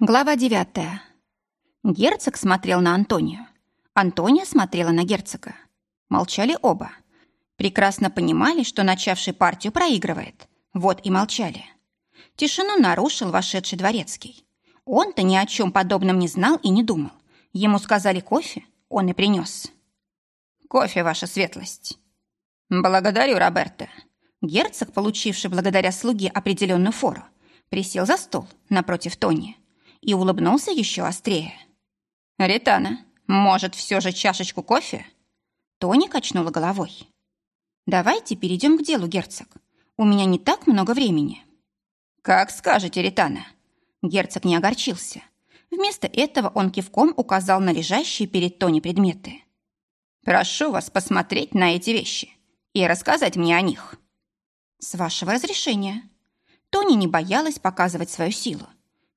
Глава девятая. Герцог смотрел на Антонию. Антония смотрела на герцога. Молчали оба. Прекрасно понимали, что начавший партию проигрывает. Вот и молчали. Тишину нарушил вошедший дворецкий. Он-то ни о чем подобном не знал и не думал. Ему сказали кофе, он и принес. «Кофе, ваша светлость». «Благодарю, Роберто». Герцог, получивший благодаря слуге определенную фору, присел за стол напротив Тони и улыбнулся еще острее. «Ритана, может, все же чашечку кофе?» Тони качнула головой. «Давайте перейдем к делу, герцог. У меня не так много времени». «Как скажете, Ритана». Герцог не огорчился. Вместо этого он кивком указал на лежащие перед Тони предметы. «Прошу вас посмотреть на эти вещи и рассказать мне о них». «С вашего разрешения». Тони не боялась показывать свою силу.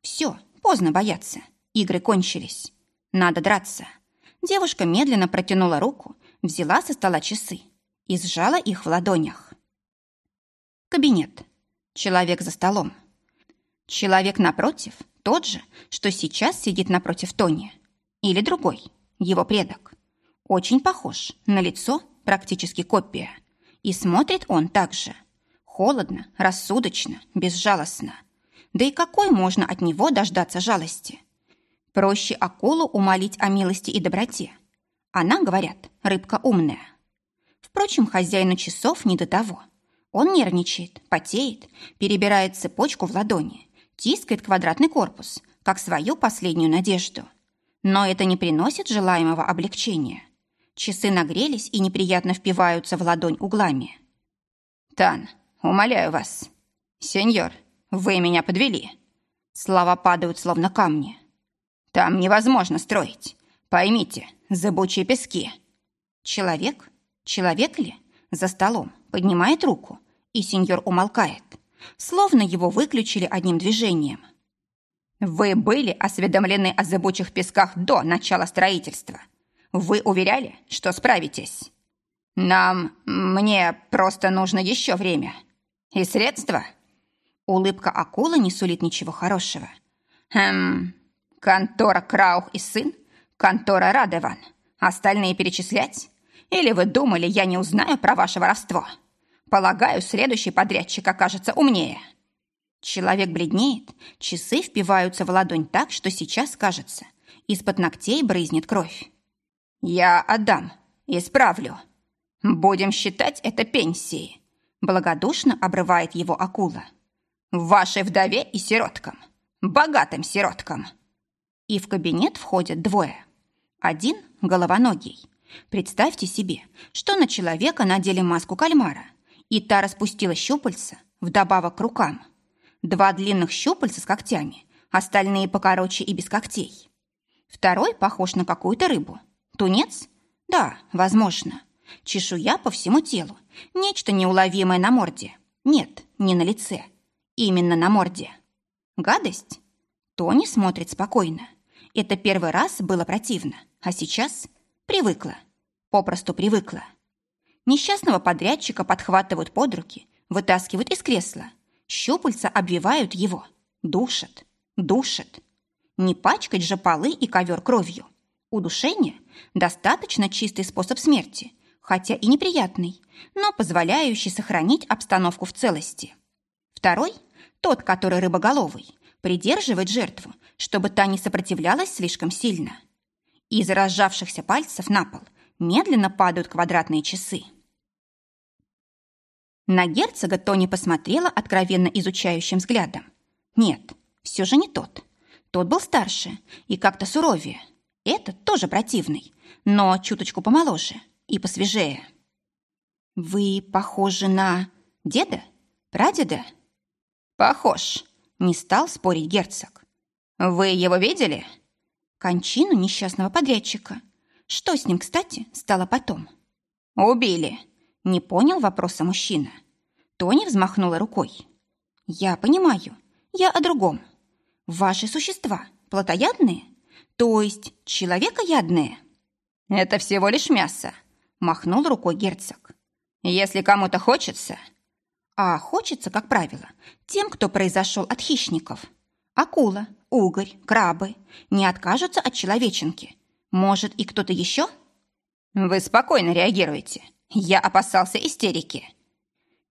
Все, поздно бояться. Игры кончились. Надо драться. Девушка медленно протянула руку, взяла со стола часы и сжала их в ладонях. Кабинет. Человек за столом. Человек напротив, тот же, что сейчас сидит напротив Тони. Или другой, его предок. Очень похож, на лицо практически копия. И смотрит он так же – Холодно, рассудочно, безжалостно. Да и какой можно от него дождаться жалости? Проще акулу умолить о милости и доброте. Она, говорят, рыбка умная. Впрочем, хозяину часов не до того. Он нервничает, потеет, перебирает цепочку в ладони, тискает квадратный корпус, как свою последнюю надежду. Но это не приносит желаемого облегчения. Часы нагрелись и неприятно впиваются в ладонь углами. «Тан, Умоляю вас. Сеньор, вы меня подвели. Слова падают словно камни. Там невозможно строить. Поймите, зыбучие пески. Человек? Человек ли? За столом поднимает руку, и сеньор умолкает, словно его выключили одним движением. Вы были осведомлены о зыбучих песках до начала строительства. Вы уверяли, что справитесь. Нам, мне просто нужно еще время. И средства? Улыбка акулы не сулит ничего хорошего. Хм, контора Краух и сын? Контора Радеван? Остальные перечислять? Или вы думали, я не узнаю про ваше воровство? Полагаю, следующий подрядчик окажется умнее. Человек бледнеет, часы впиваются в ладонь так, что сейчас, кажется, из-под ногтей брызнет кровь. Я отдам, исправлю. Будем считать это пенсией. Благодушно обрывает его акула. «Вашей вдове и сироткам. Богатым сироткам». И в кабинет входят двое. Один – головоногий. Представьте себе, что на человека надели маску кальмара, и та распустила щупальца вдобавок к рукам. Два длинных щупальца с когтями, остальные покороче и без когтей. Второй похож на какую-то рыбу. Тунец? Да, возможно. Чешуя по всему телу. Нечто неуловимое на морде. Нет, не на лице. Именно на морде. Гадость? Тони смотрит спокойно. Это первый раз было противно, а сейчас привыкла. Попросту привыкла. Несчастного подрядчика подхватывают под руки, вытаскивают из кресла. Щупальца обвивают его. Душат, душат. Не пачкать же полы и ковер кровью. Удушение – достаточно чистый способ смерти, хотя и неприятный, но позволяющий сохранить обстановку в целости. Второй, тот, который рыбоголовый, придерживает жертву, чтобы та не сопротивлялась слишком сильно. Из разжавшихся пальцев на пол медленно падают квадратные часы. На герцога Тони посмотрела откровенно изучающим взглядом. Нет, все же не тот. Тот был старше и как-то суровее. Этот тоже противный, но чуточку помоложе и посвежее. «Вы похожи на деда? Прадеда?» «Похож», — не стал спорить герцог. «Вы его видели?» «Кончину несчастного подрядчика. Что с ним, кстати, стало потом?» «Убили», — не понял вопроса мужчина. Тони взмахнула рукой. «Я понимаю. Я о другом. Ваши существа плотоядные? То есть человекоядные?» «Это всего лишь мясо», Махнул рукой герцог. «Если кому-то хочется...» А хочется, как правило, тем, кто произошел от хищников. Акула, угорь, крабы не откажутся от человеченки. Может, и кто-то еще? Вы спокойно реагируете. Я опасался истерики.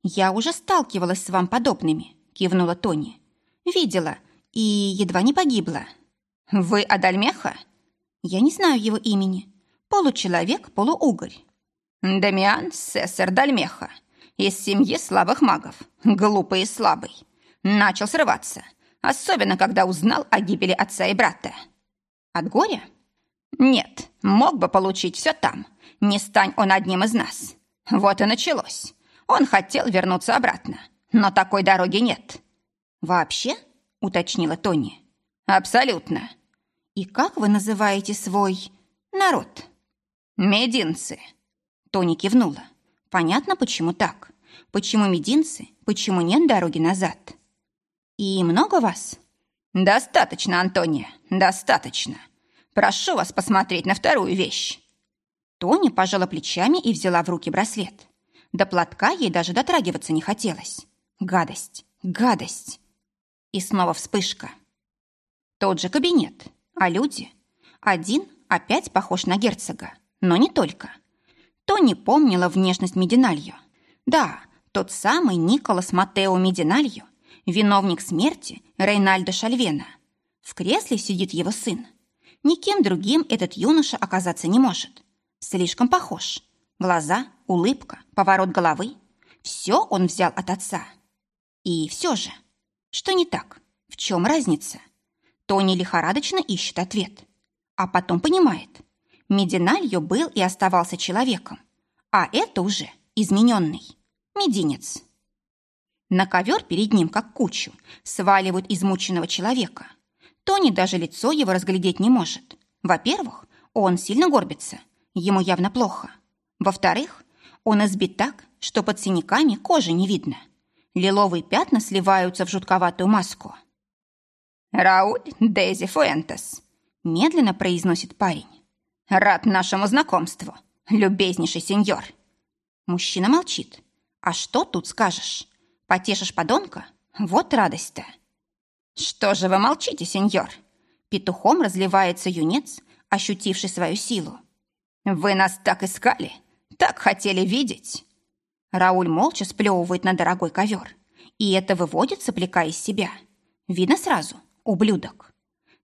Я уже сталкивалась с вам подобными, кивнула Тони. Видела и едва не погибла. Вы Адальмеха? Я не знаю его имени. Получеловек, полуугорь. Дамиан Сессер Дальмеха. Из семьи слабых магов. Глупый и слабый. Начал срываться. Особенно, когда узнал о гибели отца и брата. От горя? Нет, мог бы получить все там. Не стань он одним из нас. Вот и началось. Он хотел вернуться обратно, но такой дороги нет. Вообще? Уточнила Тони. Абсолютно. И как вы называете свой народ? Мединцы. Тони кивнула. Понятно, почему так. Почему мединцы, почему нет дороги назад. И много вас? Достаточно, Антония, достаточно. Прошу вас посмотреть на вторую вещь. Тони пожала плечами и взяла в руки браслет. До платка ей даже дотрагиваться не хотелось. Гадость, гадость. И снова вспышка. Тот же кабинет, а люди? Один опять похож на герцога, но не только. Тони помнила внешность Мединальо. Да, тот самый Николас Матео Мединальо, виновник смерти Рейнальдо Шальвена. В кресле сидит его сын. Никем другим этот юноша оказаться не может. Слишком похож. Глаза, улыбка, поворот головы. Все он взял от отца. И все же, что не так? В чем разница? Тони лихорадочно ищет ответ. А потом понимает. Мединальо был и оставался человеком, а это уже измененный мединец. На ковер перед ним, как кучу, сваливают измученного человека. Тони даже лицо его разглядеть не может. Во-первых, он сильно горбится, ему явно плохо. Во-вторых, он избит так, что под синяками кожи не видно. Лиловые пятна сливаются в жутковатую маску. «Рауль Дейзи Фуэнтес», — медленно произносит парень. Рад нашему знакомству, любезнейший сеньор. Мужчина молчит. А что тут скажешь? Потешишь подонка? Вот радость-то. Что же вы молчите, сеньор? Петухом разливается юнец, ощутивший свою силу. Вы нас так искали, так хотели видеть. Рауль молча сплевывает на дорогой ковер. И это выводит сопляка из себя. Видно сразу, ублюдок.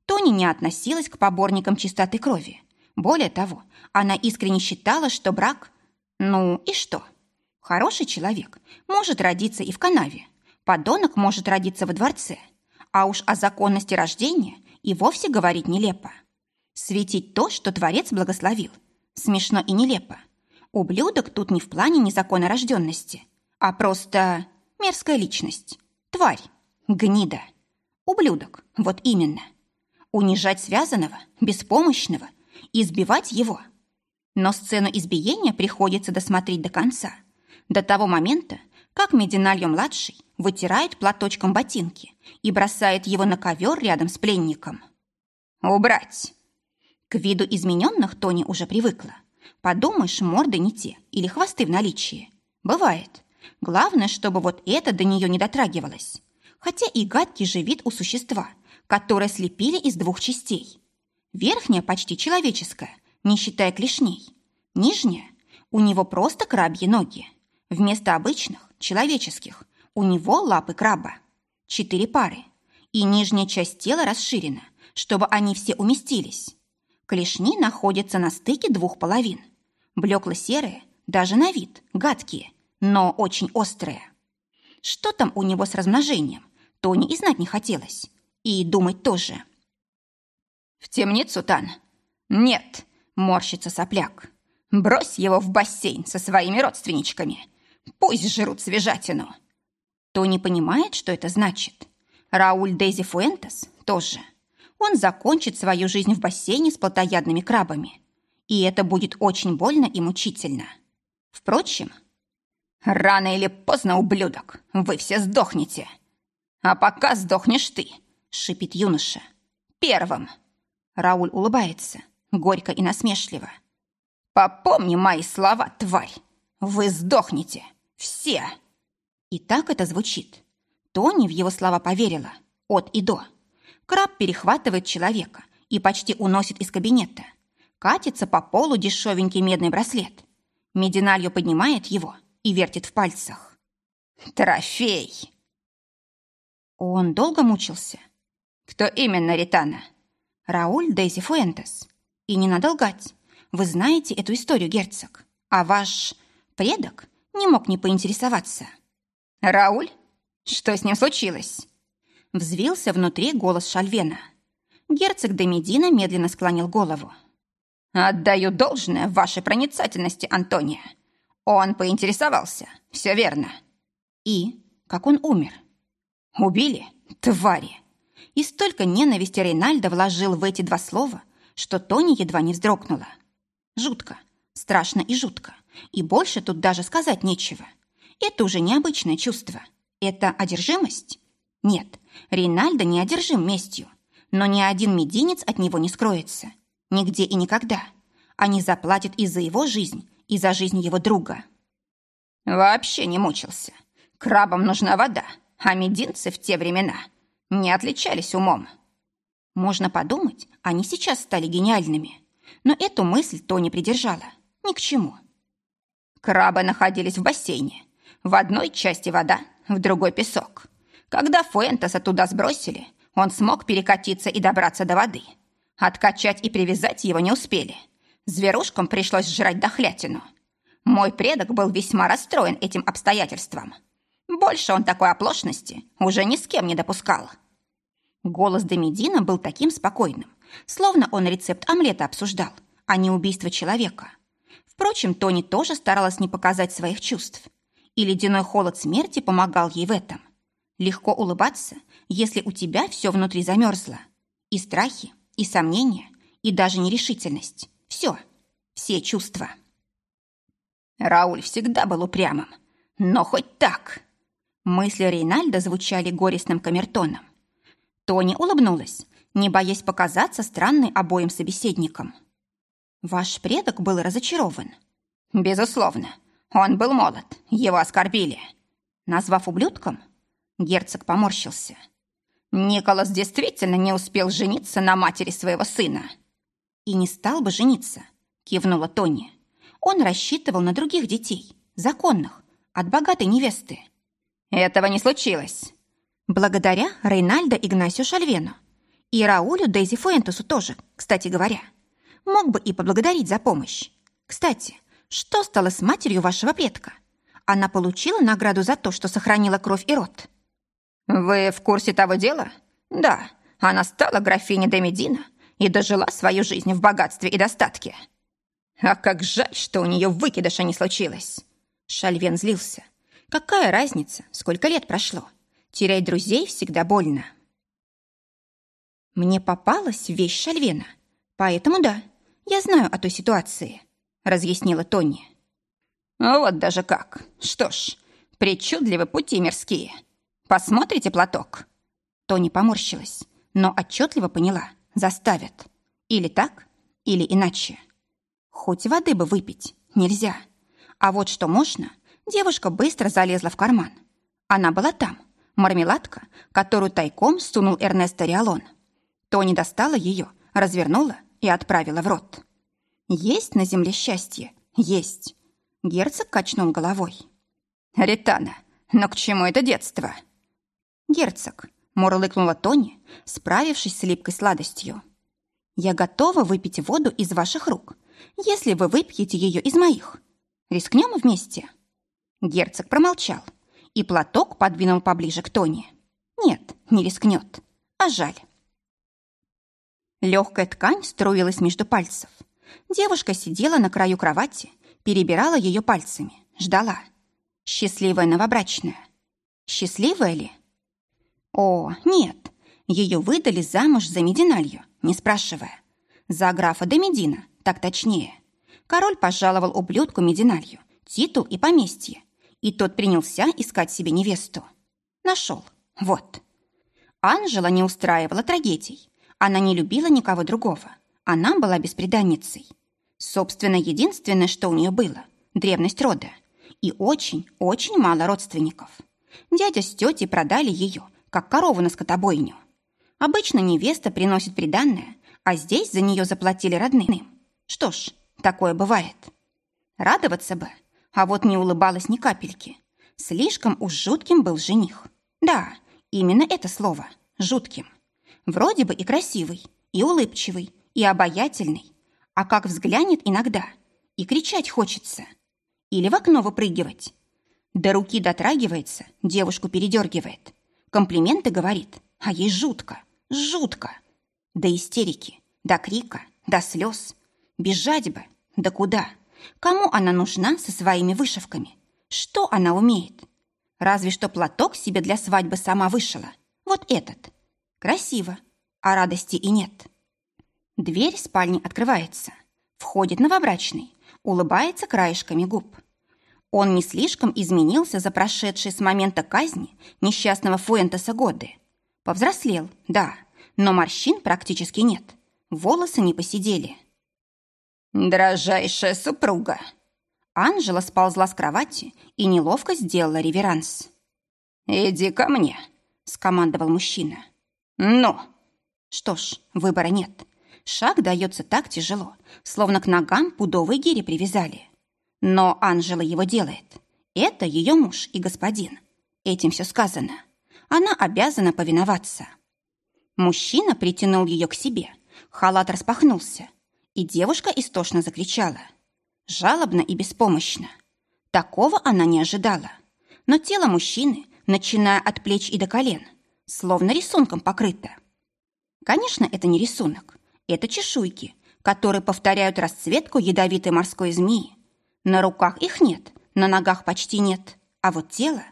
Тони не относилась к поборникам чистоты крови. Более того, она искренне считала, что брак... Ну и что? Хороший человек может родиться и в канаве. Подонок может родиться во дворце. А уж о законности рождения и вовсе говорить нелепо. Светить то, что Творец благословил. Смешно и нелепо. Ублюдок тут не в плане незаконнорожденности, а просто мерзкая личность. Тварь. Гнида. Ублюдок. Вот именно. Унижать связанного, беспомощного, избивать его. Но сцену избиения приходится досмотреть до конца. До того момента, как Мединальо-младший вытирает платочком ботинки и бросает его на ковер рядом с пленником. «Убрать!» К виду измененных Тони уже привыкла. Подумаешь, морды не те или хвосты в наличии. Бывает. Главное, чтобы вот это до нее не дотрагивалось. Хотя и гадкий же вид у существа, которое слепили из двух частей. Верхняя почти человеческая, не считая клешней. Нижняя у него просто крабьи ноги. Вместо обычных, человеческих, у него лапы краба. Четыре пары. И нижняя часть тела расширена, чтобы они все уместились. Клешни находятся на стыке двух половин. Блекло-серые, даже на вид, гадкие, но очень острые. Что там у него с размножением, Тони и знать не хотелось. И думать тоже. «В темницу, Тан?» «Нет», — морщится сопляк. «Брось его в бассейн со своими родственничками. Пусть жрут свежатину». Тони понимает, что это значит. Рауль Дейзи Фуэнтес тоже. Он закончит свою жизнь в бассейне с плотоядными крабами. И это будет очень больно и мучительно. Впрочем... «Рано или поздно, ублюдок, вы все сдохнете. А пока сдохнешь ты», — шипит юноша. «Первым». Рауль улыбается, горько и насмешливо. «Попомни мои слова, тварь! Вы сдохнете! Все!» И так это звучит. Тони в его слова поверила. От и до. Краб перехватывает человека и почти уносит из кабинета. Катится по полу дешевенький медный браслет. Мединальо поднимает его и вертит в пальцах. «Трофей!» Он долго мучился. «Кто именно, Ритана?» «Рауль Дейзи Фуэнтес. И не надо лгать. Вы знаете эту историю, герцог. А ваш предок не мог не поинтересоваться». «Рауль? Что с ним случилось?» Взвился внутри голос Шальвена. Герцог де медленно склонил голову. «Отдаю должное вашей проницательности, Антония. Он поинтересовался, все верно». «И? Как он умер?» «Убили? Твари!» И столько ненависти Рейнальдо вложил в эти два слова, что Тони едва не вздрогнула. Жутко, страшно и жутко. И больше тут даже сказать нечего. Это уже необычное чувство. Это одержимость? Нет, Рейнальдо не одержим местью. Но ни один мединец от него не скроется. Нигде и никогда. Они заплатят и за его жизнь, и за жизнь его друга. Вообще не мучился. Крабам нужна вода, а мединцы в те времена не отличались умом. Можно подумать, они сейчас стали гениальными. Но эту мысль Тони придержала. Ни к чему. Крабы находились в бассейне. В одной части вода, в другой песок. Когда Фуэнтеса туда сбросили, он смог перекатиться и добраться до воды. Откачать и привязать его не успели. Зверушкам пришлось жрать дохлятину. Мой предок был весьма расстроен этим обстоятельством. Больше он такой оплошности уже ни с кем не допускал. Голос Демидина был таким спокойным, словно он рецепт омлета обсуждал, а не убийство человека. Впрочем, Тони тоже старалась не показать своих чувств. И ледяной холод смерти помогал ей в этом. Легко улыбаться, если у тебя все внутри замерзло. И страхи, и сомнения, и даже нерешительность. Все, все чувства. Рауль всегда был упрямым. Но хоть так. Мысли Рейнальда звучали горестным камертоном. Тони улыбнулась, не боясь показаться странной обоим собеседникам. «Ваш предок был разочарован?» «Безусловно. Он был молод. Его оскорбили». Назвав ублюдком, герцог поморщился. Николас действительно не успел жениться на матери своего сына. И не стал бы жениться, кивнула Тони. Он рассчитывал на других детей, законных, от богатой невесты. Этого не случилось. Благодаря Рейнальдо Игнасио Шальвену. И Раулю Дейзи Фуэнтесу тоже, кстати говоря. Мог бы и поблагодарить за помощь. Кстати, что стало с матерью вашего предка? Она получила награду за то, что сохранила кровь и род. «Вы в курсе того дела?» «Да, она стала графиней де Медина и дожила свою жизнь в богатстве и достатке. А как жаль, что у нее выкидыша не случилось!» Шальвен злился. «Какая разница, сколько лет прошло? Терять друзей всегда больно». «Мне попалась вещь Шальвена, поэтому да, я знаю о той ситуации», разъяснила Тони. «Вот даже как. Что ж, причудливы пути мирские. Посмотрите платок?» Тони поморщилась, но отчетливо поняла. Заставят. Или так, или иначе. Хоть воды бы выпить. Нельзя. А вот что можно, девушка быстро залезла в карман. Она была там. Мармеладка, которую тайком сунул Эрнесто Риалон. Тони достала ее, развернула и отправила в рот. Есть на земле счастье? Есть. Герцог качнул головой. «Ритана, но к чему это детство?» «Герцог», — мурлыкнула Тони, справившись с липкой сладостью. «Я готова выпить воду из ваших рук, если вы выпьете ее из моих. Рискнем вместе?» Герцог промолчал, и платок подвинул поближе к Тони. «Нет, не рискнет. А жаль». Легкая ткань струилась между пальцев. Девушка сидела на краю кровати, перебирала ее пальцами, ждала. Счастливая новобрачная. Счастливая ли? О, нет, ее выдали замуж за Мединалью, не спрашивая. За графа де Медина, так точнее. Король пожаловал ублюдку Мединалью титул и поместье, и тот принялся искать себе невесту. Нашел. Вот. Анжела не устраивала трагедий. Она не любила никого другого. Она была беспреданницей. Собственно, единственное, что у нее было – древность рода. И очень-очень мало родственников. Дядя с тетей продали ее – как корову на скотобойню. Обычно невеста приносит приданное, а здесь за нее заплатили родным. Что ж, такое бывает. Радоваться бы, а вот не улыбалась ни капельки. Слишком уж жутким был жених. Да, именно это слово – жутким. Вроде бы и красивый, и улыбчивый, и обаятельный. А как взглянет иногда, и кричать хочется. Или в окно выпрыгивать. До руки дотрагивается, девушку передергивает. Комплименты говорит, а ей жутко, жутко. До истерики, до крика, до слез. Бежать бы, да куда? Кому она нужна со своими вышивками? Что она умеет? Разве что платок себе для свадьбы сама вышила. Вот этот. Красиво, а радости и нет. Дверь спальни открывается. Входит новобрачный, улыбается краешками губ. Он не слишком изменился за прошедшие с момента казни несчастного Фуэнтеса годы. Повзрослел, да, но морщин практически нет. Волосы не посидели. «Дорожайшая супруга!» Анжела сползла с кровати и неловко сделала реверанс. «Иди ко мне», — скомандовал мужчина. «Ну!» Что ж, выбора нет. Шаг дается так тяжело, словно к ногам пудовые гири привязали. Но Анжела его делает. Это ее муж и господин. Этим все сказано. Она обязана повиноваться. Мужчина притянул ее к себе. Халат распахнулся, и девушка истошно закричала. Жалобно и беспомощно. Такого она не ожидала. Но тело мужчины, начиная от плеч и до колен, словно рисунком покрыто. Конечно, это не рисунок. Это чешуйки, которые повторяют расцветку ядовитой морской змеи. На руках их нет, на ногах почти нет. А вот тело...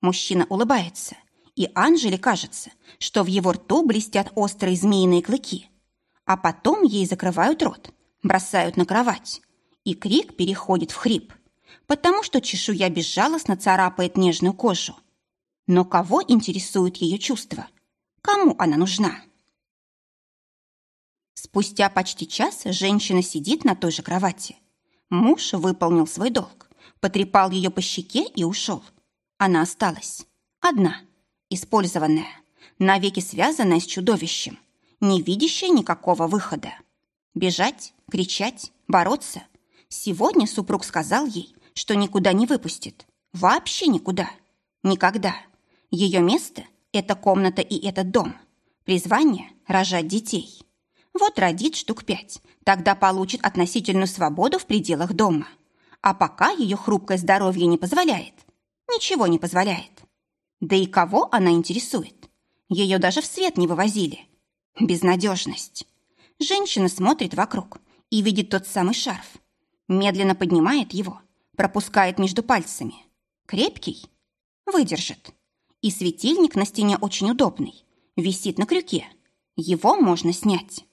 Мужчина улыбается, и Анжеле кажется, что в его рту блестят острые змеиные клыки а потом ей закрывают рот, бросают на кровать, и крик переходит в хрип, потому что чешуя безжалостно царапает нежную кожу. Но кого интересует ее чувства? Кому она нужна? Спустя почти час женщина сидит на той же кровати. Муж выполнил свой долг, потрепал ее по щеке и ушел. Она осталась. Одна, использованная, навеки связанная с чудовищем не видящая никакого выхода. Бежать, кричать, бороться. Сегодня супруг сказал ей, что никуда не выпустит. Вообще никуда. Никогда. Ее место – это комната и этот дом. Призвание – рожать детей. Вот родит штук пять, тогда получит относительную свободу в пределах дома. А пока ее хрупкое здоровье не позволяет. Ничего не позволяет. Да и кого она интересует? Ее даже в свет не вывозили. Безнадежность. Женщина смотрит вокруг и видит тот самый шарф. Медленно поднимает его, пропускает между пальцами. Крепкий? Выдержит. И светильник на стене очень удобный. Висит на крюке. Его можно снять.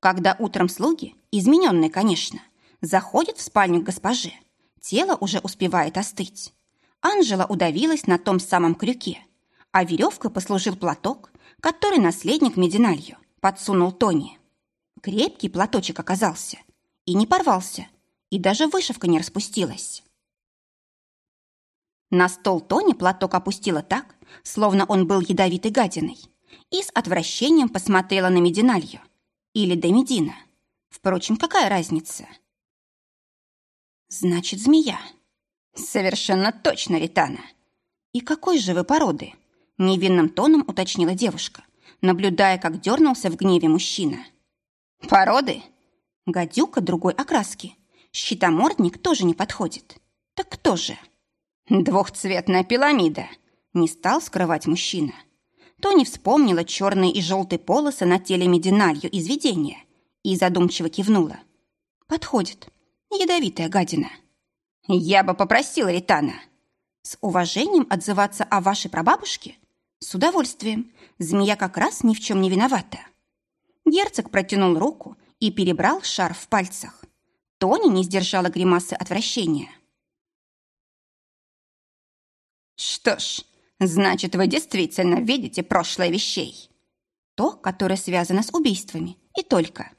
Когда утром слуги, измененные, конечно, заходят в спальню к госпоже, тело уже успевает остыть. Анжела удавилась на том самом крюке, а веревкой послужил платок, который наследник Мединалью подсунул Тони. Крепкий платочек оказался и не порвался, и даже вышивка не распустилась. На стол Тони платок опустила так, словно он был ядовитой гадиной, и с отвращением посмотрела на Мединалью или Демидина. Впрочем, какая разница? Значит, змея. Совершенно точно, Ритана. И какой же вы породы? Невинным тоном уточнила девушка, наблюдая, как дернулся в гневе мужчина. «Породы?» Гадюка другой окраски. Щитомордник тоже не подходит. Так кто же? Двухцветная пиламида. Не стал скрывать мужчина. Тони вспомнила черные и желтые полосы на теле мединалью из видения и задумчиво кивнула. Подходит. Ядовитая гадина. Я бы попросила Ритана. С уважением отзываться о вашей прабабушке «С удовольствием. Змея как раз ни в чем не виновата». Герцог протянул руку и перебрал шар в пальцах. Тони не сдержала гримасы отвращения. «Что ж, значит, вы действительно видите прошлое вещей. То, которое связано с убийствами, и только.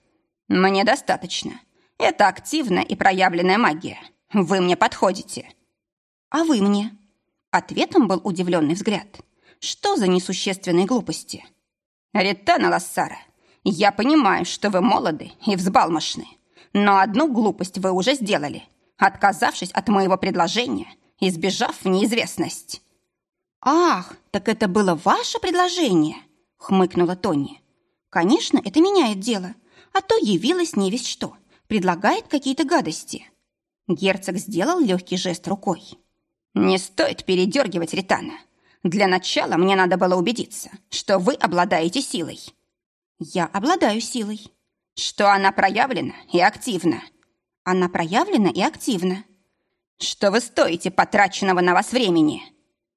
Мне достаточно. Это активная и проявленная магия. Вы мне подходите». «А вы мне?» Ответом был удивленный взгляд. Что за несущественные глупости? «Ритана Лассара, я понимаю, что вы молоды и взбалмошны, но одну глупость вы уже сделали, отказавшись от моего предложения и сбежав в неизвестность». «Ах, так это было ваше предложение?» — хмыкнула Тони. «Конечно, это меняет дело, а то явилась не весь что, предлагает какие-то гадости». Герцог сделал легкий жест рукой. «Не стоит передергивать Ритана. Для начала мне надо было убедиться, что вы обладаете силой». «Я обладаю силой». «Что она проявлена и активна». «Она проявлена и активна». «Что вы стоите потраченного на вас времени?»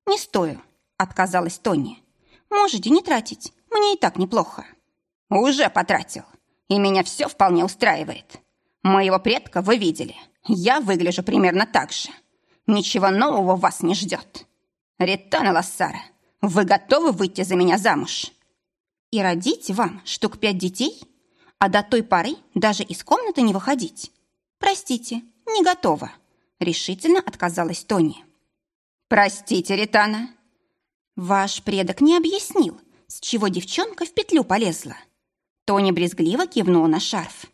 «Не стою», — отказалась Тони. «Можете не тратить, мне и так неплохо». «Уже потратил, и меня все вполне устраивает. Моего предка вы видели, я выгляжу примерно так же. Ничего нового вас не ждет. Ритана Лассара, вы готовы выйти за меня замуж?» «И родить вам штук пять детей? А до той поры даже из комнаты не выходить? Простите, не готова», — решительно отказалась Тони. «Простите, Ритана». «Ваш предок не объяснил, с чего девчонка в петлю полезла». Тони брезгливо кивнула на шарф.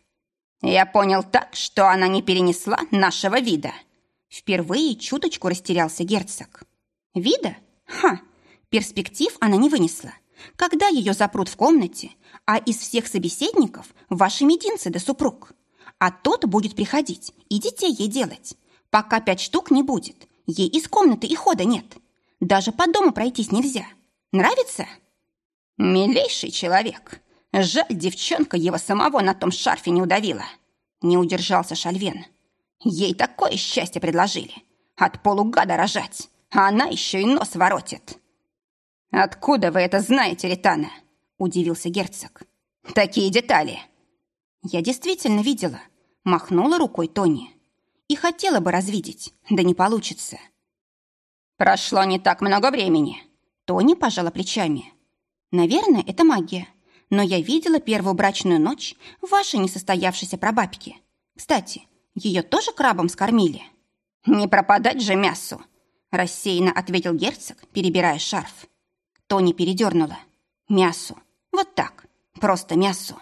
«Я понял так, что она не перенесла нашего вида». Впервые чуточку растерялся герцог. «Вида? Ха! Перспектив она не вынесла. Когда ее запрут в комнате, а из всех собеседников ваши мединцы да супруг. А тот будет приходить и детей ей делать. Пока пять штук не будет, ей из комнаты и хода нет. Даже по дому пройтись нельзя. Нравится?» «Милейший человек!» Жаль, девчонка его самого на том шарфе не удавила. Не удержался Шальвен. Ей такое счастье предложили. От полугада рожать, а она еще и нос воротит. «Откуда вы это знаете, Ритана?» – удивился герцог. «Такие детали». «Я действительно видела», – махнула рукой Тони. «И хотела бы развидеть, да не получится». «Прошло не так много времени», – Тони пожала плечами. «Наверное, это магия но я видела первую брачную ночь вашей несостоявшейся прабабки. Кстати, ее тоже крабом скормили?» «Не пропадать же мясу!» Рассеянно ответил герцог, перебирая шарф. Тони передернула. «Мясу. Вот так. Просто мясу.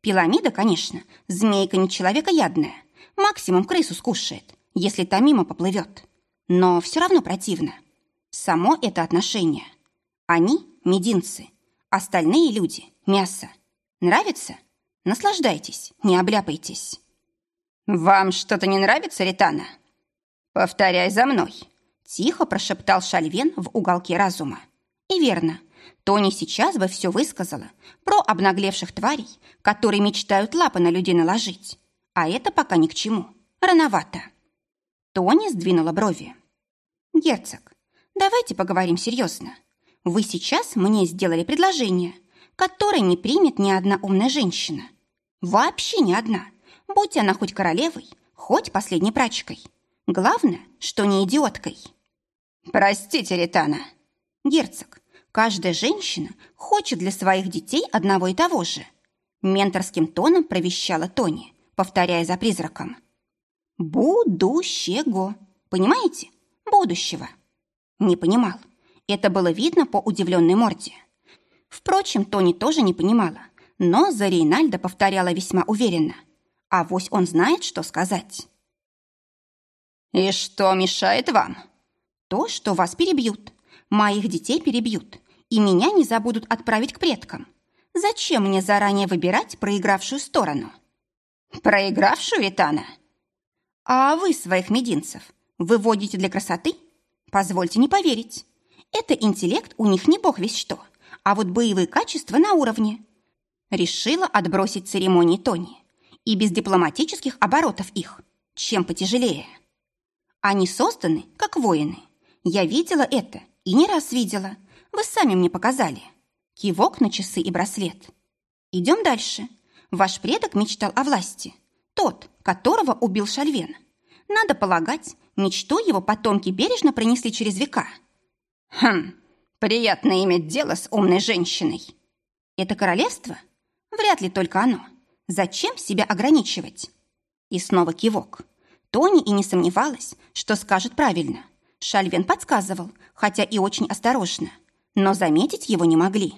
Пиламида, конечно, змейка не человекоядная. Максимум крысу скушает, если та мимо поплывет. Но все равно противно. Само это отношение. Они – мединцы. Остальные люди мясо. Нравится? Наслаждайтесь, не обляпайтесь. Вам что-то не нравится, Ритана? Повторяй за мной. Тихо прошептал Шальвен в уголке разума. И верно, Тони сейчас бы все высказала про обнаглевших тварей, которые мечтают лапы на людей наложить. А это пока ни к чему. Рановато. Тони сдвинула брови. «Герцог, давайте поговорим серьезно. Вы сейчас мне сделали предложение – которой не примет ни одна умная женщина. Вообще ни одна, будь она хоть королевой, хоть последней прачкой. Главное, что не идиоткой. Простите, Ритана. Герцог, каждая женщина хочет для своих детей одного и того же. Менторским тоном провещала Тони, повторяя за призраком. Будущего. Понимаете? Будущего. Не понимал. Это было видно по удивленной морде. Впрочем, Тони тоже не понимала, но за Рейнальда повторяла весьма уверенно. А вось он знает, что сказать. «И что мешает вам?» «То, что вас перебьют. Моих детей перебьют. И меня не забудут отправить к предкам. Зачем мне заранее выбирать проигравшую сторону?» «Проигравшую, Ритана?» «А вы своих мединцев выводите для красоты? Позвольте не поверить. Это интеллект у них не бог весь что а вот боевые качества на уровне. Решила отбросить церемонии Тони. И без дипломатических оборотов их, чем потяжелее. Они созданы, как воины. Я видела это и не раз видела. Вы сами мне показали. Кивок на часы и браслет. Идем дальше. Ваш предок мечтал о власти. Тот, которого убил Шальвен. Надо полагать, мечту его потомки бережно пронесли через века. Хм, Приятно иметь дело с умной женщиной. Это королевство? Вряд ли только оно. Зачем себя ограничивать? И снова кивок. Тони и не сомневалась, что скажет правильно. Шальвен подсказывал, хотя и очень осторожно. Но заметить его не могли.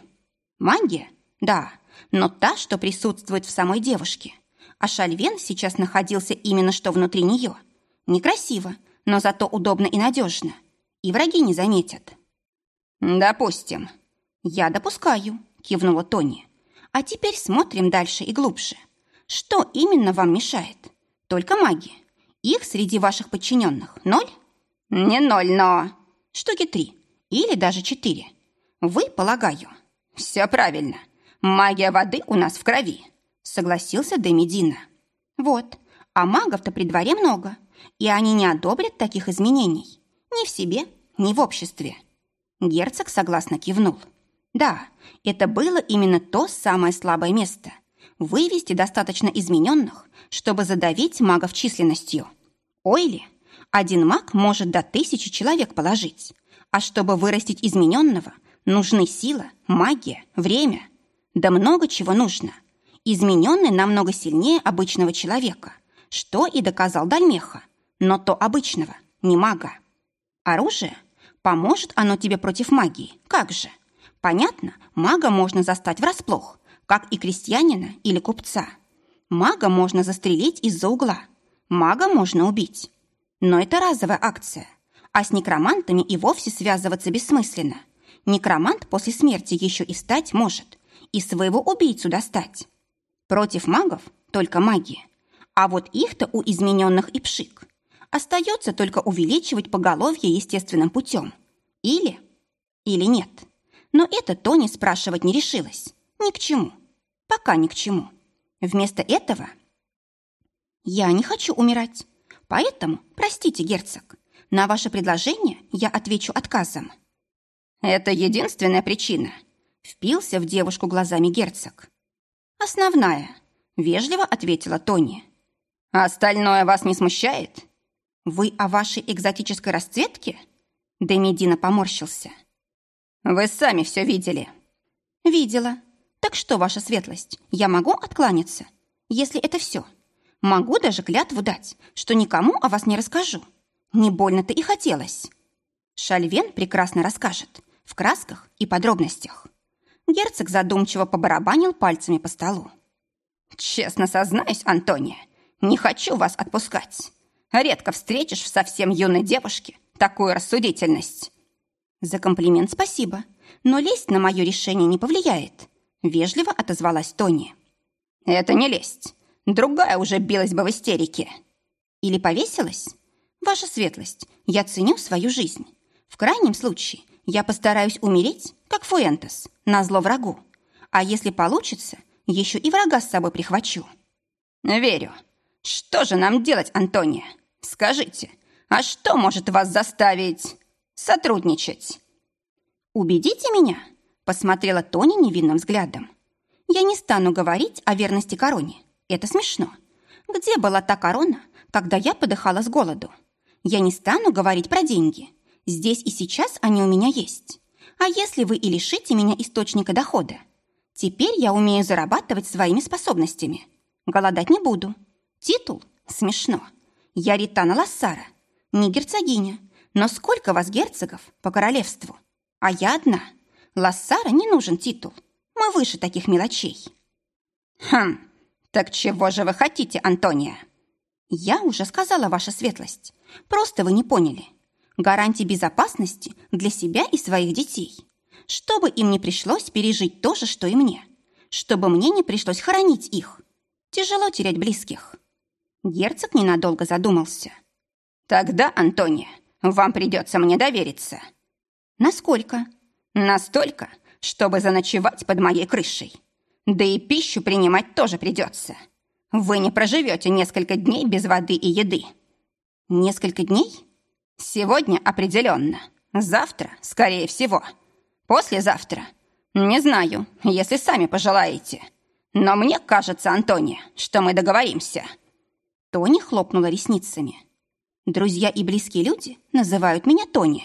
Магия? Да, но та, что присутствует в самой девушке. А Шальвен сейчас находился именно что внутри нее. Некрасиво, но зато удобно и надежно. И враги не заметят. «Допустим». «Я допускаю», — кивнула Тони. «А теперь смотрим дальше и глубже. Что именно вам мешает? Только маги. Их среди ваших подчиненных ноль?» «Не ноль, но...» «Штуки три. Или даже четыре. Вы, полагаю». «Все правильно. Магия воды у нас в крови», — согласился Демидина. «Вот. А магов-то при дворе много, и они не одобрят таких изменений. Ни в себе, ни в обществе». Герцог согласно кивнул. Да, это было именно то самое слабое место. Вывести достаточно измененных, чтобы задавить магов численностью. Ой ли, один маг может до тысячи человек положить. А чтобы вырастить измененного, нужны сила, магия, время. Да много чего нужно. Измененный намного сильнее обычного человека, что и доказал Дальмеха, но то обычного, не мага. Оружие – Поможет оно тебе против магии? Как же? Понятно, мага можно застать врасплох, как и крестьянина или купца. Мага можно застрелить из-за угла. Мага можно убить. Но это разовая акция. А с некромантами и вовсе связываться бессмысленно. Некромант после смерти еще и стать может. И своего убийцу достать. Против магов только магия. А вот их-то у измененных и пшик. Остается только увеличивать поголовье естественным путем. Или... Или нет. Но это Тони спрашивать не решилась. Ни к чему. Пока ни к чему. Вместо этого... Я не хочу умирать. Поэтому, простите, герцог, на ваше предложение я отвечу отказом. Это единственная причина. Впился в девушку глазами герцог. Основная, вежливо ответила Тони. Остальное вас не смущает? «Вы о вашей экзотической расцветке?» Демидина поморщился. «Вы сами все видели». «Видела. Так что, ваша светлость, я могу откланяться, если это все? Могу даже клятву дать, что никому о вас не расскажу. Не больно-то и хотелось». Шальвен прекрасно расскажет, в красках и подробностях. Герцог задумчиво побарабанил пальцами по столу. «Честно сознаюсь, Антония, не хочу вас отпускать. Редко встретишь в совсем юной девушке такую рассудительность. За комплимент спасибо, но лезть на мое решение не повлияет. Вежливо отозвалась Тони. Это не лесть. Другая уже билась бы в истерике. Или повесилась? Ваша светлость, я ценю свою жизнь. В крайнем случае, я постараюсь умереть, как Фуэнтес, на зло врагу. А если получится, еще и врага с собой прихвачу. Верю. Что же нам делать, Антония? Скажите, а что может вас заставить сотрудничать? Убедите меня, посмотрела Тони невинным взглядом. Я не стану говорить о верности короне. Это смешно. Где была та корона, когда я подыхала с голоду? Я не стану говорить про деньги. Здесь и сейчас они у меня есть. А если вы и лишите меня источника дохода? Теперь я умею зарабатывать своими способностями. Голодать не буду. Титул? Смешно. Я Ритана Лассара, не герцогиня, но сколько вас герцогов по королевству? А я одна. Лассара не нужен титул. Мы выше таких мелочей. Хм, так чего же вы хотите, Антония? Я уже сказала, ваша светлость. Просто вы не поняли. Гарантии безопасности для себя и своих детей. Чтобы им не пришлось пережить то же, что и мне. Чтобы мне не пришлось хоронить их. Тяжело терять близких. Герцог ненадолго задумался. «Тогда, Антония, вам придется мне довериться». «Насколько?» «Настолько, чтобы заночевать под моей крышей. Да и пищу принимать тоже придется. Вы не проживете несколько дней без воды и еды». «Несколько дней?» «Сегодня определенно. Завтра, скорее всего. Послезавтра. Не знаю, если сами пожелаете. Но мне кажется, Антония, что мы договоримся». Тони хлопнула ресницами. «Друзья и близкие люди называют меня Тони.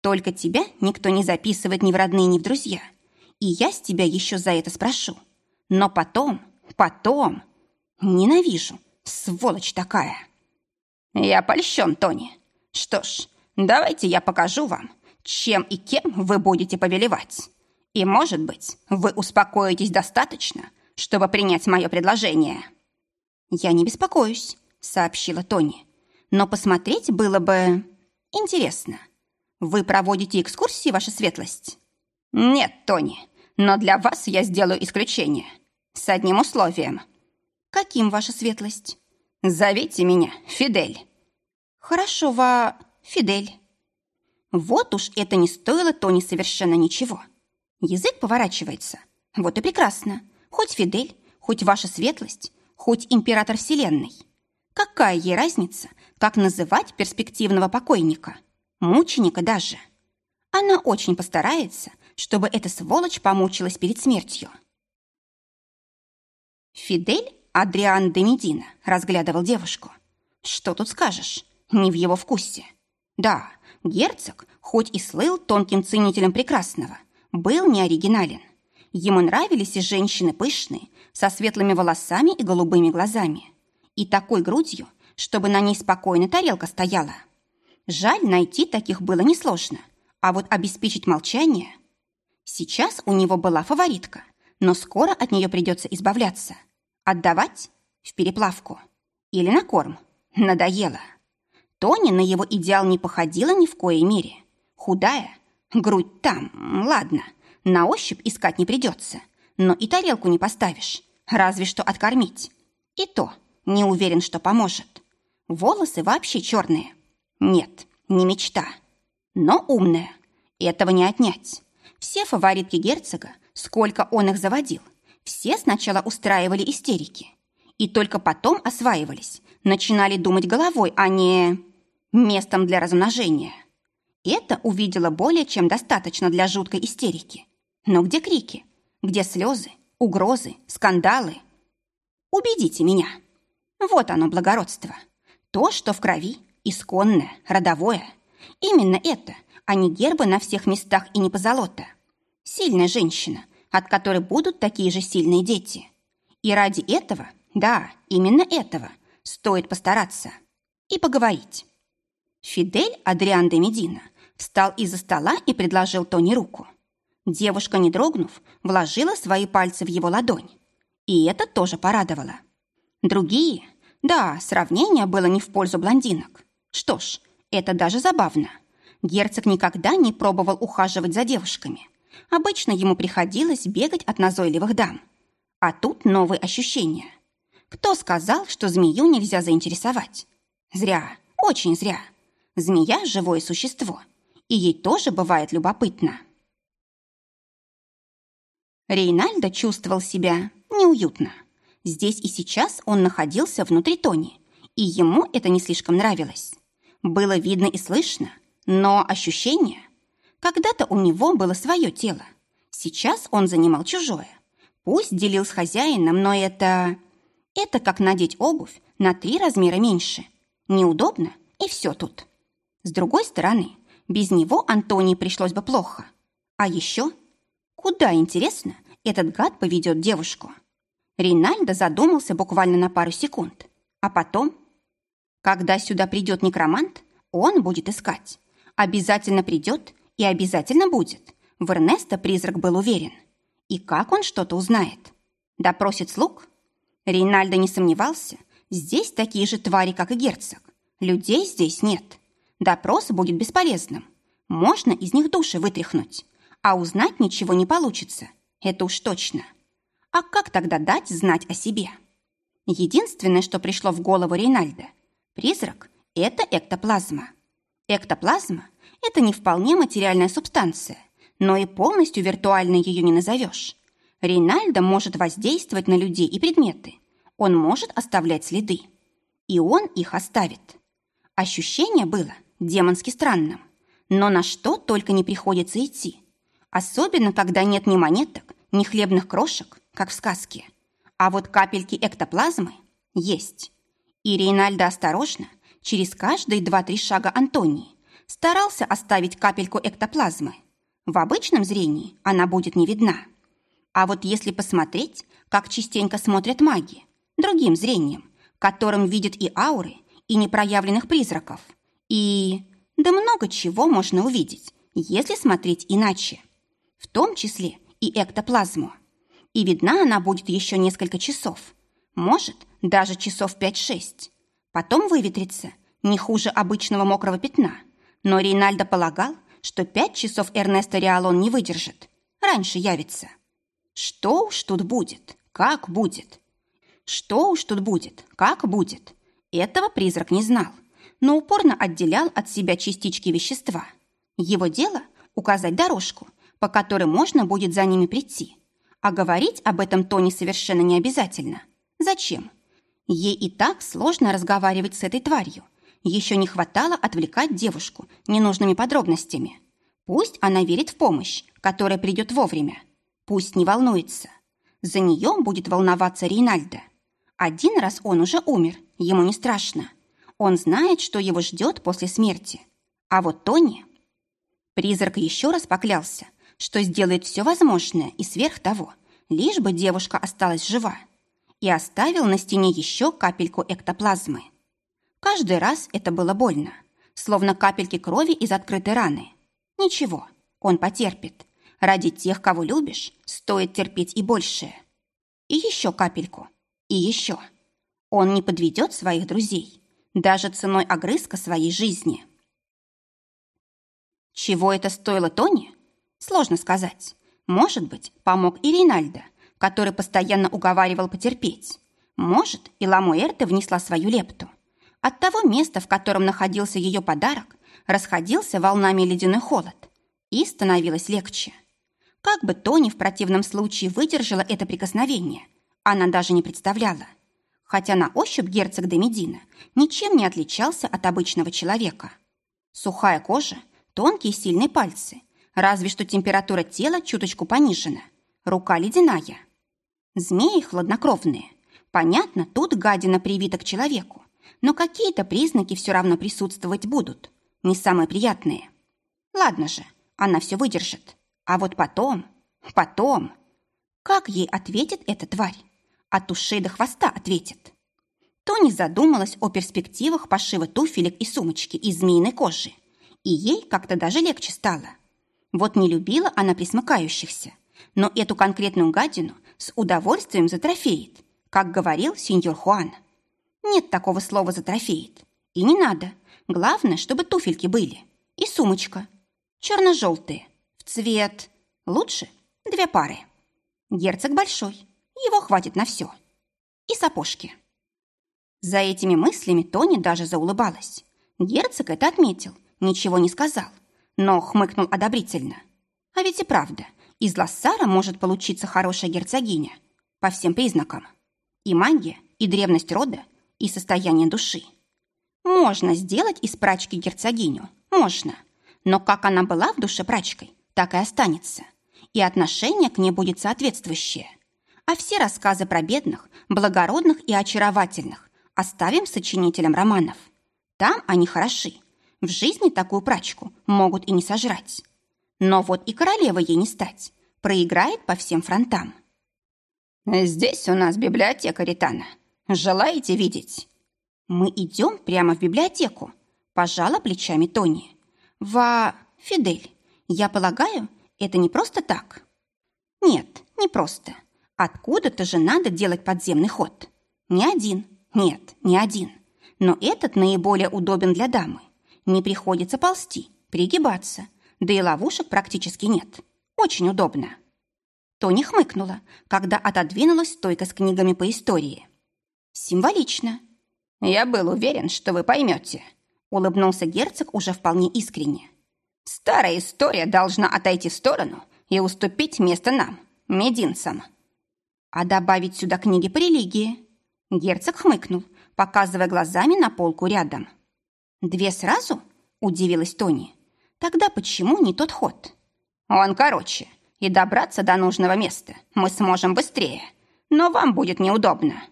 Только тебя никто не записывает ни в родные, ни в друзья. И я с тебя еще за это спрошу. Но потом, потом... Ненавижу, сволочь такая!» «Я польщен, Тони. Что ж, давайте я покажу вам, чем и кем вы будете повелевать. И, может быть, вы успокоитесь достаточно, чтобы принять мое предложение». «Я не беспокоюсь», — сообщила Тони. «Но посмотреть было бы интересно. Вы проводите экскурсии, ваша светлость?» «Нет, Тони, но для вас я сделаю исключение. С одним условием». «Каким, ваша светлость?» «Зовите меня Фидель». «Хорошо, ва... Фидель». Вот уж это не стоило Тони совершенно ничего. Язык поворачивается. Вот и прекрасно. Хоть Фидель, хоть ваша светлость, хоть император Вселенной. Какая ей разница, как называть перспективного покойника? Мученика даже. Она очень постарается, чтобы эта сволочь помучилась перед смертью. Фидель Адриан де Медина разглядывал девушку. Что тут скажешь? Не в его вкусе. Да, герцог, хоть и слыл тонким ценителем прекрасного, был не оригинален. Ему нравились и женщины пышные, со светлыми волосами и голубыми глазами. И такой грудью, чтобы на ней спокойно тарелка стояла. Жаль, найти таких было несложно. А вот обеспечить молчание... Сейчас у него была фаворитка, но скоро от нее придется избавляться. Отдавать? В переплавку. Или на корм. Надоело. Тони на его идеал не походила ни в коей мере. Худая, грудь там, ладно, на ощупь искать не придется, но и тарелку не поставишь, разве что откормить. И то не уверен, что поможет. Волосы вообще черные. Нет, не мечта. Но умная. Этого не отнять. Все фаворитки герцога, сколько он их заводил, все сначала устраивали истерики. И только потом осваивались, начинали думать головой, а не местом для размножения. Это увидела более чем достаточно для жуткой истерики. Но где крики? Где слезы, угрозы, скандалы? Убедите меня. Вот оно, благородство. То, что в крови, исконное, родовое. Именно это, а не гербы на всех местах и не позолота. Сильная женщина, от которой будут такие же сильные дети. И ради этого, да, именно этого, стоит постараться и поговорить. Фидель Адриан де Медина встал из-за стола и предложил Тони руку. Девушка, не дрогнув, вложила свои пальцы в его ладонь. И это тоже порадовало. Другие? Да, сравнение было не в пользу блондинок. Что ж, это даже забавно. Герцог никогда не пробовал ухаживать за девушками. Обычно ему приходилось бегать от назойливых дам. А тут новые ощущения. Кто сказал, что змею нельзя заинтересовать? Зря, очень зря. Змея – живое существо, и ей тоже бывает любопытно. Рейнальдо чувствовал себя неуютно. Здесь и сейчас он находился внутри Тони, и ему это не слишком нравилось. Было видно и слышно, но ощущение... Когда-то у него было свое тело. Сейчас он занимал чужое. Пусть делил с хозяином, но это... Это как надеть обувь на три размера меньше. Неудобно, и все тут. С другой стороны, без него Антонии пришлось бы плохо. А еще, куда, интересно, этот гад поведет девушку? Ринальдо задумался буквально на пару секунд. А потом, когда сюда придет некромант, он будет искать. Обязательно придет и обязательно будет. В Эрнеста призрак был уверен. И как он что-то узнает? Допросит слуг? Рейнальдо не сомневался. Здесь такие же твари, как и герцог. Людей здесь нет. Допрос будет бесполезным. Можно из них души вытряхнуть, а узнать ничего не получится. Это уж точно. А как тогда дать знать о себе? Единственное, что пришло в голову Рейнальда – призрак – это эктоплазма. Эктоплазма – это не вполне материальная субстанция, но и полностью виртуально ее не назовешь. Рейнальдо может воздействовать на людей и предметы. Он может оставлять следы. И он их оставит. Ощущение было – демонски странным. Но на что только не приходится идти. Особенно, когда нет ни монеток, ни хлебных крошек, как в сказке. А вот капельки эктоплазмы есть. И Рейнальдо осторожно, через каждые два-три шага Антонии, старался оставить капельку эктоплазмы. В обычном зрении она будет не видна. А вот если посмотреть, как частенько смотрят маги, другим зрением, которым видят и ауры, и непроявленных призраков – и... да много чего можно увидеть, если смотреть иначе. В том числе и эктоплазму. И видна она будет еще несколько часов. Может, даже часов 5-6. Потом выветрится, не хуже обычного мокрого пятна. Но Рейнальдо полагал, что пять часов Эрнесто Риалон не выдержит. Раньше явится. Что уж тут будет, как будет. Что уж тут будет, как будет. Этого призрак не знал, но упорно отделял от себя частички вещества. Его дело – указать дорожку, по которой можно будет за ними прийти. А говорить об этом Тони совершенно не обязательно. Зачем? Ей и так сложно разговаривать с этой тварью. Еще не хватало отвлекать девушку ненужными подробностями. Пусть она верит в помощь, которая придет вовремя. Пусть не волнуется. За нее будет волноваться Рейнальдо. Один раз он уже умер, ему не страшно. Он знает, что его ждет после смерти. А вот Тони... Призрак еще раз поклялся, что сделает все возможное и сверх того, лишь бы девушка осталась жива. И оставил на стене еще капельку эктоплазмы. Каждый раз это было больно, словно капельки крови из открытой раны. Ничего, он потерпит. Ради тех, кого любишь, стоит терпеть и большее. И еще капельку. И еще. Он не подведет своих друзей, даже ценой огрызка своей жизни. Чего это стоило Тони? Сложно сказать. Может быть, помог и Ринальдо, который постоянно уговаривал потерпеть. Может, и Ламуэрте внесла свою лепту. От того места, в котором находился ее подарок, расходился волнами ледяной холод. И становилось легче. Как бы Тони в противном случае выдержала это прикосновение – она даже не представляла. Хотя на ощупь герцог де Медина ничем не отличался от обычного человека. Сухая кожа, тонкие сильные пальцы, разве что температура тела чуточку понижена, рука ледяная. Змеи хладнокровные. Понятно, тут гадина привита к человеку, но какие-то признаки все равно присутствовать будут, не самые приятные. Ладно же, она все выдержит. А вот потом, потом... Как ей ответит эта тварь? От ушей до хвоста ответит. Тони задумалась о перспективах пошива туфелек и сумочки из змеиной кожи. И ей как-то даже легче стало. Вот не любила она присмыкающихся, но эту конкретную гадину с удовольствием затрофеет, как говорил сеньор Хуан. Нет такого слова «затрофеет». И не надо. Главное, чтобы туфельки были. И сумочка. Черно-желтые. В цвет. Лучше две пары. Герцог большой. Его хватит на все. И сапожки. За этими мыслями Тони даже заулыбалась. Герцог это отметил, ничего не сказал, но хмыкнул одобрительно. А ведь и правда, из Лассара может получиться хорошая герцогиня. По всем признакам. И магия, и древность рода, и состояние души. Можно сделать из прачки герцогиню, можно. Но как она была в душе прачкой, так и останется. И отношение к ней будет соответствующее а все рассказы про бедных, благородных и очаровательных оставим сочинителям романов. Там они хороши. В жизни такую прачку могут и не сожрать. Но вот и королева ей не стать. Проиграет по всем фронтам. «Здесь у нас библиотека, Ритана. Желаете видеть?» «Мы идем прямо в библиотеку», – пожала плечами Тони. «Ва... Фидель, я полагаю, это не просто так?» «Нет, не просто. Откуда-то же надо делать подземный ход. Не один. Нет, не один. Но этот наиболее удобен для дамы. Не приходится ползти, пригибаться. Да и ловушек практически нет. Очень удобно. Тони хмыкнула, когда отодвинулась стойка с книгами по истории. Символично. «Я был уверен, что вы поймете», — улыбнулся герцог уже вполне искренне. «Старая история должна отойти в сторону и уступить место нам, мединцам». А добавить сюда книги по религии? Герцог хмыкнул, показывая глазами на полку рядом. Две сразу? Удивилась Тони. Тогда почему не тот ход? Он короче, и добраться до нужного места мы сможем быстрее. Но вам будет неудобно.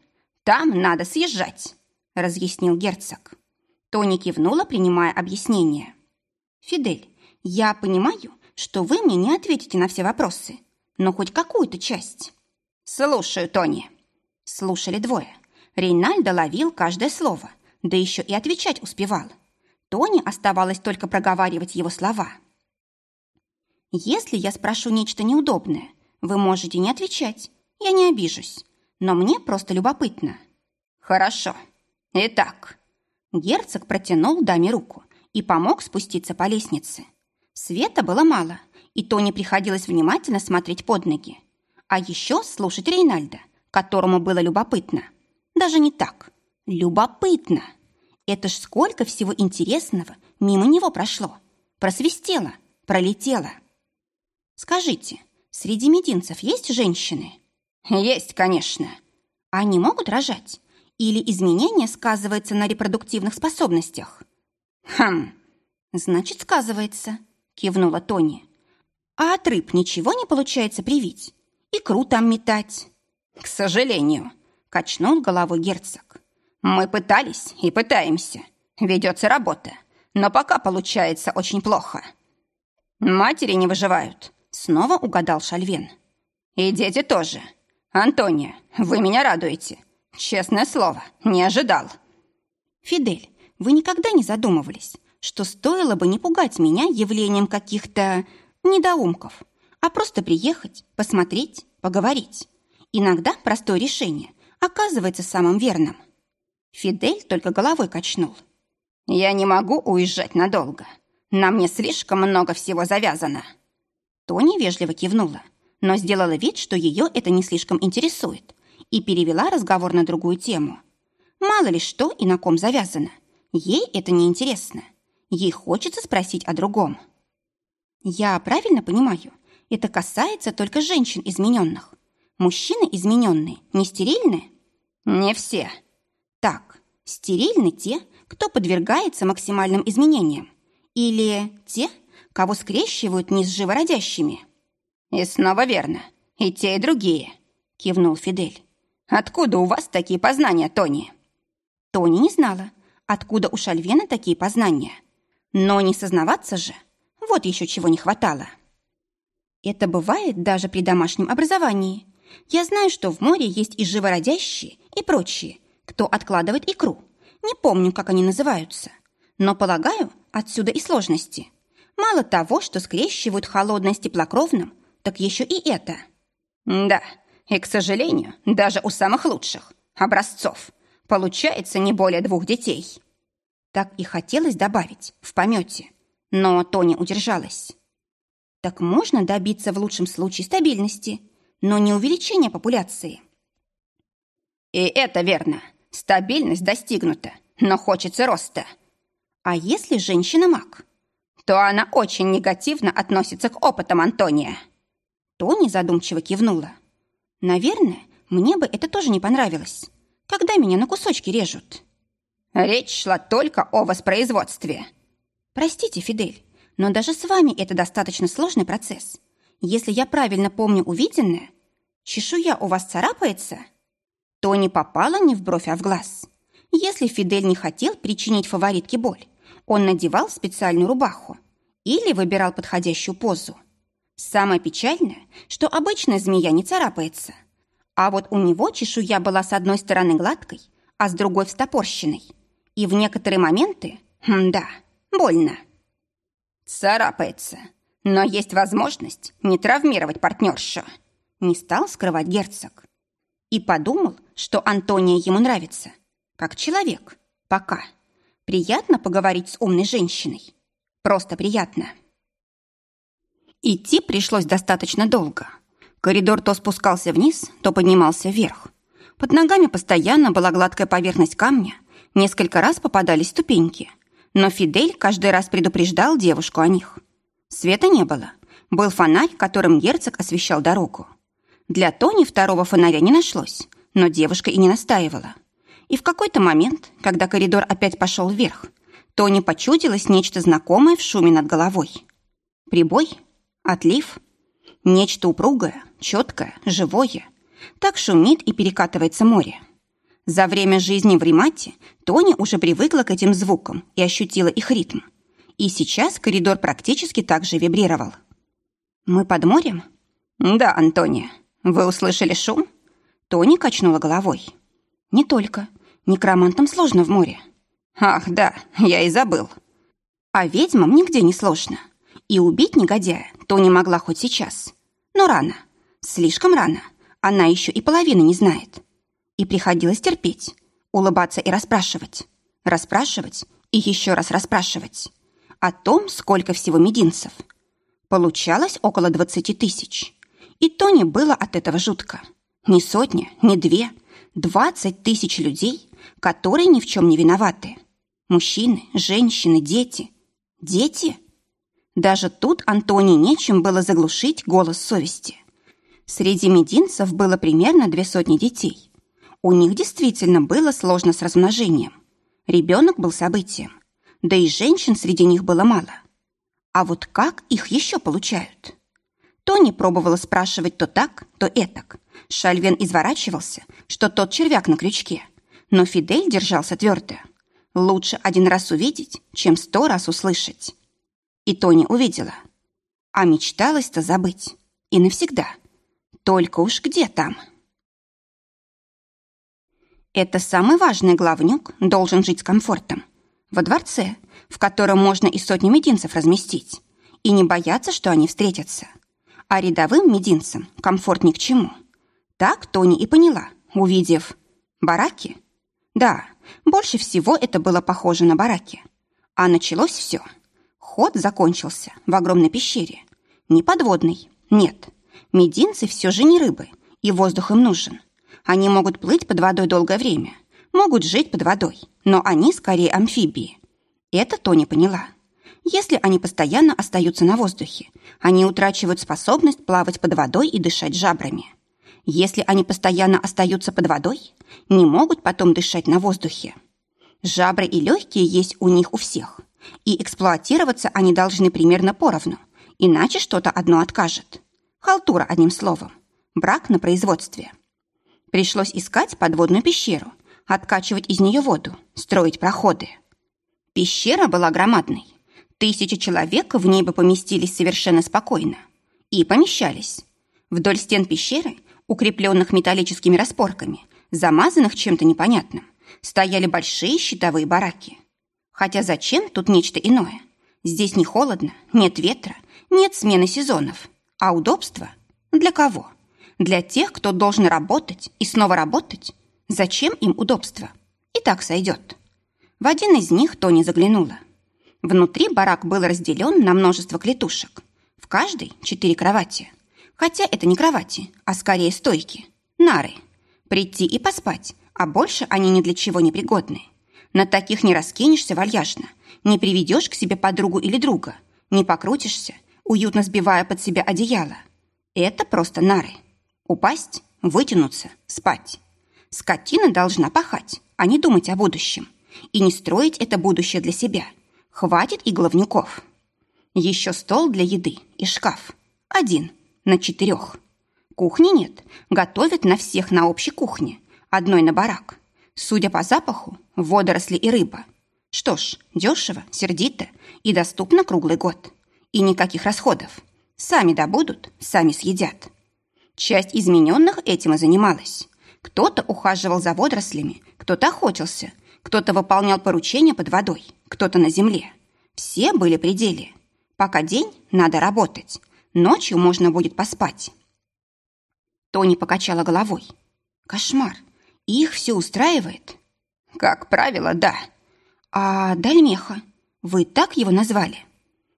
Там надо съезжать, разъяснил герцог. Тони кивнула, принимая объяснение. «Фидель, я понимаю, что вы мне не ответите на все вопросы, но хоть какую-то часть. «Слушаю, Тони». Слушали двое. Рейнальдо ловил каждое слово, да еще и отвечать успевал. Тони оставалось только проговаривать его слова. «Если я спрошу нечто неудобное, Вы можете не отвечать, я не обижусь, но мне просто любопытно». «Хорошо. Итак...» Герцог протянул даме руку и помог спуститься по лестнице. Света было мало, и Тони приходилось внимательно смотреть под ноги. А еще слушать Рейнальда, которому было любопытно. Даже не так. Любопытно. Это ж сколько всего интересного мимо него прошло. Просвистело, пролетело. Скажите, среди мединцев есть женщины? Есть, конечно. Они могут рожать? Или изменение сказывается на репродуктивных способностях? Хм, значит, сказывается, кивнула Тони. А от рыб ничего не получается привить? Икру там метать? К сожалению, качнул головой герцог. Мы пытались и пытаемся. Ведется работа, но пока получается очень плохо. Матери не выживают, снова угадал Шальвен. И дети тоже. Антония, вы меня радуете. Честное слово, не ожидал. Фидель, вы никогда не задумывались, что стоило бы не пугать меня явлением каких-то недоумков, а просто приехать, посмотреть, поговорить. Иногда простое решение оказывается самым верным. Фидель только головой качнул. «Я не могу уезжать надолго. На мне слишком много всего завязано». Тони вежливо кивнула, но сделала вид, что ее это не слишком интересует, и перевела разговор на другую тему. Мало ли что и на ком завязано. Ей это не интересно. Ей хочется спросить о другом. Я правильно понимаю, это касается только женщин измененных. Мужчины измененные не стерильны? Не все. Так, стерильны те, кто подвергается максимальным изменениям? Или те, кого скрещивают не с живородящими? И снова верно. И те, и другие, кивнул Фидель. Откуда у вас такие познания, Тони? Тони не знала, откуда у Шальвена такие познания. Но не сознаваться же, вот еще чего не хватало. Это бывает даже при домашнем образовании. Я знаю, что в море есть и живородящие, и прочие, кто откладывает икру. Не помню, как они называются. Но, полагаю, отсюда и сложности. Мало того, что скрещивают холодное теплокровным, так еще и это. Да, и, к сожалению, даже у самых лучших образцов получается не более двух детей. Так и хотелось добавить в помете, но Тони удержалась. Так можно добиться в лучшем случае стабильности, но не увеличения популяции. И это верно. Стабильность достигнута, но хочется роста. А если женщина маг? То она очень негативно относится к опытам Антония. Тони задумчиво кивнула. Наверное, мне бы это тоже не понравилось. Когда меня на кусочки режут? Речь шла только о воспроизводстве. Простите, Фидель, но даже с вами это достаточно сложный процесс. Если я правильно помню увиденное, чешуя у вас царапается – то не попало не в бровь, а в глаз. Если Фидель не хотел причинить фаворитке боль, он надевал специальную рубаху или выбирал подходящую позу. Самое печальное, что обычная змея не царапается. А вот у него чешуя была с одной стороны гладкой, а с другой встопорщенной. И в некоторые моменты, да, больно. Царапается, но есть возможность не травмировать партнершу. Не стал скрывать герцог. И подумал, что Антония ему нравится. Как человек. Пока. Приятно поговорить с умной женщиной. Просто приятно. Идти пришлось достаточно долго. Коридор то спускался вниз, то поднимался вверх. Под ногами постоянно была гладкая поверхность камня. Несколько раз попадались ступеньки. Но Фидель каждый раз предупреждал девушку о них. Света не было. Был фонарь, которым герцог освещал дорогу. Для Тони второго фонаря не нашлось, но девушка и не настаивала. И в какой-то момент, когда коридор опять пошел вверх, Тони почудилось нечто знакомое в шуме над головой. Прибой? Отлив? Нечто упругое, четкое, живое. Так шумит и перекатывается море. За время жизни в Римате Тони уже привыкла к этим звукам и ощутила их ритм. И сейчас коридор практически так же вибрировал. «Мы под морем?» «Да, Антония», «Вы услышали шум?» Тони качнула головой. «Не только. Некромантам сложно в море». «Ах, да, я и забыл». «А ведьмам нигде не сложно. И убить негодяя Тони могла хоть сейчас. Но рано. Слишком рано. Она еще и половины не знает. И приходилось терпеть, улыбаться и расспрашивать. Расспрашивать и еще раз расспрашивать. О том, сколько всего мединцев. Получалось около двадцати тысяч. И Тони было от этого жутко. Не сотня, не две, двадцать тысяч людей, которые ни в чем не виноваты. Мужчины, женщины, дети. Дети? Даже тут Антони нечем было заглушить голос совести. Среди мединцев было примерно две сотни детей. У них действительно было сложно с размножением. Ребенок был событием. Да и женщин среди них было мало. А вот как их еще получают? Тони пробовала спрашивать то так, то этак. Шальвен изворачивался, что тот червяк на крючке. Но Фидель держался твердо. Лучше один раз увидеть, чем сто раз услышать. И Тони увидела. А мечталось-то забыть. И навсегда. Только уж где там? Это самый важный главнюк должен жить с комфортом. Во дворце, в котором можно и сотни мединцев разместить. И не бояться, что они встретятся. А рядовым мединцам комфорт ни к чему. Так Тони и поняла, увидев бараки. Да, больше всего это было похоже на бараки. А началось все – Ход закончился в огромной пещере. Не подводный, нет. Мединцы все же не рыбы, и воздух им нужен. Они могут плыть под водой долгое время, могут жить под водой, но они скорее амфибии. Это Тони поняла. Если они постоянно остаются на воздухе, они утрачивают способность плавать под водой и дышать жабрами. Если они постоянно остаются под водой, не могут потом дышать на воздухе. Жабры и легкие есть у них у всех, и эксплуатироваться они должны примерно поровну, иначе что-то одно откажет. Халтура, одним словом. Брак на производстве. Пришлось искать подводную пещеру, откачивать из нее воду, строить проходы. Пещера была громадной. Тысячи человек в ней бы поместились совершенно спокойно. И помещались. Вдоль стен пещеры, укрепленных металлическими распорками, замазанных чем-то непонятным, стояли большие щитовые бараки. Хотя зачем тут нечто иное? Здесь не холодно, нет ветра, нет смены сезонов. А удобство? Для кого? Для тех, кто должен работать и снова работать? Зачем им удобство? И так сойдет. В один из них Тони заглянула. Внутри барак был разделен на множество клетушек. В каждой четыре кровати. Хотя это не кровати, а скорее стойки. Нары. Прийти и поспать, а больше они ни для чего не пригодны. На таких не раскинешься вальяжно, не приведешь к себе подругу или друга, не покрутишься, уютно сбивая под себя одеяло. Это просто нары. Упасть, вытянуться, спать. Скотина должна пахать, а не думать о будущем. И не строить это будущее для себя. Хватит и головнюков. Еще стол для еды и шкаф. Один на четырех. Кухни нет. Готовят на всех на общей кухне. Одной на барак. Судя по запаху, водоросли и рыба. Что ж, дешево, сердито и доступно круглый год. И никаких расходов. Сами добудут, сами съедят. Часть измененных этим и занималась. Кто-то ухаживал за водорослями, кто-то охотился, кто-то выполнял поручения под водой, кто-то на земле. Все были при деле. Пока день, надо работать. Ночью можно будет поспать. Тони покачала головой. Кошмар. Их все устраивает? Как правило, да. А Дальмеха? Вы так его назвали?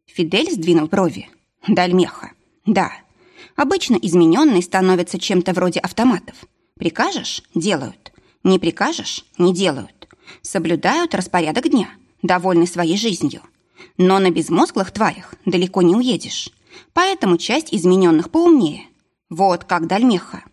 Фидель сдвинул брови. Дальмеха. Да. Обычно измененные становятся чем-то вроде автоматов. Прикажешь – делают. Не прикажешь – не делают. Соблюдают распорядок дня, довольны своей жизнью. Но на безмозглых тварях далеко не уедешь. Поэтому часть измененных поумнее. Вот как Дальмеха.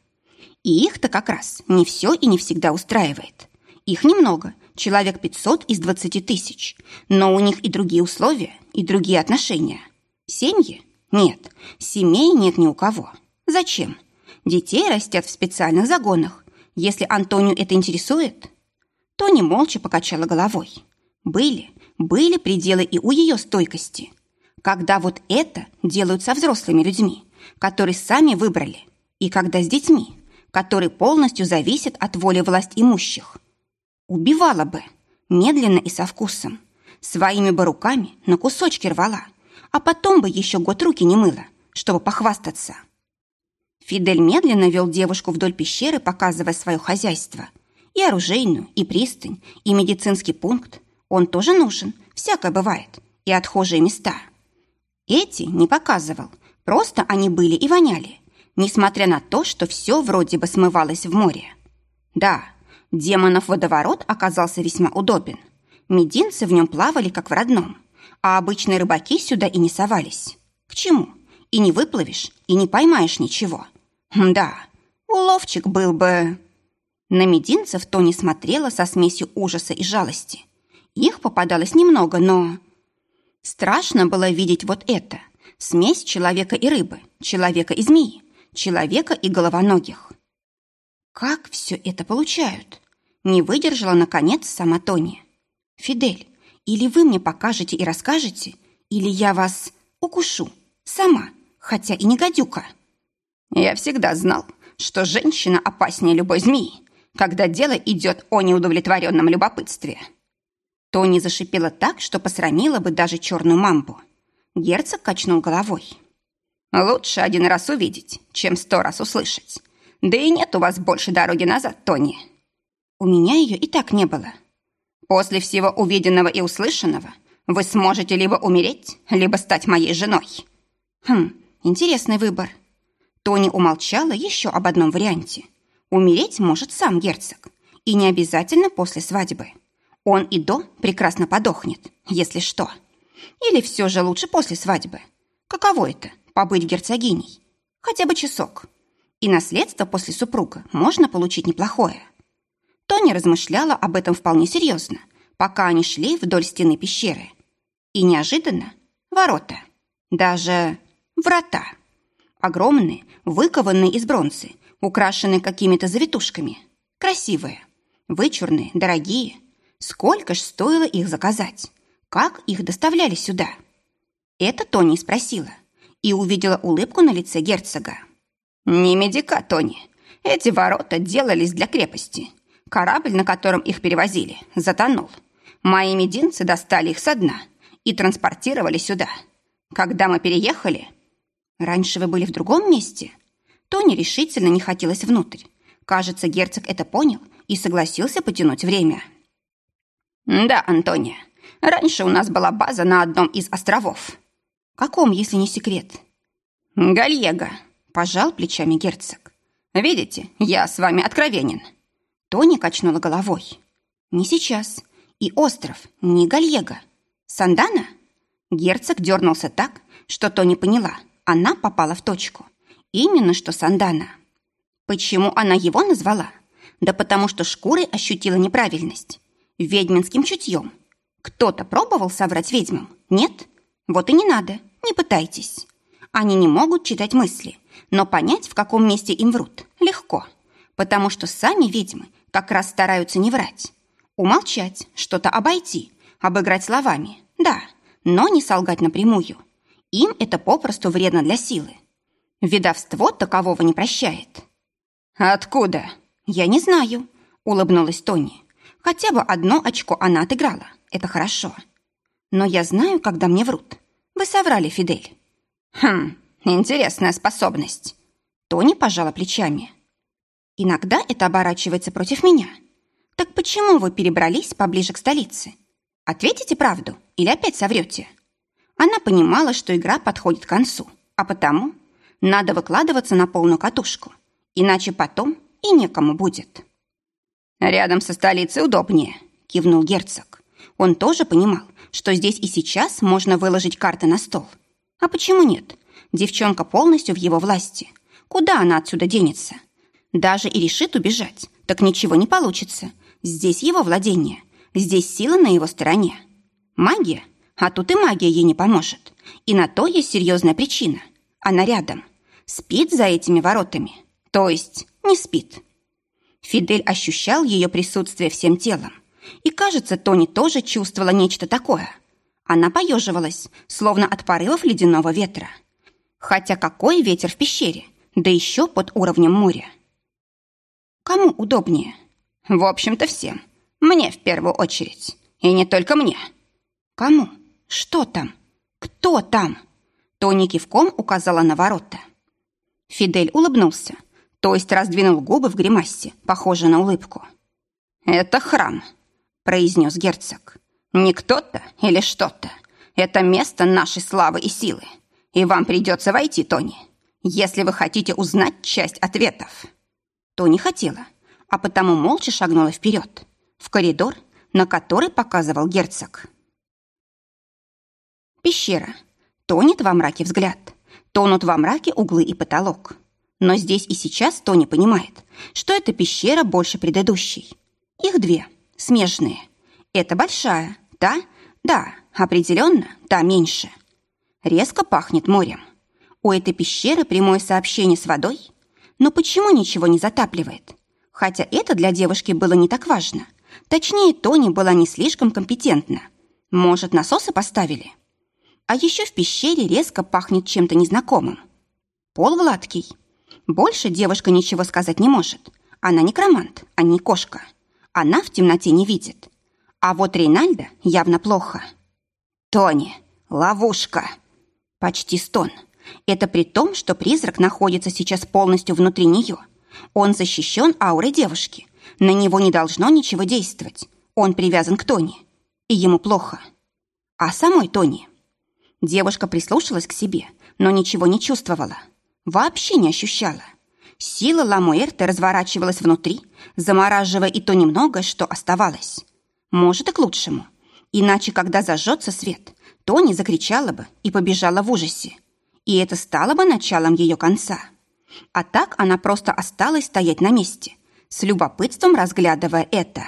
И их-то как раз не все и не всегда устраивает. Их немного, человек 500 из 20 тысяч, но у них и другие условия, и другие отношения. Семьи? Нет, семей нет ни у кого. Зачем? Детей растят в специальных загонах. Если Антонию это интересует? Тони молча покачала головой. Были, были пределы и у ее стойкости. Когда вот это делают со взрослыми людьми, которые сами выбрали, и когда с детьми, который полностью зависит от воли власть имущих. Убивала бы, медленно и со вкусом, своими бы руками на кусочки рвала, а потом бы еще год руки не мыла, чтобы похвастаться. Фидель медленно вел девушку вдоль пещеры, показывая свое хозяйство. И оружейную, и пристань, и медицинский пункт. Он тоже нужен, всякое бывает. И отхожие места. Эти не показывал, просто они были и воняли, несмотря на то, что все вроде бы смывалось в море. Да, демонов водоворот оказался весьма удобен. Мединцы в нем плавали, как в родном, а обычные рыбаки сюда и не совались. К чему? И не выплывешь, и не поймаешь ничего. Да, уловчик был бы... На мединцев Тони смотрела со смесью ужаса и жалости. Их попадалось немного, но... Страшно было видеть вот это. Смесь человека и рыбы, человека и змеи, человека и головоногих. Как все это получают? Не выдержала, наконец, сама Тони. Фидель, или вы мне покажете и расскажете, или я вас укушу сама, хотя и не гадюка. Я всегда знал, что женщина опаснее любой змеи, когда дело идет о неудовлетворенном любопытстве. Тони зашипела так, что посрамила бы даже черную мамбу. Герцог качнул головой. «Лучше один раз увидеть, чем сто раз услышать. Да и нет у вас больше дороги назад, Тони». «У меня ее и так не было». «После всего увиденного и услышанного вы сможете либо умереть, либо стать моей женой». «Хм, интересный выбор». Тони умолчала еще об одном варианте. Умереть может сам герцог, и не обязательно после свадьбы. Он и до прекрасно подохнет, если что. Или все же лучше после свадьбы. Каково это – побыть герцогиней? Хотя бы часок. И наследство после супруга можно получить неплохое. Тони размышляла об этом вполне серьезно, пока они шли вдоль стены пещеры. И неожиданно – ворота. Даже врата. Огромные, выкованные из бронзы, украшенные какими-то завитушками. Красивые, вычурные, дорогие – Сколько ж стоило их заказать? Как их доставляли сюда? Это Тони спросила и увидела улыбку на лице герцога. «Не медика, Тони. Эти ворота делались для крепости. Корабль, на котором их перевозили, затонул. Мои мединцы достали их со дна и транспортировали сюда. Когда мы переехали...» «Раньше вы были в другом месте?» Тони решительно не хотелось внутрь. Кажется, герцог это понял и согласился потянуть время. «Да, Антония. Раньше у нас была база на одном из островов». «Каком, если не секрет?» «Гальего», – пожал плечами герцог. «Видите, я с вами откровенен». Тони качнула головой. «Не сейчас. И остров, не Гальего. Сандана?» Герцог дернулся так, что Тони поняла. Она попала в точку. Именно что Сандана. Почему она его назвала? Да потому что шкурой ощутила неправильность ведьминским чутьем. Кто-то пробовал соврать ведьмам? Нет? Вот и не надо, не пытайтесь. Они не могут читать мысли, но понять, в каком месте им врут, легко. Потому что сами ведьмы как раз стараются не врать. Умолчать, что-то обойти, обыграть словами, да, но не солгать напрямую. Им это попросту вредно для силы. Ведовство такового не прощает. «Откуда?» «Я не знаю», — улыбнулась Тони. Хотя бы одно очко она отыграла. Это хорошо. Но я знаю, когда мне врут. Вы соврали, Фидель. Хм, интересная способность. Тони пожала плечами. Иногда это оборачивается против меня. Так почему вы перебрались поближе к столице? Ответите правду или опять соврете? Она понимала, что игра подходит к концу, а потому надо выкладываться на полную катушку, иначе потом и некому будет. «Рядом со столицей удобнее», — кивнул герцог. Он тоже понимал, что здесь и сейчас можно выложить карты на стол. А почему нет? Девчонка полностью в его власти. Куда она отсюда денется? Даже и решит убежать, так ничего не получится. Здесь его владение, здесь сила на его стороне. Магия? А тут и магия ей не поможет. И на то есть серьезная причина. Она рядом. Спит за этими воротами. То есть не спит. Фидель ощущал ее присутствие всем телом. И, кажется, Тони тоже чувствовала нечто такое. Она поеживалась, словно от порывов ледяного ветра. Хотя какой ветер в пещере, да еще под уровнем моря. Кому удобнее? В общем-то, всем. Мне в первую очередь. И не только мне. Кому? Что там? Кто там? Тони кивком указала на ворота. Фидель улыбнулся, то есть раздвинул губы в гримасе, похожей на улыбку. «Это храм», — произнес герцог. «Не кто-то или что-то. Это место нашей славы и силы. И вам придется войти, Тони, если вы хотите узнать часть ответов». Тони хотела, а потому молча шагнула вперед, в коридор, на который показывал герцог. Пещера. Тонет во мраке взгляд. Тонут во мраке углы и потолок. Но здесь и сейчас Тони понимает, что эта пещера больше предыдущей. Их две, смежные. Это большая, та, да, определенно, та меньше. Резко пахнет морем. У этой пещеры прямое сообщение с водой. Но почему ничего не затапливает? Хотя это для девушки было не так важно. Точнее, Тони была не слишком компетентна. Может, насосы поставили? А еще в пещере резко пахнет чем-то незнакомым. Пол гладкий. Больше девушка ничего сказать не может. Она некромант, а не кошка. Она в темноте не видит. А вот Рейнальда явно плохо. «Тони, ловушка!» Почти стон. Это при том, что призрак находится сейчас полностью внутри нее. Он защищен аурой девушки. На него не должно ничего действовать. Он привязан к Тони. И ему плохо. А самой Тони... Девушка прислушалась к себе, но ничего не чувствовала. Вообще не ощущала. Сила Ламуэрте разворачивалась внутри, замораживая и то немного, что оставалось. Может, и к лучшему. Иначе, когда зажжется свет, Тони закричала бы и побежала в ужасе. И это стало бы началом ее конца. А так она просто осталась стоять на месте, с любопытством разглядывая это.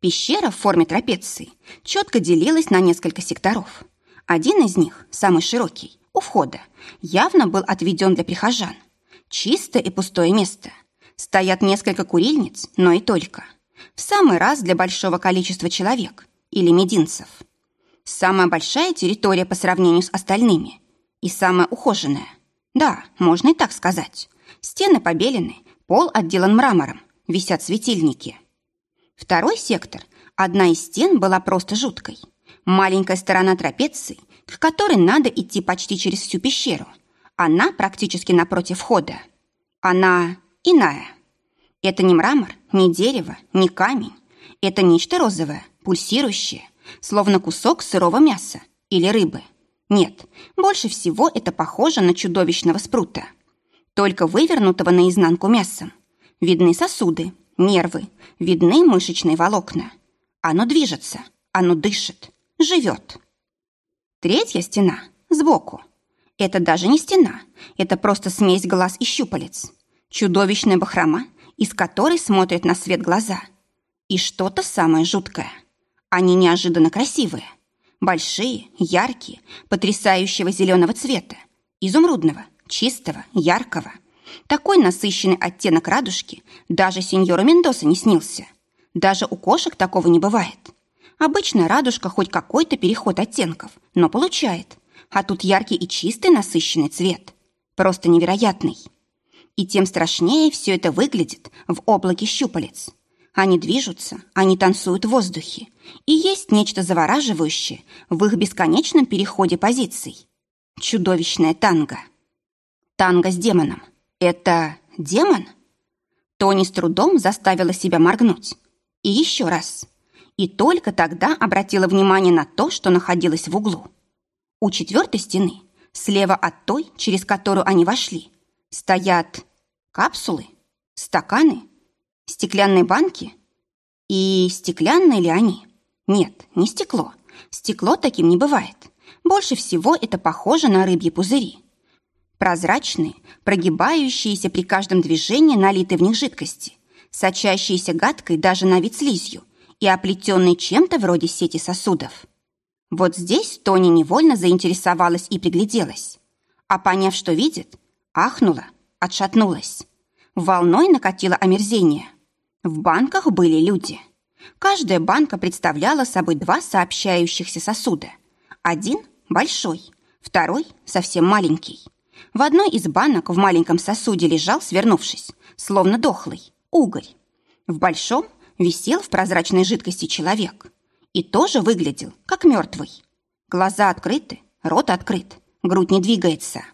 Пещера в форме трапеции четко делилась на несколько секторов. Один из них, самый широкий, у входа, явно был отведен для прихожан. Чистое и пустое место. Стоят несколько курильниц, но и только. В самый раз для большого количества человек или мединцев. Самая большая территория по сравнению с остальными. И самая ухоженная. Да, можно и так сказать. Стены побелены, пол отделан мрамором, висят светильники. Второй сектор, одна из стен была просто жуткой. Маленькая сторона трапеции, к которой надо идти почти через всю пещеру – она практически напротив входа. Она иная. Это не мрамор, не дерево, не камень. Это нечто розовое, пульсирующее, словно кусок сырого мяса или рыбы. Нет, больше всего это похоже на чудовищного спрута. Только вывернутого наизнанку мясом. Видны сосуды, нервы, видны мышечные волокна. Оно движется, оно дышит, живет. Третья стена сбоку – это даже не стена, это просто смесь глаз и щупалец. Чудовищная бахрома, из которой смотрят на свет глаза. И что-то самое жуткое. Они неожиданно красивые. Большие, яркие, потрясающего зеленого цвета. Изумрудного, чистого, яркого. Такой насыщенный оттенок радужки даже сеньору Мендоса не снился. Даже у кошек такого не бывает. Обычно радужка хоть какой-то переход оттенков, но получает – а тут яркий и чистый насыщенный цвет. Просто невероятный. И тем страшнее все это выглядит в облаке щупалец. Они движутся, они танцуют в воздухе. И есть нечто завораживающее в их бесконечном переходе позиций. Чудовищная танго. Танго с демоном. Это демон? Тони с трудом заставила себя моргнуть. И еще раз. И только тогда обратила внимание на то, что находилось в углу. У четвертой стены, слева от той, через которую они вошли, стоят капсулы, стаканы, стеклянные банки. И стеклянные ли они? Нет, не стекло. Стекло таким не бывает. Больше всего это похоже на рыбьи пузыри. Прозрачные, прогибающиеся при каждом движении налитой в них жидкости, сочащиеся гадкой даже на вид слизью и оплетенные чем-то вроде сети сосудов. Вот здесь Тони невольно заинтересовалась и пригляделась. А поняв, что видит, ахнула, отшатнулась. Волной накатило омерзение. В банках были люди. Каждая банка представляла собой два сообщающихся сосуда. Один – большой, второй – совсем маленький. В одной из банок в маленьком сосуде лежал, свернувшись, словно дохлый, угорь. В большом висел в прозрачной жидкости человек и тоже выглядел, как мертвый. Глаза открыты, рот открыт, грудь не двигается.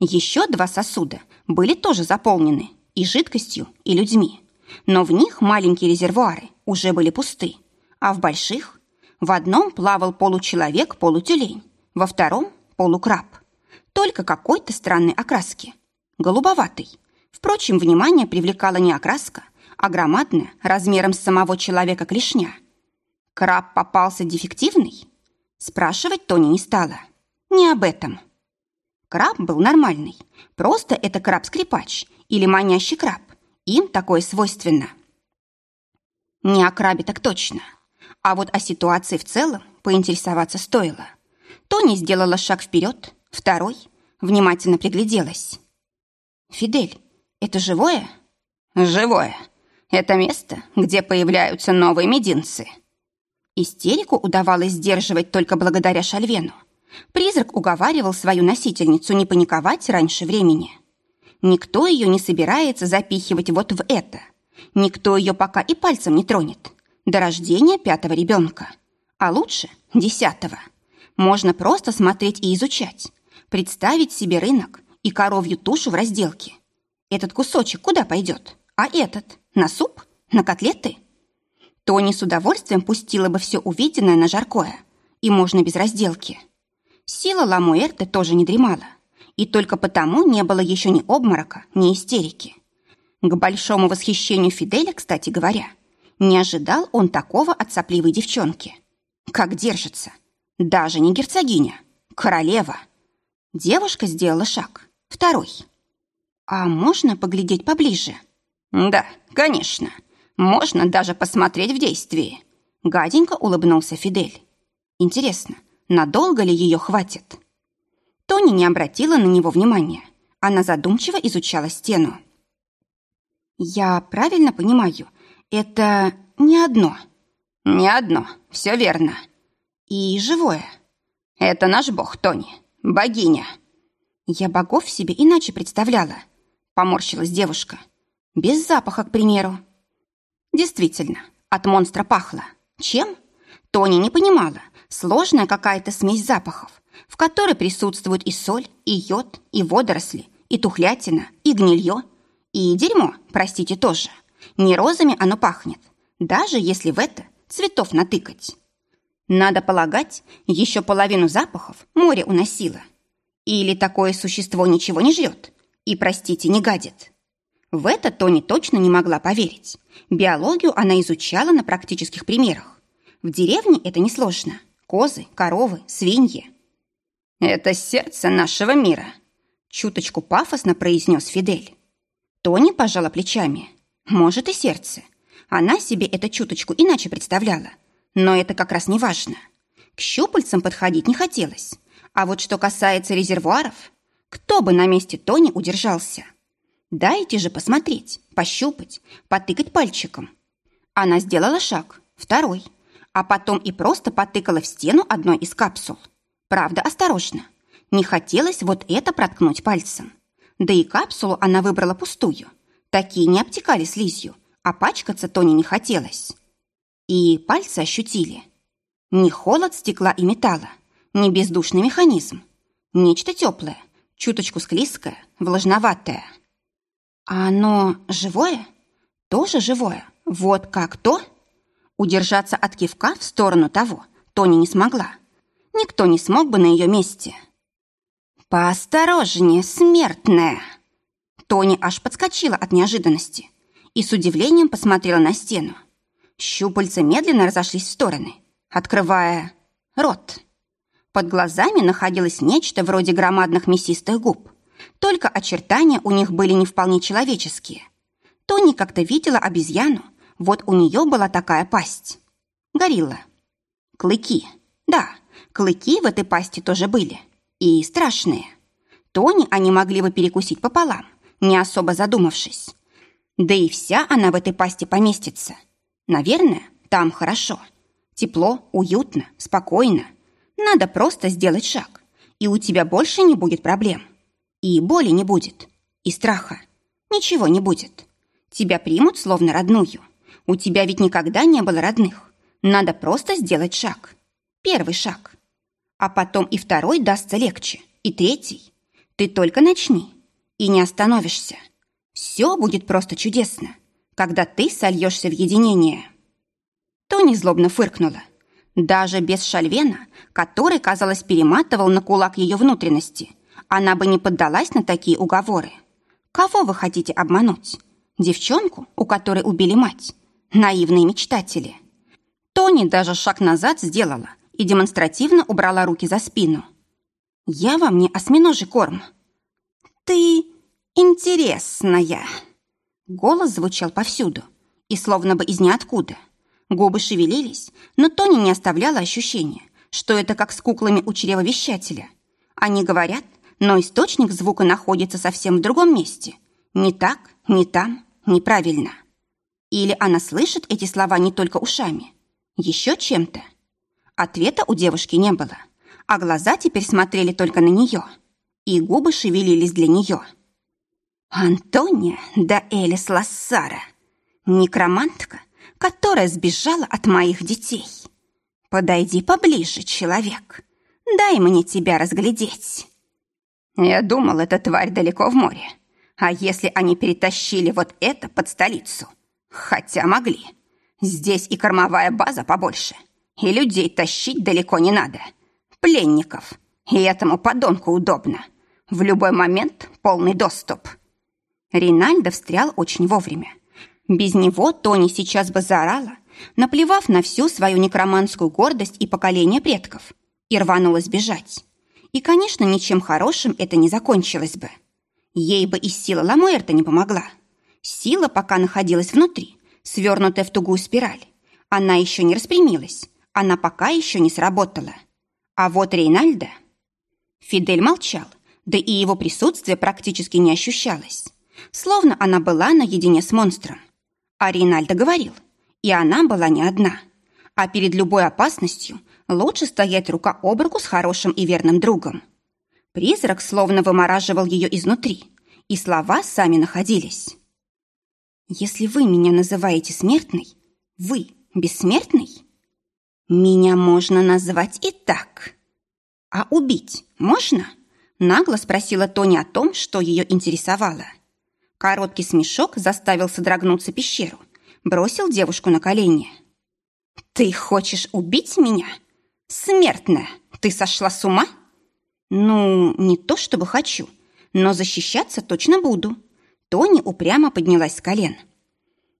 Еще два сосуда были тоже заполнены и жидкостью, и людьми. Но в них маленькие резервуары уже были пусты, а в больших в одном плавал получеловек, полутюлень, во втором – полукраб. Только какой-то странной окраски. Голубоватый. Впрочем, внимание привлекала не окраска, а громадная, размером с самого человека клешня. Краб попался дефективный? Спрашивать Тони не стала. Не об этом. Краб был нормальный. Просто это краб-скрипач или манящий краб. Им такое свойственно. Не о крабе так точно. А вот о ситуации в целом поинтересоваться стоило. Тони сделала шаг вперед, второй, внимательно пригляделась. «Фидель, это живое?» «Живое. Это место, где появляются новые мединцы». Истерику удавалось сдерживать только благодаря Шальвену. Призрак уговаривал свою носительницу не паниковать раньше времени. Никто ее не собирается запихивать вот в это. Никто ее пока и пальцем не тронет. До рождения пятого ребенка. А лучше десятого. Можно просто смотреть и изучать. Представить себе рынок и коровью тушу в разделке. Этот кусочек куда пойдет? А этот? На суп? На котлеты? Тони с удовольствием пустила бы все увиденное на жаркое. И можно без разделки. Сила Ламуэрте тоже не дремала. И только потому не было еще ни обморока, ни истерики. К большому восхищению Фиделя, кстати говоря, не ожидал он такого от сопливой девчонки. Как держится. Даже не герцогиня, королева. Девушка сделала шаг. Второй. А можно поглядеть поближе? Да, конечно. Можно даже посмотреть в действии. Гаденько улыбнулся Фидель. Интересно, надолго ли ее хватит? Тони не обратила на него внимания. Она задумчиво изучала стену. «Я правильно понимаю, это не одно?» «Не одно, все верно». «И живое?» «Это наш бог, Тони, богиня». «Я богов себе иначе представляла», — поморщилась девушка. «Без запаха, к примеру». Действительно, от монстра пахло. Чем? Тони не понимала. Сложная какая-то смесь запахов, в которой присутствуют и соль, и йод, и водоросли, и тухлятина, и гнилье, и дерьмо, простите, тоже. Не розами оно пахнет, даже если в это цветов натыкать. Надо полагать, еще половину запахов море уносило. Или такое существо ничего не жрет и, простите, не гадит. В это Тони точно не могла поверить. Биологию она изучала на практических примерах. В деревне это несложно. Козы, коровы, свиньи. «Это сердце нашего мира», — чуточку пафосно произнес Фидель. Тони пожала плечами. «Может, и сердце. Она себе это чуточку иначе представляла. Но это как раз не важно. К щупальцам подходить не хотелось. А вот что касается резервуаров, кто бы на месте Тони удержался? Дайте же посмотреть, пощупать, потыкать пальчиком. Она сделала шаг, второй, а потом и просто потыкала в стену одной из капсул. Правда, осторожно. Не хотелось вот это проткнуть пальцем. Да и капсулу она выбрала пустую. Такие не обтекали слизью, а пачкаться Тони не хотелось. И пальцы ощутили. Не холод стекла и металла, не бездушный механизм. Нечто теплое, чуточку склизкое, влажноватое. А оно живое? Тоже живое? Вот как то? Удержаться от кивка в сторону того Тони не смогла. Никто не смог бы на ее месте. «Поосторожнее, смертная!» Тони аж подскочила от неожиданности и с удивлением посмотрела на стену. Щупальца медленно разошлись в стороны, открывая рот. Под глазами находилось нечто вроде громадных мясистых губ. Только очертания у них были не вполне человеческие. Тони как-то видела обезьяну, вот у нее была такая пасть. Горилла. Клыки. Да, клыки в этой пасти тоже были. И страшные. Тони они могли бы перекусить пополам, не особо задумавшись. Да и вся она в этой пасти поместится. Наверное, там хорошо. Тепло, уютно, спокойно. Надо просто сделать шаг, и у тебя больше не будет проблем. И боли не будет. И страха. Ничего не будет. Тебя примут словно родную. У тебя ведь никогда не было родных. Надо просто сделать шаг. Первый шаг. А потом и второй дастся легче. И третий. Ты только начни и не остановишься. Все будет просто чудесно, когда ты сольешься в единение». Тони злобно фыркнула. Даже без шальвена, который, казалось, перематывал на кулак ее внутренности, она бы не поддалась на такие уговоры. Кого вы хотите обмануть? Девчонку, у которой убили мать? Наивные мечтатели. Тони даже шаг назад сделала и демонстративно убрала руки за спину. «Я вам не осьминожий корм». «Ты интересная». Голос звучал повсюду и словно бы из ниоткуда – Губы шевелились, но Тони не оставляла ощущения, что это как с куклами у чревовещателя. Они говорят, но источник звука находится совсем в другом месте. Не так, не там, неправильно. Или она слышит эти слова не только ушами, еще чем-то. Ответа у девушки не было, а глаза теперь смотрели только на нее, и губы шевелились для нее. Антония да Элис Лассара, некромантка, которая сбежала от моих детей. Подойди поближе, человек. Дай мне тебя разглядеть. Я думал, эта тварь далеко в море. А если они перетащили вот это под столицу? Хотя могли. Здесь и кормовая база побольше. И людей тащить далеко не надо. Пленников. И этому подонку удобно. В любой момент полный доступ. Ринальдо встрял очень вовремя. Без него Тони сейчас бы заорала, наплевав на всю свою некроманскую гордость и поколение предков, и рванулась бежать. И, конечно, ничем хорошим это не закончилось бы. Ей бы и сила Ламуэрта не помогла. Сила пока находилась внутри, свернутая в тугую спираль. Она еще не распрямилась, она пока еще не сработала. А вот Рейнальда... Фидель молчал, да и его присутствие практически не ощущалось. Словно она была наедине с монстром. А Ринальдо говорил, и она была не одна. А перед любой опасностью лучше стоять рука об руку с хорошим и верным другом. Призрак словно вымораживал ее изнутри, и слова сами находились. «Если вы меня называете смертной, вы бессмертный? Меня можно назвать и так. А убить можно?» Нагло спросила Тони о том, что ее интересовало. Короткий смешок заставил содрогнуться пещеру. Бросил девушку на колени. «Ты хочешь убить меня? Смертная, ты сошла с ума?» «Ну, не то чтобы хочу, но защищаться точно буду». Тони упрямо поднялась с колен.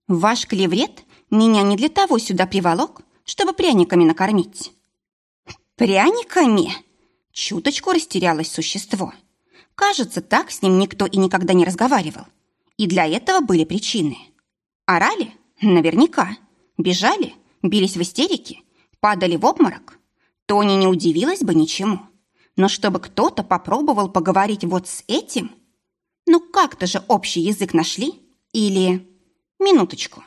«Ваш клеврет меня не для того сюда приволок, чтобы пряниками накормить». «Пряниками?» Чуточку растерялось существо. Кажется, так с ним никто и никогда не разговаривал. И для этого были причины. Орали? Наверняка. Бежали? Бились в истерике? Падали в обморок? Тони не удивилась бы ничему. Но чтобы кто-то попробовал поговорить вот с этим? Ну как-то же общий язык нашли? Или... Минуточку.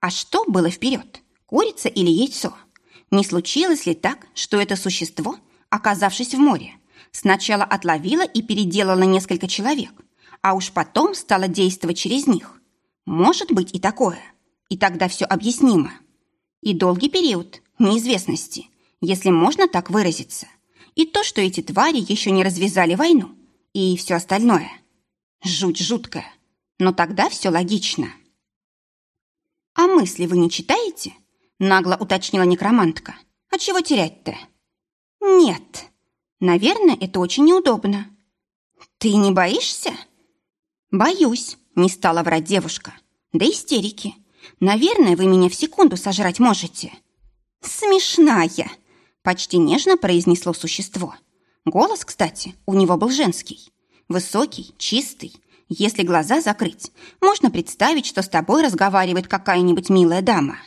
А что было вперед? Курица или яйцо? Не случилось ли так, что это существо, оказавшись в море, сначала отловило и переделало несколько человек, а уж потом стала действовать через них. Может быть и такое. И тогда все объяснимо. И долгий период неизвестности, если можно так выразиться. И то, что эти твари еще не развязали войну. И все остальное. Жуть жуткая. Но тогда все логично. «А мысли вы не читаете?» Нагло уточнила некромантка. «А чего терять-то?» «Нет. Наверное, это очень неудобно». «Ты не боишься?» «Боюсь», — не стала врать девушка. «Да истерики. Наверное, вы меня в секунду сожрать можете». «Смешная», — почти нежно произнесло существо. Голос, кстати, у него был женский. Высокий, чистый. Если глаза закрыть, можно представить, что с тобой разговаривает какая-нибудь милая дама.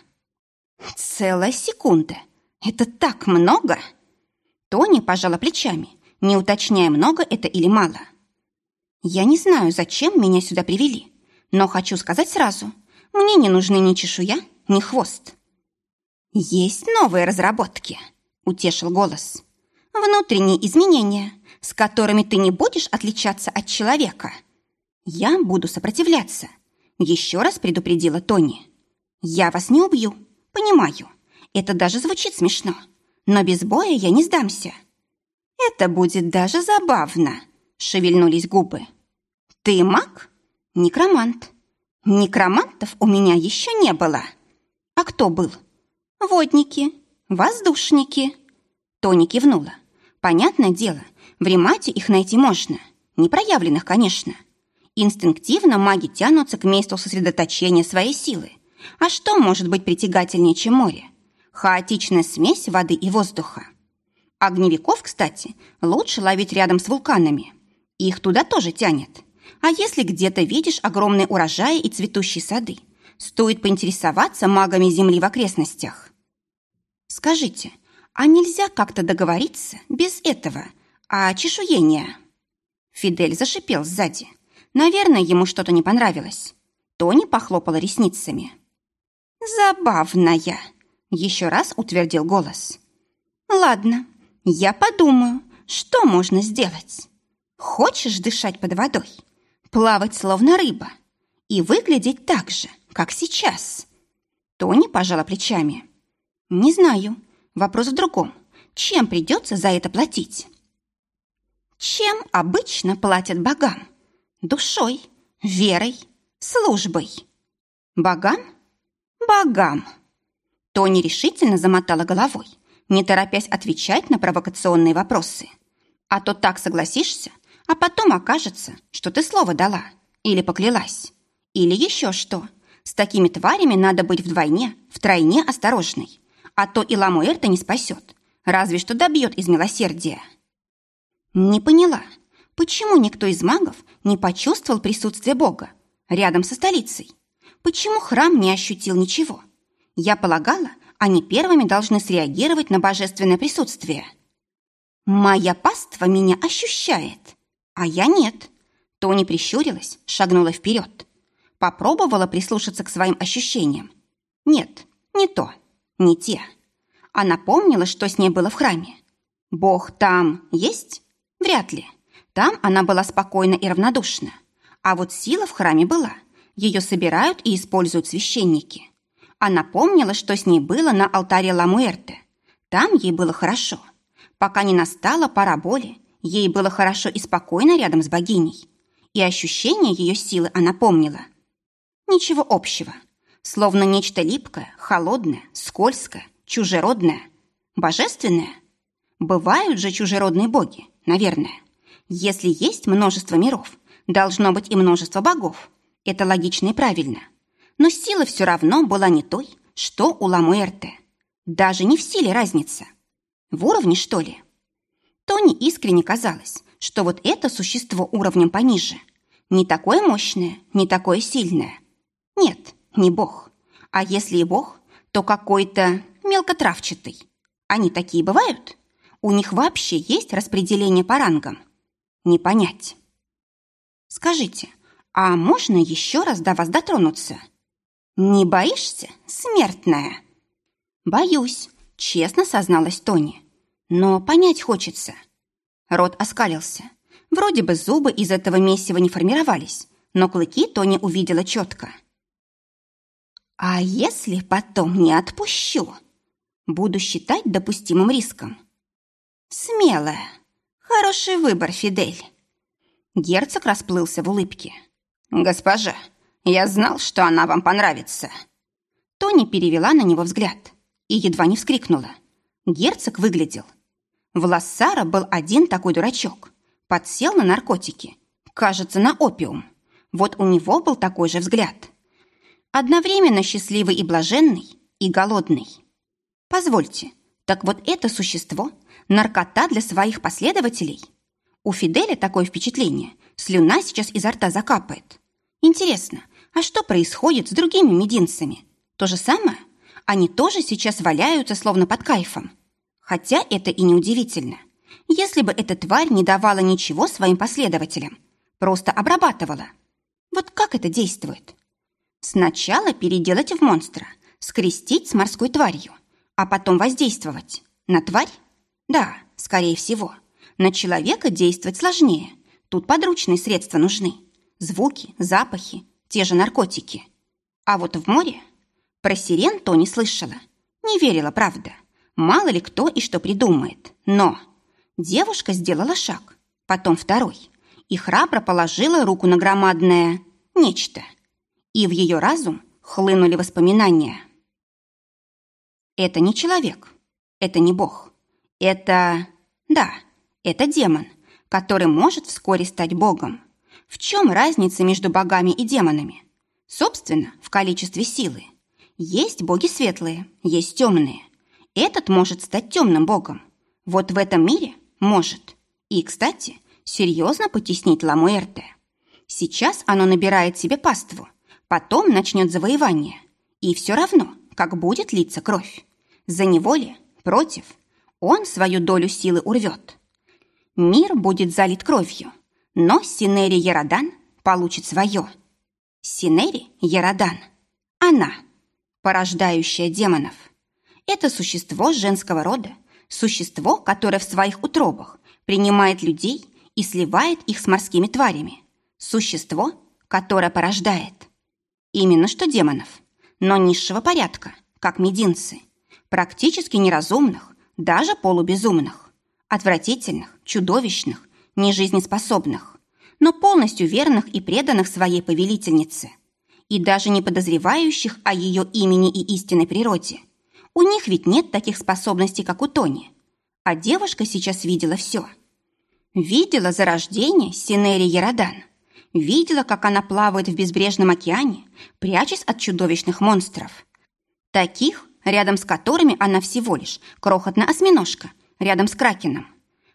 «Целая секунда. Это так много!» Тони пожала плечами, не уточняя, много это или мало. Я не знаю, зачем меня сюда привели, но хочу сказать сразу, мне не нужны ни чешуя, ни хвост. Есть новые разработки, утешил голос. Внутренние изменения, с которыми ты не будешь отличаться от человека. Я буду сопротивляться, еще раз предупредила Тони. Я вас не убью, понимаю. Это даже звучит смешно, но без боя я не сдамся. Это будет даже забавно, шевельнулись губы. «Ты маг? Некромант. Некромантов у меня еще не было. А кто был? Водники, воздушники». Тони кивнула. «Понятное дело, в ремате их найти можно. Непроявленных, конечно. Инстинктивно маги тянутся к месту сосредоточения своей силы. А что может быть притягательнее, чем море? Хаотичная смесь воды и воздуха. Огневиков, кстати, лучше ловить рядом с вулканами. Их туда тоже тянет. А если где-то видишь огромные урожаи и цветущие сады, стоит поинтересоваться магами Земли в окрестностях. Скажите, а нельзя как-то договориться без этого, а чешуения? Фидель зашипел сзади. Наверное, ему что-то не понравилось. Тони похлопала ресницами. «Забавная!» — еще раз утвердил голос. «Ладно, я подумаю, что можно сделать. Хочешь дышать под водой, плавать словно рыба и выглядеть так же, как сейчас?» Тони пожала плечами. «Не знаю. Вопрос в другом. Чем придется за это платить?» «Чем обычно платят богам? Душой, верой, службой?» «Богам? Богам!» Тони решительно замотала головой не торопясь отвечать на провокационные вопросы. А то так согласишься, а потом окажется, что ты слово дала или поклялась. Или еще что. С такими тварями надо быть вдвойне, втройне осторожной. А то и Ламуэрта не спасет, разве что добьет из милосердия. Не поняла, почему никто из магов не почувствовал присутствие Бога рядом со столицей? Почему храм не ощутил ничего? Я полагала, они первыми должны среагировать на божественное присутствие. «Моя паства меня ощущает, а я нет». Тони прищурилась, шагнула вперед. Попробовала прислушаться к своим ощущениям. Нет, не то, не те. Она помнила, что с ней было в храме. Бог там есть? Вряд ли. Там она была спокойна и равнодушна. А вот сила в храме была. Ее собирают и используют священники. Она помнила, что с ней было на алтаре Ламуэрте. Там ей было хорошо. Пока не настала пора боли, ей было хорошо и спокойно рядом с богиней. И ощущение ее силы она помнила. Ничего общего. Словно нечто липкое, холодное, скользкое, чужеродное. Божественное? Бывают же чужеродные боги, наверное. Если есть множество миров, должно быть и множество богов. Это логично и правильно – но сила все равно была не той, что у Ламуэрте. Даже не в силе разница. В уровне, что ли? Тони искренне казалось, что вот это существо уровнем пониже. Не такое мощное, не такое сильное. Нет, не бог. А если и бог, то какой-то мелкотравчатый. Они такие бывают? У них вообще есть распределение по рангам? Не понять. Скажите, а можно еще раз до вас дотронуться?» «Не боишься, смертная?» «Боюсь», — честно созналась Тони. «Но понять хочется». Рот оскалился. Вроде бы зубы из этого месива не формировались, но клыки Тони увидела четко. «А если потом не отпущу?» «Буду считать допустимым риском». «Смелая. Хороший выбор, Фидель». Герцог расплылся в улыбке. «Госпожа, я знал, что она вам понравится». Тони перевела на него взгляд и едва не вскрикнула. Герцог выглядел. В Лассара был один такой дурачок. Подсел на наркотики. Кажется, на опиум. Вот у него был такой же взгляд. Одновременно счастливый и блаженный, и голодный. Позвольте, так вот это существо – наркота для своих последователей? У Фиделя такое впечатление, слюна сейчас изо рта закапает. Интересно, а что происходит с другими мединцами? То же самое? Они тоже сейчас валяются словно под кайфом. Хотя это и не удивительно. Если бы эта тварь не давала ничего своим последователям, просто обрабатывала. Вот как это действует? Сначала переделать в монстра, скрестить с морской тварью, а потом воздействовать. На тварь? Да, скорее всего. На человека действовать сложнее. Тут подручные средства нужны. Звуки, запахи, те же наркотики. А вот в море про сирен то не слышала. Не верила, правда. Мало ли кто и что придумает. Но девушка сделала шаг, потом второй. и храбро положила руку на громадное нечто. И в ее разум хлынули воспоминания. Это не человек, это не бог. Это... да, это демон, который может вскоре стать богом. В чем разница между богами и демонами? Собственно, в количестве силы. Есть боги светлые, есть темные. Этот может стать темным богом. Вот в этом мире может. И, кстати, серьезно потеснить Ламуэрте. Сейчас оно набирает себе паству, потом начнет завоевание. И все равно, как будет литься кровь. За него ли, против, он свою долю силы урвет. Мир будет залит кровью, но Синери Ярадан получит свое. Синери Ярадан. Она, порождающая демонов. Это существо женского рода, существо, которое в своих утробах принимает людей и сливает их с морскими тварями. Существо, которое порождает. Именно что демонов, но низшего порядка, как мединцы, практически неразумных, даже полубезумных, отвратительных, чудовищных, нежизнеспособных, но полностью верных и преданных своей повелительнице, и даже не подозревающих о ее имени и истинной природе. У них ведь нет таких способностей, как у Тони. А девушка сейчас видела все – Видела зарождение Синери Ярадан. Видела, как она плавает в безбрежном океане, прячась от чудовищных монстров. Таких, рядом с которыми она всего лишь крохотная осьминожка, рядом с Кракеном.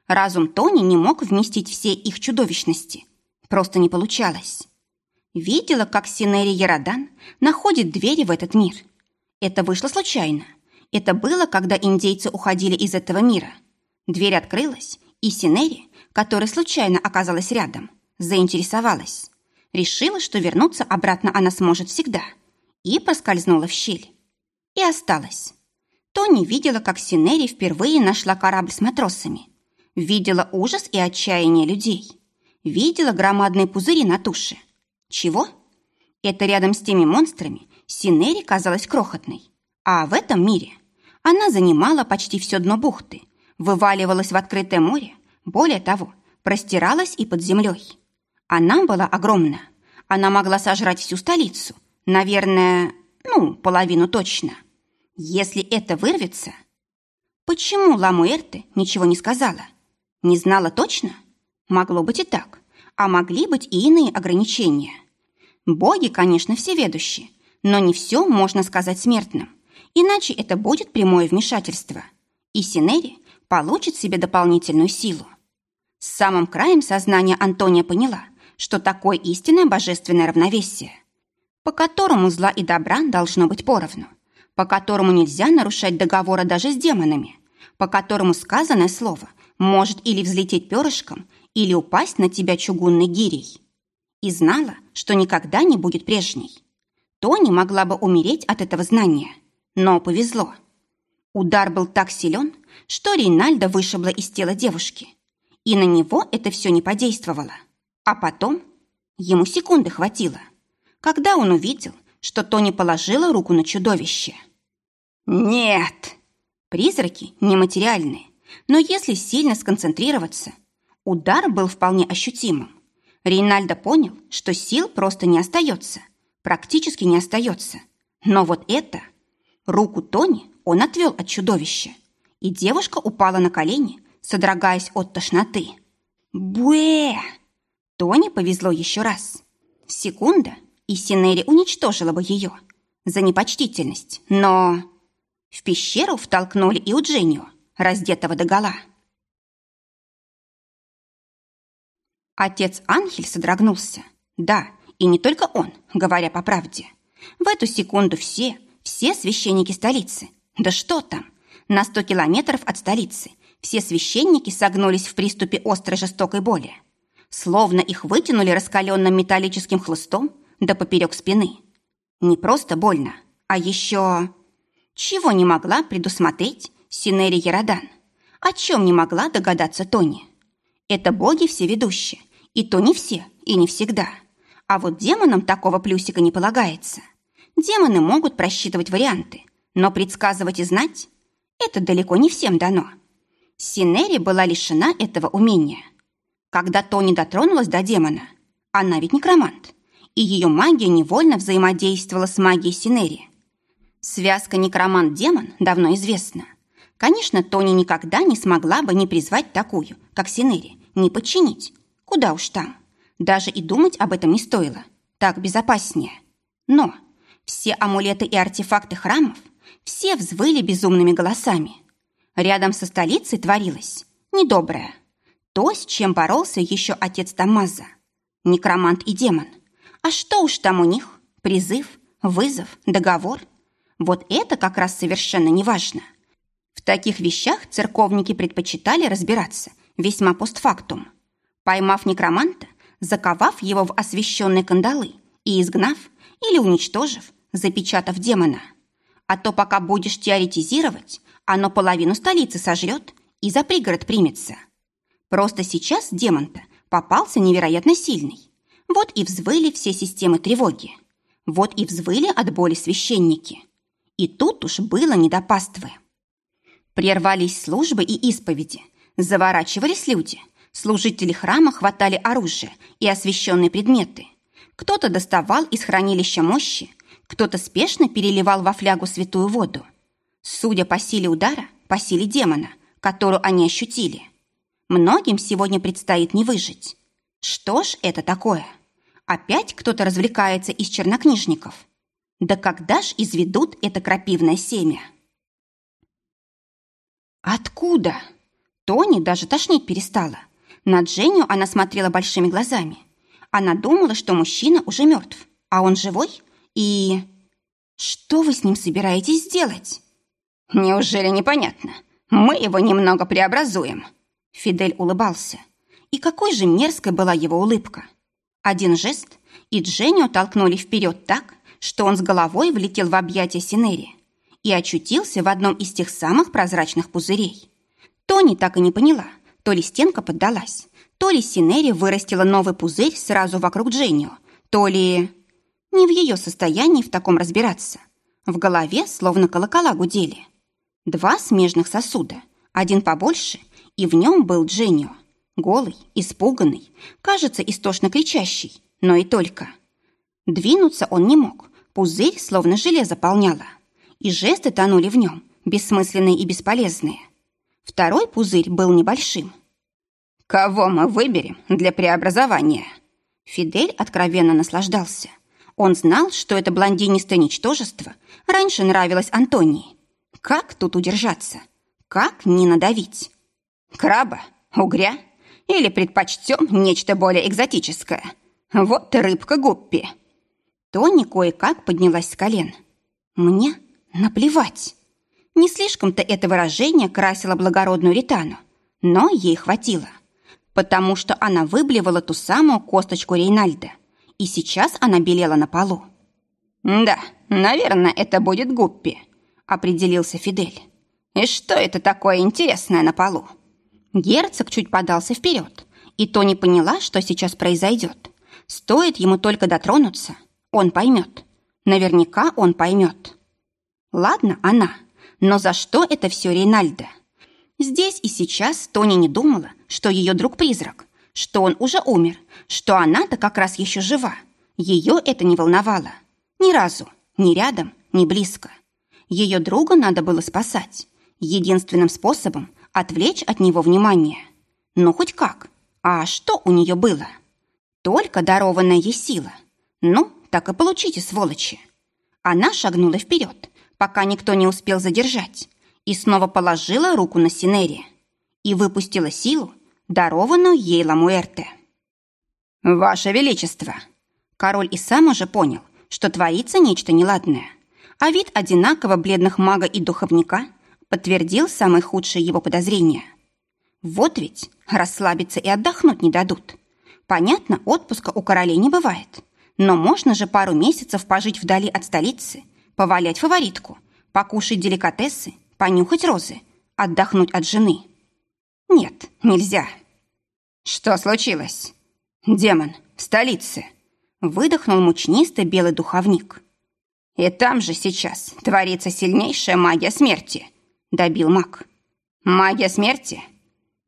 Разум Тони не мог вместить все их чудовищности. Просто не получалось. Видела, как Синери Ярадан находит двери в этот мир. Это вышло случайно. Это было, когда индейцы уходили из этого мира. Дверь открылась, и Синери которая случайно оказалась рядом, заинтересовалась. Решила, что вернуться обратно она сможет всегда. И проскользнула в щель. И осталась. Тони видела, как Синери впервые нашла корабль с матросами. Видела ужас и отчаяние людей. Видела громадные пузыри на туше. Чего? Это рядом с теми монстрами Синери казалась крохотной. А в этом мире она занимала почти все дно бухты, вываливалась в открытое море, более того, простиралась и под землей. Она была огромна. Она могла сожрать всю столицу. Наверное, ну, половину точно. Если это вырвется... Почему Ламуэрте ничего не сказала? Не знала точно? Могло быть и так. А могли быть и иные ограничения. Боги, конечно, всеведущие, но не все можно сказать смертным. Иначе это будет прямое вмешательство. И Синери получит себе дополнительную силу. С самым краем сознания Антония поняла, что такое истинное божественное равновесие, по которому зла и добра должно быть поровну, по которому нельзя нарушать договора даже с демонами, по которому сказанное слово может или взлететь перышком, или упасть на тебя чугунной гирей. И знала, что никогда не будет прежней. Тони могла бы умереть от этого знания, но повезло. Удар был так силен, что Рейнальда вышибла из тела девушки. И на него это все не подействовало. А потом ему секунды хватило, когда он увидел, что Тони положила руку на чудовище. «Нет!» Призраки нематериальные, но если сильно сконцентрироваться, удар был вполне ощутимым. Рейнальдо понял, что сил просто не остается, практически не остается. Но вот это... Руку Тони он отвел от чудовища, и девушка упала на колени, содрогаясь от тошноты. Буэ! Тони повезло еще раз. Секунда, и Синери уничтожила бы ее за непочтительность, но... В пещеру втолкнули и Удженио, раздетого догола. Отец Анхель содрогнулся. Да, и не только он, говоря по правде. В эту секунду все, все священники столицы, да что там, на сто километров от столицы, все священники согнулись в приступе острой жестокой боли. Словно их вытянули раскаленным металлическим хлыстом до поперек спины. Не просто больно, а еще... Чего не могла предусмотреть Синери Ярадан? О чем не могла догадаться Тони? Это боги всеведущие, и то не все, и не всегда. А вот демонам такого плюсика не полагается. Демоны могут просчитывать варианты, но предсказывать и знать – это далеко не всем дано. Синери была лишена этого умения. Когда Тони дотронулась до демона, она ведь некромант, и ее магия невольно взаимодействовала с магией Синери. Связка некромант-демон давно известна. Конечно, Тони никогда не смогла бы не призвать такую, как Синери, не подчинить. Куда уж там. Даже и думать об этом не стоило. Так безопаснее. Но все амулеты и артефакты храмов, все взвыли безумными голосами. Рядом со столицей творилось недоброе. То, с чем боролся еще отец Тамаза. Некромант и демон. А что уж там у них? Призыв, вызов, договор? Вот это как раз совершенно неважно. В таких вещах церковники предпочитали разбираться весьма постфактум. Поймав некроманта, заковав его в освященные кандалы и изгнав или уничтожив, запечатав демона. А то пока будешь теоретизировать, оно половину столицы сожрет и за пригород примется. Просто сейчас демон-то попался невероятно сильный. Вот и взвыли все системы тревоги. Вот и взвыли от боли священники. И тут уж было не до паствы. Прервались службы и исповеди. Заворачивались люди. Служители храма хватали оружие и освященные предметы. Кто-то доставал из хранилища мощи, кто-то спешно переливал во флягу святую воду. Судя по силе удара, по силе демона, которую они ощутили. Многим сегодня предстоит не выжить. Что ж это такое? Опять кто-то развлекается из чернокнижников? Да когда ж изведут это крапивное семя? Откуда? Тони даже тошнить перестала. На Дженю она смотрела большими глазами. Она думала, что мужчина уже мертв, а он живой. И... Что вы с ним собираетесь сделать? Неужели непонятно? Мы его немного преобразуем. Фидель улыбался. И какой же мерзкой была его улыбка. Один жест, и Дженю толкнули вперед так, что он с головой влетел в объятия Синери и очутился в одном из тех самых прозрачных пузырей. Тони так и не поняла, то ли стенка поддалась, то ли Синери вырастила новый пузырь сразу вокруг Дженнио, то ли... Не в ее состоянии в таком разбираться. В голове словно колокола гудели. Два смежных сосуда, один побольше, и в нем был Дженнио. Голый, испуганный, кажется, истошно кричащий, но и только. Двинуться он не мог, пузырь словно желе заполняло. И жесты тонули в нем, бессмысленные и бесполезные. Второй пузырь был небольшим. «Кого мы выберем для преобразования?» Фидель откровенно наслаждался. Он знал, что это блондинистое ничтожество раньше нравилось Антонии. Как тут удержаться? Как не надавить? Краба? Угря? Или предпочтем нечто более экзотическое? Вот рыбка Гуппи. Тони кое-как поднялась с колен. Мне наплевать. Не слишком-то это выражение красило благородную Ритану, но ей хватило, потому что она выблевала ту самую косточку Рейнальда, и сейчас она белела на полу. «Да, наверное, это будет Гуппи», — определился Фидель. «И что это такое интересное на полу?» Герцог чуть подался вперед, и Тони поняла, что сейчас произойдет. Стоит ему только дотронуться, он поймет. Наверняка он поймет. Ладно, она. Но за что это все Рейнальда? Здесь и сейчас Тони не думала, что ее друг-призрак, что он уже умер, что она-то как раз еще жива. Ее это не волновало. Ни разу. Ни рядом, ни близко. Ее друга надо было спасать. Единственным способом отвлечь от него внимание. Но хоть как. А что у нее было? Только дарованная ей сила. Ну, так и получите, сволочи. Она шагнула вперед, пока никто не успел задержать, и снова положила руку на Синери и выпустила силу, дарованную ей Ламуэрте. «Ваше Величество!» Король и сам уже понял, что творится нечто неладное, а вид одинаково бледных мага и духовника подтвердил самые худшие его подозрения. Вот ведь расслабиться и отдохнуть не дадут. Понятно, отпуска у королей не бывает, но можно же пару месяцев пожить вдали от столицы повалять фаворитку, покушать деликатесы, понюхать розы, отдохнуть от жены. Нет, нельзя. Что случилось? Демон в столице. Выдохнул мучнистый белый духовник. И там же сейчас творится сильнейшая магия смерти, добил маг. Магия смерти?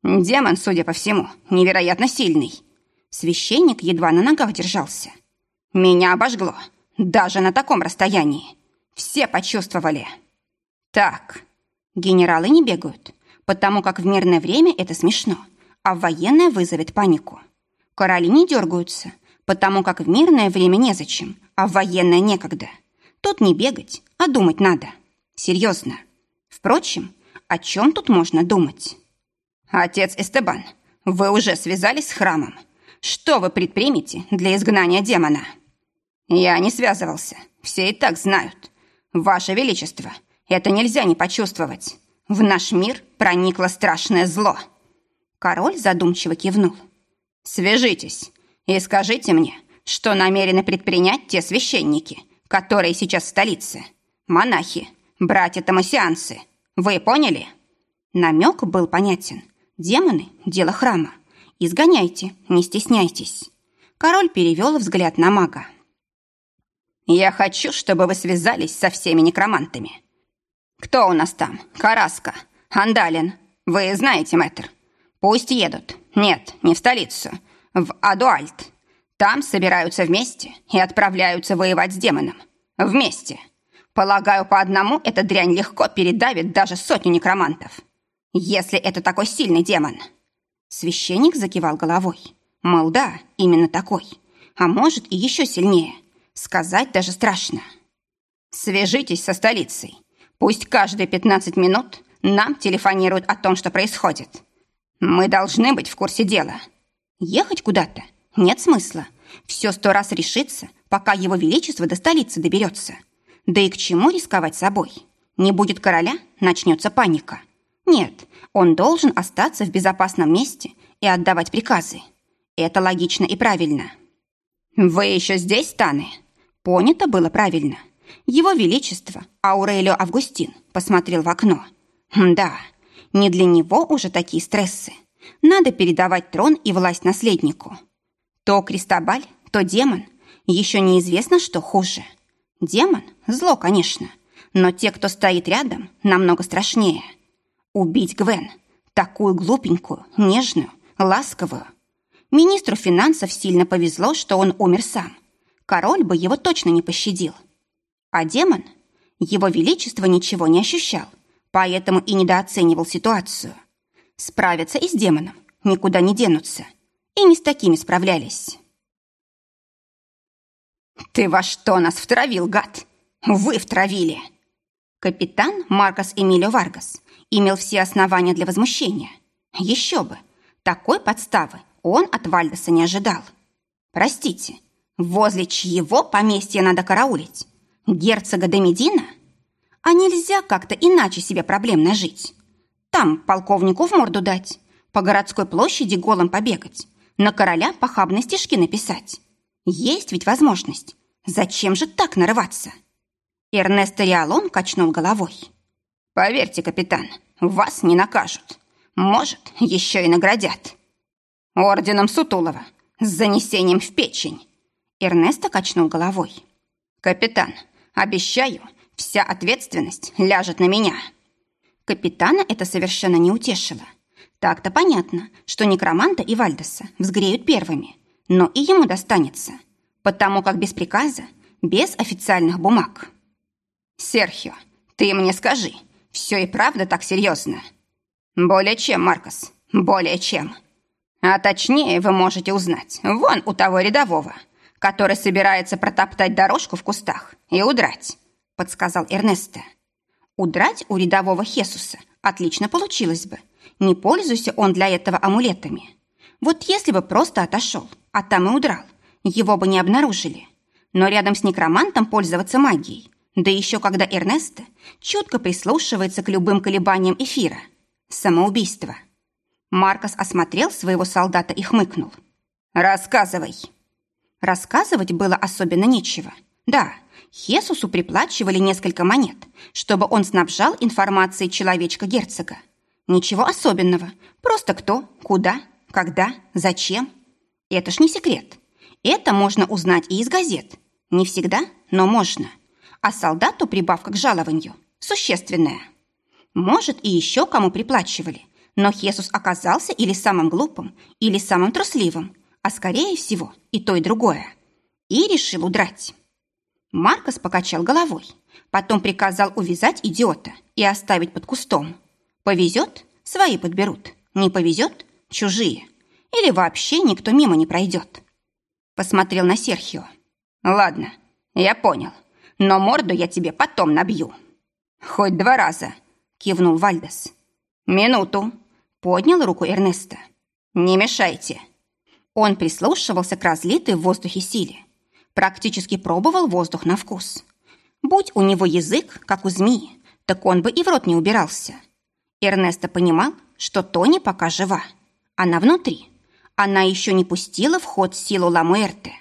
Демон, судя по всему, невероятно сильный. Священник едва на ногах держался. Меня обожгло, даже на таком расстоянии. Все почувствовали. Так, генералы не бегают, потому как в мирное время это смешно, а военное вызовет панику. Короли не дергаются, потому как в мирное время незачем, а в военное некогда. Тут не бегать, а думать надо. Серьезно. Впрочем, о чем тут можно думать? Отец Эстебан, вы уже связались с храмом. Что вы предпримете для изгнания демона? Я не связывался. Все и так знают. Ваше Величество, это нельзя не почувствовать. В наш мир проникло страшное зло. Король задумчиво кивнул. Свяжитесь и скажите мне, что намерены предпринять те священники, которые сейчас в столице. Монахи, братья-томасианцы. Вы поняли? Намек был понятен. Демоны – дело храма. Изгоняйте, не стесняйтесь. Король перевел взгляд на мага. «Я хочу, чтобы вы связались со всеми некромантами. Кто у нас там? Караска, Андалин. Вы знаете, мэтр. Пусть едут. Нет, не в столицу. В Адуальт. Там собираются вместе и отправляются воевать с демоном. Вместе. Полагаю, по одному эта дрянь легко передавит даже сотню некромантов. Если это такой сильный демон. Священник закивал головой. Мол, да, именно такой. А может и еще сильнее. Сказать даже страшно. Свяжитесь со столицей. Пусть каждые 15 минут нам телефонируют о том, что происходит. Мы должны быть в курсе дела. Ехать куда-то? Нет смысла. Все сто раз решится, пока его величество до столицы доберется. Да и к чему рисковать собой? Не будет короля, начнется паника. Нет, он должен остаться в безопасном месте и отдавать приказы. Это логично и правильно. «Вы еще здесь, Таны?» Понято было правильно. Его Величество, Аурелио Августин, посмотрел в окно. Да, не для него уже такие стрессы. Надо передавать трон и власть наследнику. То Кристобаль, то демон. Еще неизвестно, что хуже. Демон – зло, конечно, но те, кто стоит рядом, намного страшнее – Убить Гвен, такую глупенькую, нежную, ласковую. Министру финансов сильно повезло, что он умер сам. Король бы его точно не пощадил. А демон? Его величество ничего не ощущал, поэтому и недооценивал ситуацию. Справиться и с демоном никуда не денутся. И не с такими справлялись. «Ты во что нас втравил, гад? Вы втравили!» Капитан Маркос Эмилио Варгас имел все основания для возмущения. Еще бы! Такой подставы он от Вальдеса не ожидал. Простите, возле чьего поместья надо караулить? Герцога де? А нельзя как-то иначе себе проблем нажить? Там полковнику в морду дать, по городской площади голым побегать, на короля похабные стишки написать. Есть ведь возможность. Зачем же так нарываться? Эрнесто Риалон качнул головой. «Поверьте, капитан, вас не накажут. Может, еще и наградят. Орденом Сутулова с занесением в печень». Эрнесто качнул головой. «Капитан, обещаю, вся ответственность ляжет на меня». Капитана это совершенно не утешило. Так-то понятно, что некроманта и Вальдеса взгреют первыми, но и ему достанется, потому как без приказа, без официальных бумаг. «Серхио, ты мне скажи, все и правда так серьезно?» «Более чем, Маркос, более чем. А точнее вы можете узнать вон у того рядового, который собирается протоптать дорожку в кустах и удрать», подсказал Эрнесто. «Удрать у рядового Хесуса отлично получилось бы, не пользуйся он для этого амулетами. Вот если бы просто отошел, а там и удрал, его бы не обнаружили. Но рядом с некромантом пользоваться магией да еще когда Эрнесто чутко прислушивается к любым колебаниям эфира. Самоубийство. Маркос осмотрел своего солдата и хмыкнул. «Рассказывай». Рассказывать было особенно нечего. Да, Хесусу приплачивали несколько монет, чтобы он снабжал информацией человечка-герцога. Ничего особенного, просто кто, куда, когда, зачем. Это ж не секрет. Это можно узнать и из газет. Не всегда, но можно а солдату прибавка к жалованию существенная. Может, и еще кому приплачивали, Но Хесус оказался или самым глупым, или самым трусливым, а скорее всего и то, и другое. И решил удрать. Маркос покачал головой, потом приказал увязать идиота и оставить под кустом. Повезет – свои подберут, не повезет – чужие. Или вообще никто мимо не пройдет. Посмотрел на Серхио. «Ладно, я понял, но морду я тебе потом набью». «Хоть два раза», – кивнул Вальдес. «Минуту», – поднял руку Эрнеста. «Не мешайте». Он прислушивался к разлитой в воздухе силе. Практически пробовал воздух на вкус. Будь у него язык, как у змеи, так он бы и в рот не убирался. Эрнесто понимал, что Тони пока жива. Она внутри. Она еще не пустила в ход силу Ламуэрте.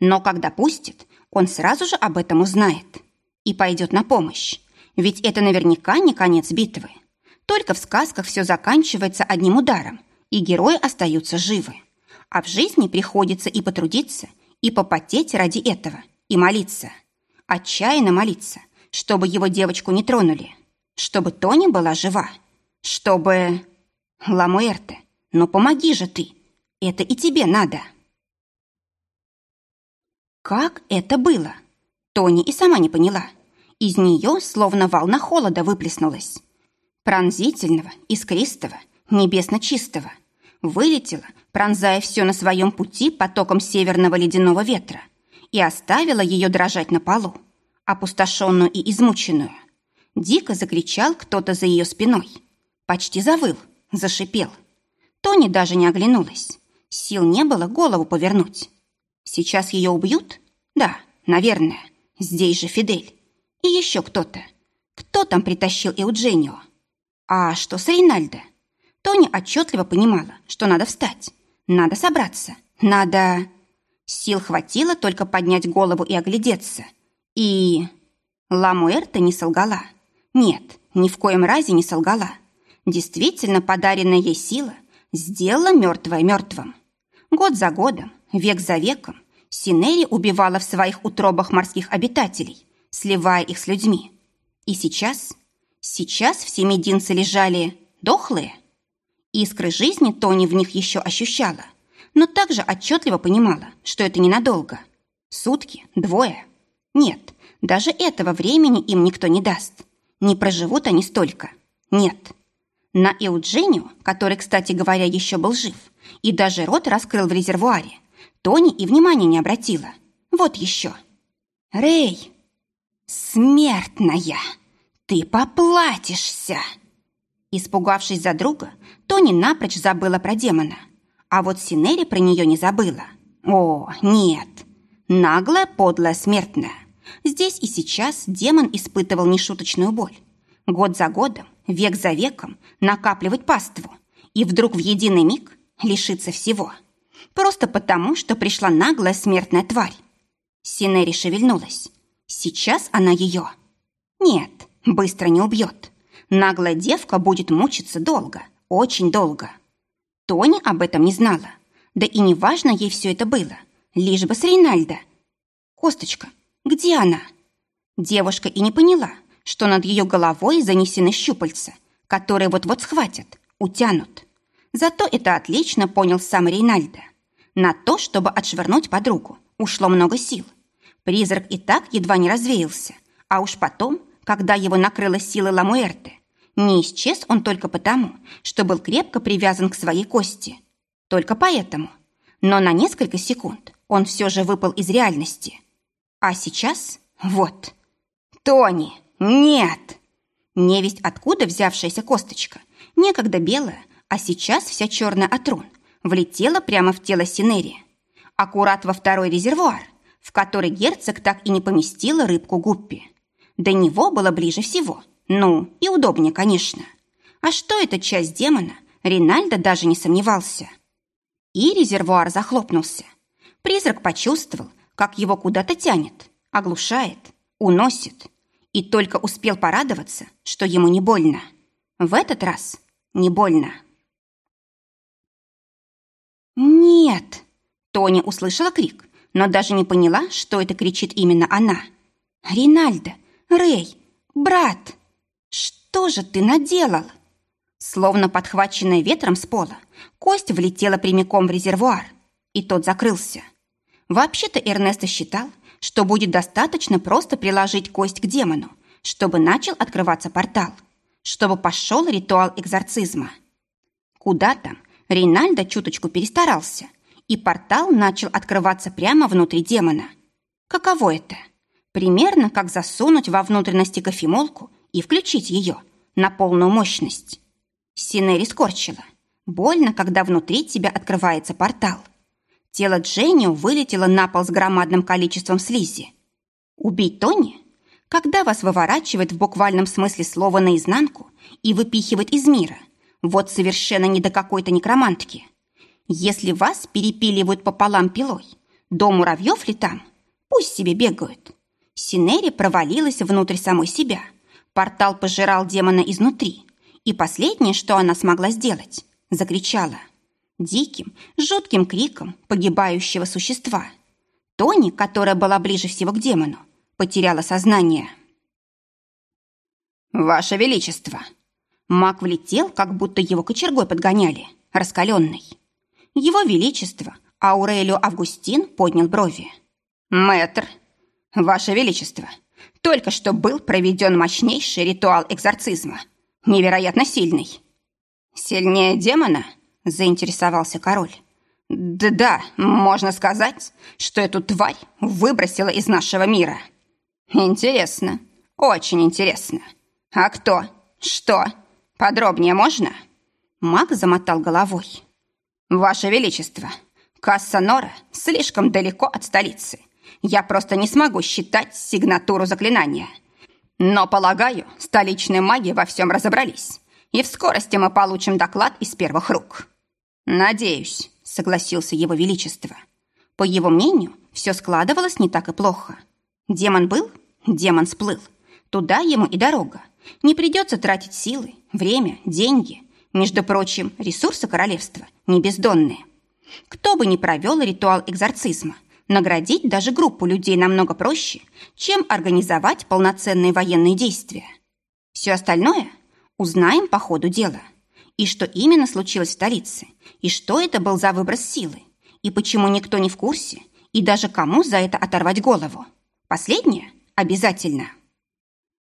Но когда пустит, он сразу же об этом узнает. И пойдет на помощь. Ведь это наверняка не конец битвы. Только в сказках все заканчивается одним ударом, и герои остаются живы. А в жизни приходится и потрудиться, и попотеть ради этого, и молиться. Отчаянно молиться, чтобы его девочку не тронули, чтобы Тони была жива, чтобы... Ламуэрте, ну помоги же ты, это и тебе надо. Как это было? Тони и сама не поняла. Из нее словно волна холода выплеснулась. Пронзительного, искристого, небесно чистого. Вылетела, пронзая все на своем пути потоком северного ледяного ветра и оставила ее дрожать на полу, опустошенную и измученную. Дико закричал кто-то за ее спиной. Почти завыл, зашипел. Тони даже не оглянулась. Сил не было голову повернуть. Сейчас ее убьют? Да, наверное. Здесь же Фидель. И еще кто-то. Кто там притащил Эудженио? А что с Рейнальдо? Тони отчетливо понимала, что надо встать. Надо собраться. Надо... Сил хватило только поднять голову и оглядеться. И... Ламуэрта не солгала. Нет, ни в коем разе не солгала. Действительно, подаренная ей сила сделала мертвое мертвым. Год за годом, век за веком, Синери убивала в своих утробах морских обитателей, сливая их с людьми. И сейчас, сейчас все мединцы лежали дохлые. Искры жизни Тони в них еще ощущала, но также отчетливо понимала, что это ненадолго. Сутки, двое. Нет, даже этого времени им никто не даст. Не проживут они столько. Нет. На Эуджению, который, кстати говоря, еще был жив, и даже рот раскрыл в резервуаре, Тони и внимания не обратила. Вот еще. «Рэй!» «Смертная! Ты поплатишься!» Испугавшись за друга, Тони напрочь забыла про демона. А вот Синери про нее не забыла. О, нет! Наглая, подлая, смертная. Здесь и сейчас демон испытывал нешуточную боль. Год за годом, век за веком накапливать паству. И вдруг в единый миг лишиться всего. Просто потому, что пришла наглая смертная тварь. Синери шевельнулась. Сейчас она ее. Нет, быстро не убьет. Наглая девка будет мучиться долго, очень долго. Тони об этом не знала. Да и неважно ей все это было. Лишь бы с Рейнальдо. Косточка, где она? Девушка и не поняла, что над ее головой занесены щупальца, которые вот-вот схватят, утянут. Зато это отлично понял сам Рейнальдо. На то, чтобы отшвырнуть подругу, ушло много сил. Призрак и так едва не развеялся, а уж потом, когда его накрыла сила Ламуэрте, не исчез он только потому, что был крепко привязан к своей кости. Только поэтому. Но на несколько секунд он все же выпал из реальности. А сейчас вот. «Тони, нет!» Невесть, откуда взявшаяся косточка, некогда белая, а сейчас вся черная от рун, влетела прямо в тело Синерии. Аккурат во второй резервуар, в который герцог так и не поместила рыбку Гуппи. До него было ближе всего. Ну, и удобнее, конечно. А что это часть демона, Ринальдо даже не сомневался. И резервуар захлопнулся. Призрак почувствовал, как его куда-то тянет, оглушает, уносит. И только успел порадоваться, что ему не больно. В этот раз не больно. «Нет!» Тоня услышала крик, но даже не поняла, что это кричит именно она. «Ринальдо! Рэй! Брат! Что же ты наделал?» Словно подхваченная ветром с пола, кость влетела прямиком в резервуар, и тот закрылся. Вообще-то Эрнесто считал, что будет достаточно просто приложить кость к демону, чтобы начал открываться портал, чтобы пошел ритуал экзорцизма. Куда там, Рейнальдо чуточку перестарался, и портал начал открываться прямо внутри демона. Каково это? Примерно как засунуть во внутренности кофемолку и включить ее на полную мощность. Синери скорчила. Больно, когда внутри тебя открывается портал. Тело Дженнио вылетело на пол с громадным количеством слизи. Убить Тони? Когда вас выворачивает в буквальном смысле слова наизнанку и выпихивает из мира – вот совершенно не до какой-то некромантки. Если вас перепиливают пополам пилой, до муравьев ли там? Пусть себе бегают. Синери провалилась внутрь самой себя. Портал пожирал демона изнутри. И последнее, что она смогла сделать, закричала. Диким, жутким криком погибающего существа. Тони, которая была ближе всего к демону, потеряла сознание. «Ваше Величество!» Маг влетел, как будто его кочергой подгоняли, раскаленный. Его Величество Аурелио Августин поднял брови. «Мэтр, Ваше Величество, только что был проведен мощнейший ритуал экзорцизма. Невероятно сильный». «Сильнее демона?» – заинтересовался король. «Да-да, можно сказать, что эту тварь выбросила из нашего мира». «Интересно, очень интересно. А кто? Что?» Подробнее можно?» Маг замотал головой. «Ваше Величество, касса Нора слишком далеко от столицы. Я просто не смогу считать сигнатуру заклинания. Но, полагаю, столичные маги во всем разобрались, и в скорости мы получим доклад из первых рук». «Надеюсь», — согласился его Величество. По его мнению, все складывалось не так и плохо. Демон был, демон сплыл. Туда ему и дорога. Не придется тратить силы, время, деньги. Между прочим, ресурсы королевства не бездонные. Кто бы ни провел ритуал экзорцизма, наградить даже группу людей намного проще, чем организовать полноценные военные действия. Все остальное узнаем по ходу дела. И что именно случилось в столице, и что это был за выброс силы, и почему никто не в курсе, и даже кому за это оторвать голову. Последнее обязательно.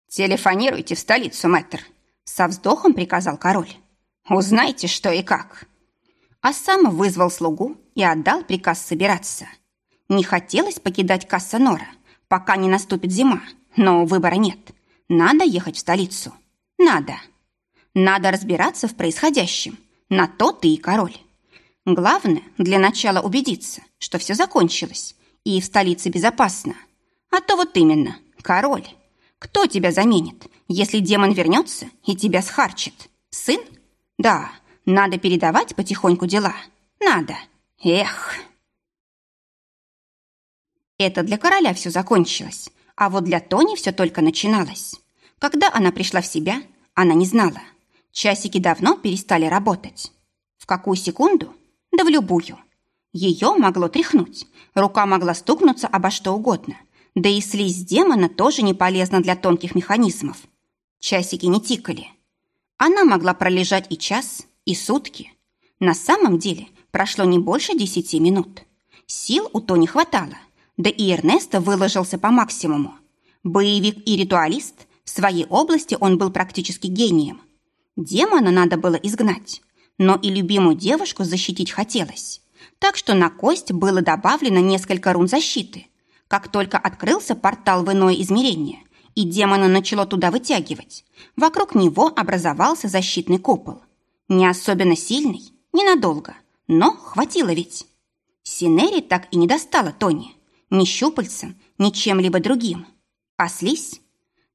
«Телефонируйте в столицу, мэтр», — со вздохом приказал король. «Узнайте, что и как». А сам вызвал слугу и отдал приказ собираться. Не хотелось покидать Кассанора, пока не наступит зима, но выбора нет. Надо ехать в столицу. Надо. Надо разбираться в происходящем. На то ты и король. Главное, для начала убедиться, что все закончилось, и в столице безопасно. А то вот именно, король. Кто тебя заменит, если демон вернется и тебя схарчит? Сын? Да, надо передавать потихоньку дела. Надо. Эх. Это для короля все закончилось, а вот для Тони все только начиналось. Когда она пришла в себя, она не знала. Часики давно перестали работать. В какую секунду? Да в любую. Ее могло тряхнуть, рука могла стукнуться обо что угодно – да и слизь демона тоже не полезна для тонких механизмов. Часики не тикали. Она могла пролежать и час, и сутки. На самом деле прошло не больше десяти минут. Сил у Тони хватало, да и Эрнесто выложился по максимуму. Боевик и ритуалист, в своей области он был практически гением. Демона надо было изгнать, но и любимую девушку защитить хотелось. Так что на кость было добавлено несколько рун защиты, как только открылся портал в иное измерение, и демона начало туда вытягивать, вокруг него образовался защитный купол. Не особенно сильный, ненадолго, но хватило ведь. Синери так и не достала Тони. Ни щупальцем, ни чем-либо другим. Слизь?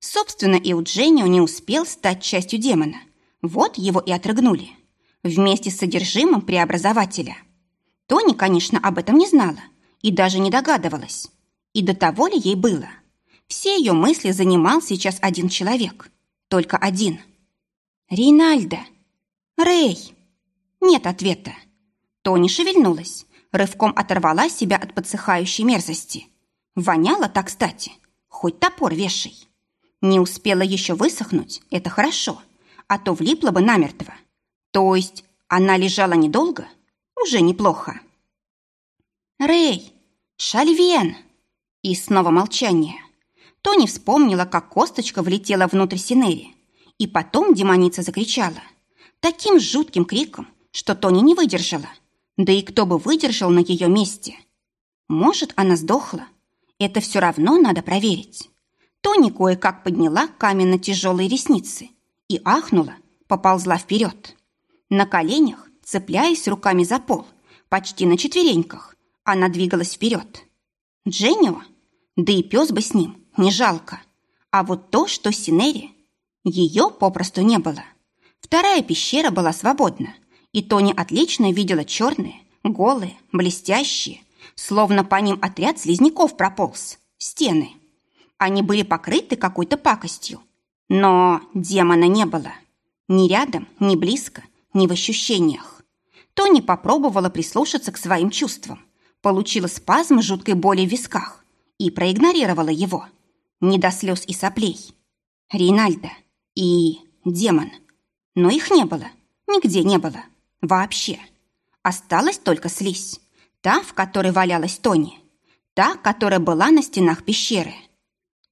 Собственно, и у Дженнио не успел стать частью демона. Вот его и отрыгнули. Вместе с содержимым преобразователя. Тони, конечно, об этом не знала и даже не догадывалась. И до того ли ей было? Все ее мысли занимал сейчас один человек. Только один. «Рейнальдо! Рэй!» Нет ответа. Тони шевельнулась, рывком оторвала себя от подсыхающей мерзости. Воняло так, кстати. Хоть топор вешай. Не успела еще высохнуть, это хорошо, а то влипла бы намертво. То есть она лежала недолго? Уже неплохо. «Рэй! Шальвен!» И снова молчание. Тони вспомнила, как косточка влетела внутрь Синери. И потом демоница закричала. Таким жутким криком, что Тони не выдержала. Да и кто бы выдержал на ее месте? Может, она сдохла? Это все равно надо проверить. Тони кое-как подняла каменно-тяжелые ресницы и ахнула, поползла вперед. На коленях, цепляясь руками за пол, почти на четвереньках, она двигалась вперед. Дженнио? Да и пес бы с ним, не жалко. А вот то, что Синери, ее попросту не было. Вторая пещера была свободна, и Тони отлично видела черные, голые, блестящие, словно по ним отряд слизняков прополз, стены. Они были покрыты какой-то пакостью, но демона не было. Ни рядом, ни близко, ни в ощущениях. Тони попробовала прислушаться к своим чувствам, получила спазм жуткой боли в висках и проигнорировала его. Не до слез и соплей. Рейнальда и демон. Но их не было, нигде не было. Вообще. Осталась только слизь. Та, в которой валялась Тони. Та, которая была на стенах пещеры.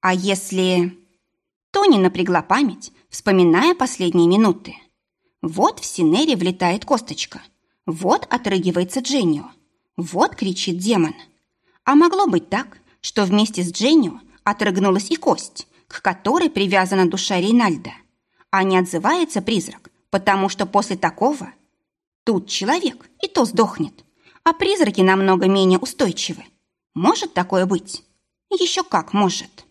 А если... Тони напрягла память, вспоминая последние минуты. Вот в Синере влетает косточка. Вот отрыгивается Дженнио. Вот кричит демон. А могло быть так, что вместе с Дженнио отрыгнулась и кость, к которой привязана душа Рейнальда. А не отзывается призрак, потому что после такого... Тут человек и то сдохнет а призраки намного менее устойчивы. Может такое быть? Еще как может.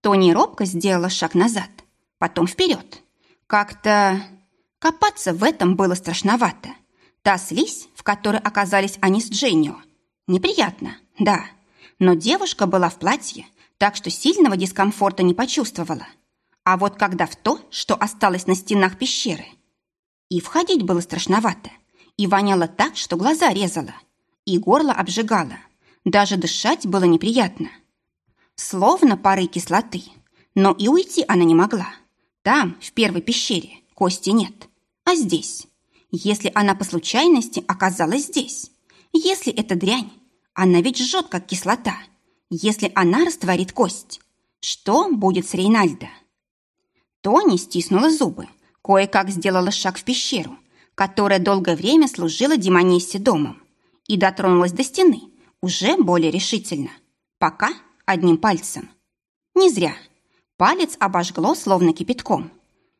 Тони робко сделала шаг назад, потом вперед. Как-то копаться в этом было страшновато. Та слизь, в которой оказались они с Дженнио. Неприятно, да. Но девушка была в платье, так что сильного дискомфорта не почувствовала. А вот когда в то, что осталось на стенах пещеры, и входить было страшновато и воняло так, что глаза резало, и горло обжигало. Даже дышать было неприятно. Словно пары кислоты. Но и уйти она не могла. Там, в первой пещере, кости нет. А здесь? Если она по случайности оказалась здесь? Если это дрянь? Она ведь жжет, как кислота. Если она растворит кость? Что будет с Рейнальдо? Тони стиснула зубы, кое-как сделала шаг в пещеру которая долгое время служила Демонессе домом, и дотронулась до стены уже более решительно. Пока одним пальцем. Не зря. Палец обожгло словно кипятком.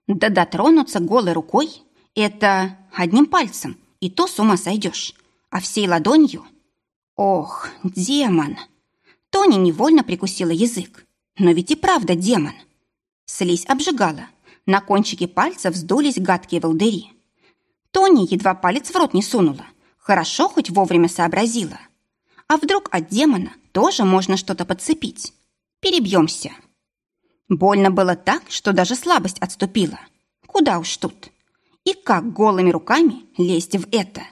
Да дотронуться голой рукой – это одним пальцем, и то с ума сойдешь. А всей ладонью – ох, демон! Тони невольно прикусила язык. Но ведь и правда демон. Слизь обжигала. На кончике пальца вздулись гадкие волдыри. Тони едва палец в рот не сунула. Хорошо хоть вовремя сообразила. А вдруг от демона тоже можно что-то подцепить? Перебьемся. Больно было так, что даже слабость отступила. Куда уж тут. И как голыми руками лезть в это?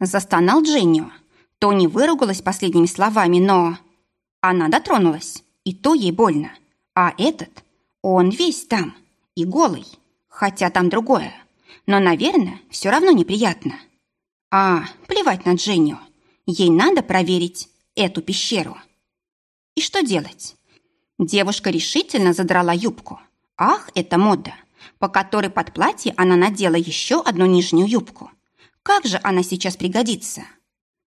Застонал Дженнио. Тони выругалась последними словами, но... Она дотронулась, и то ей больно. А этот, он весь там, и голый, хотя там другое но, наверное, все равно неприятно. А, плевать на Дженю. Ей надо проверить эту пещеру. И что делать? Девушка решительно задрала юбку. Ах, это мода, по которой под платье она надела еще одну нижнюю юбку. Как же она сейчас пригодится?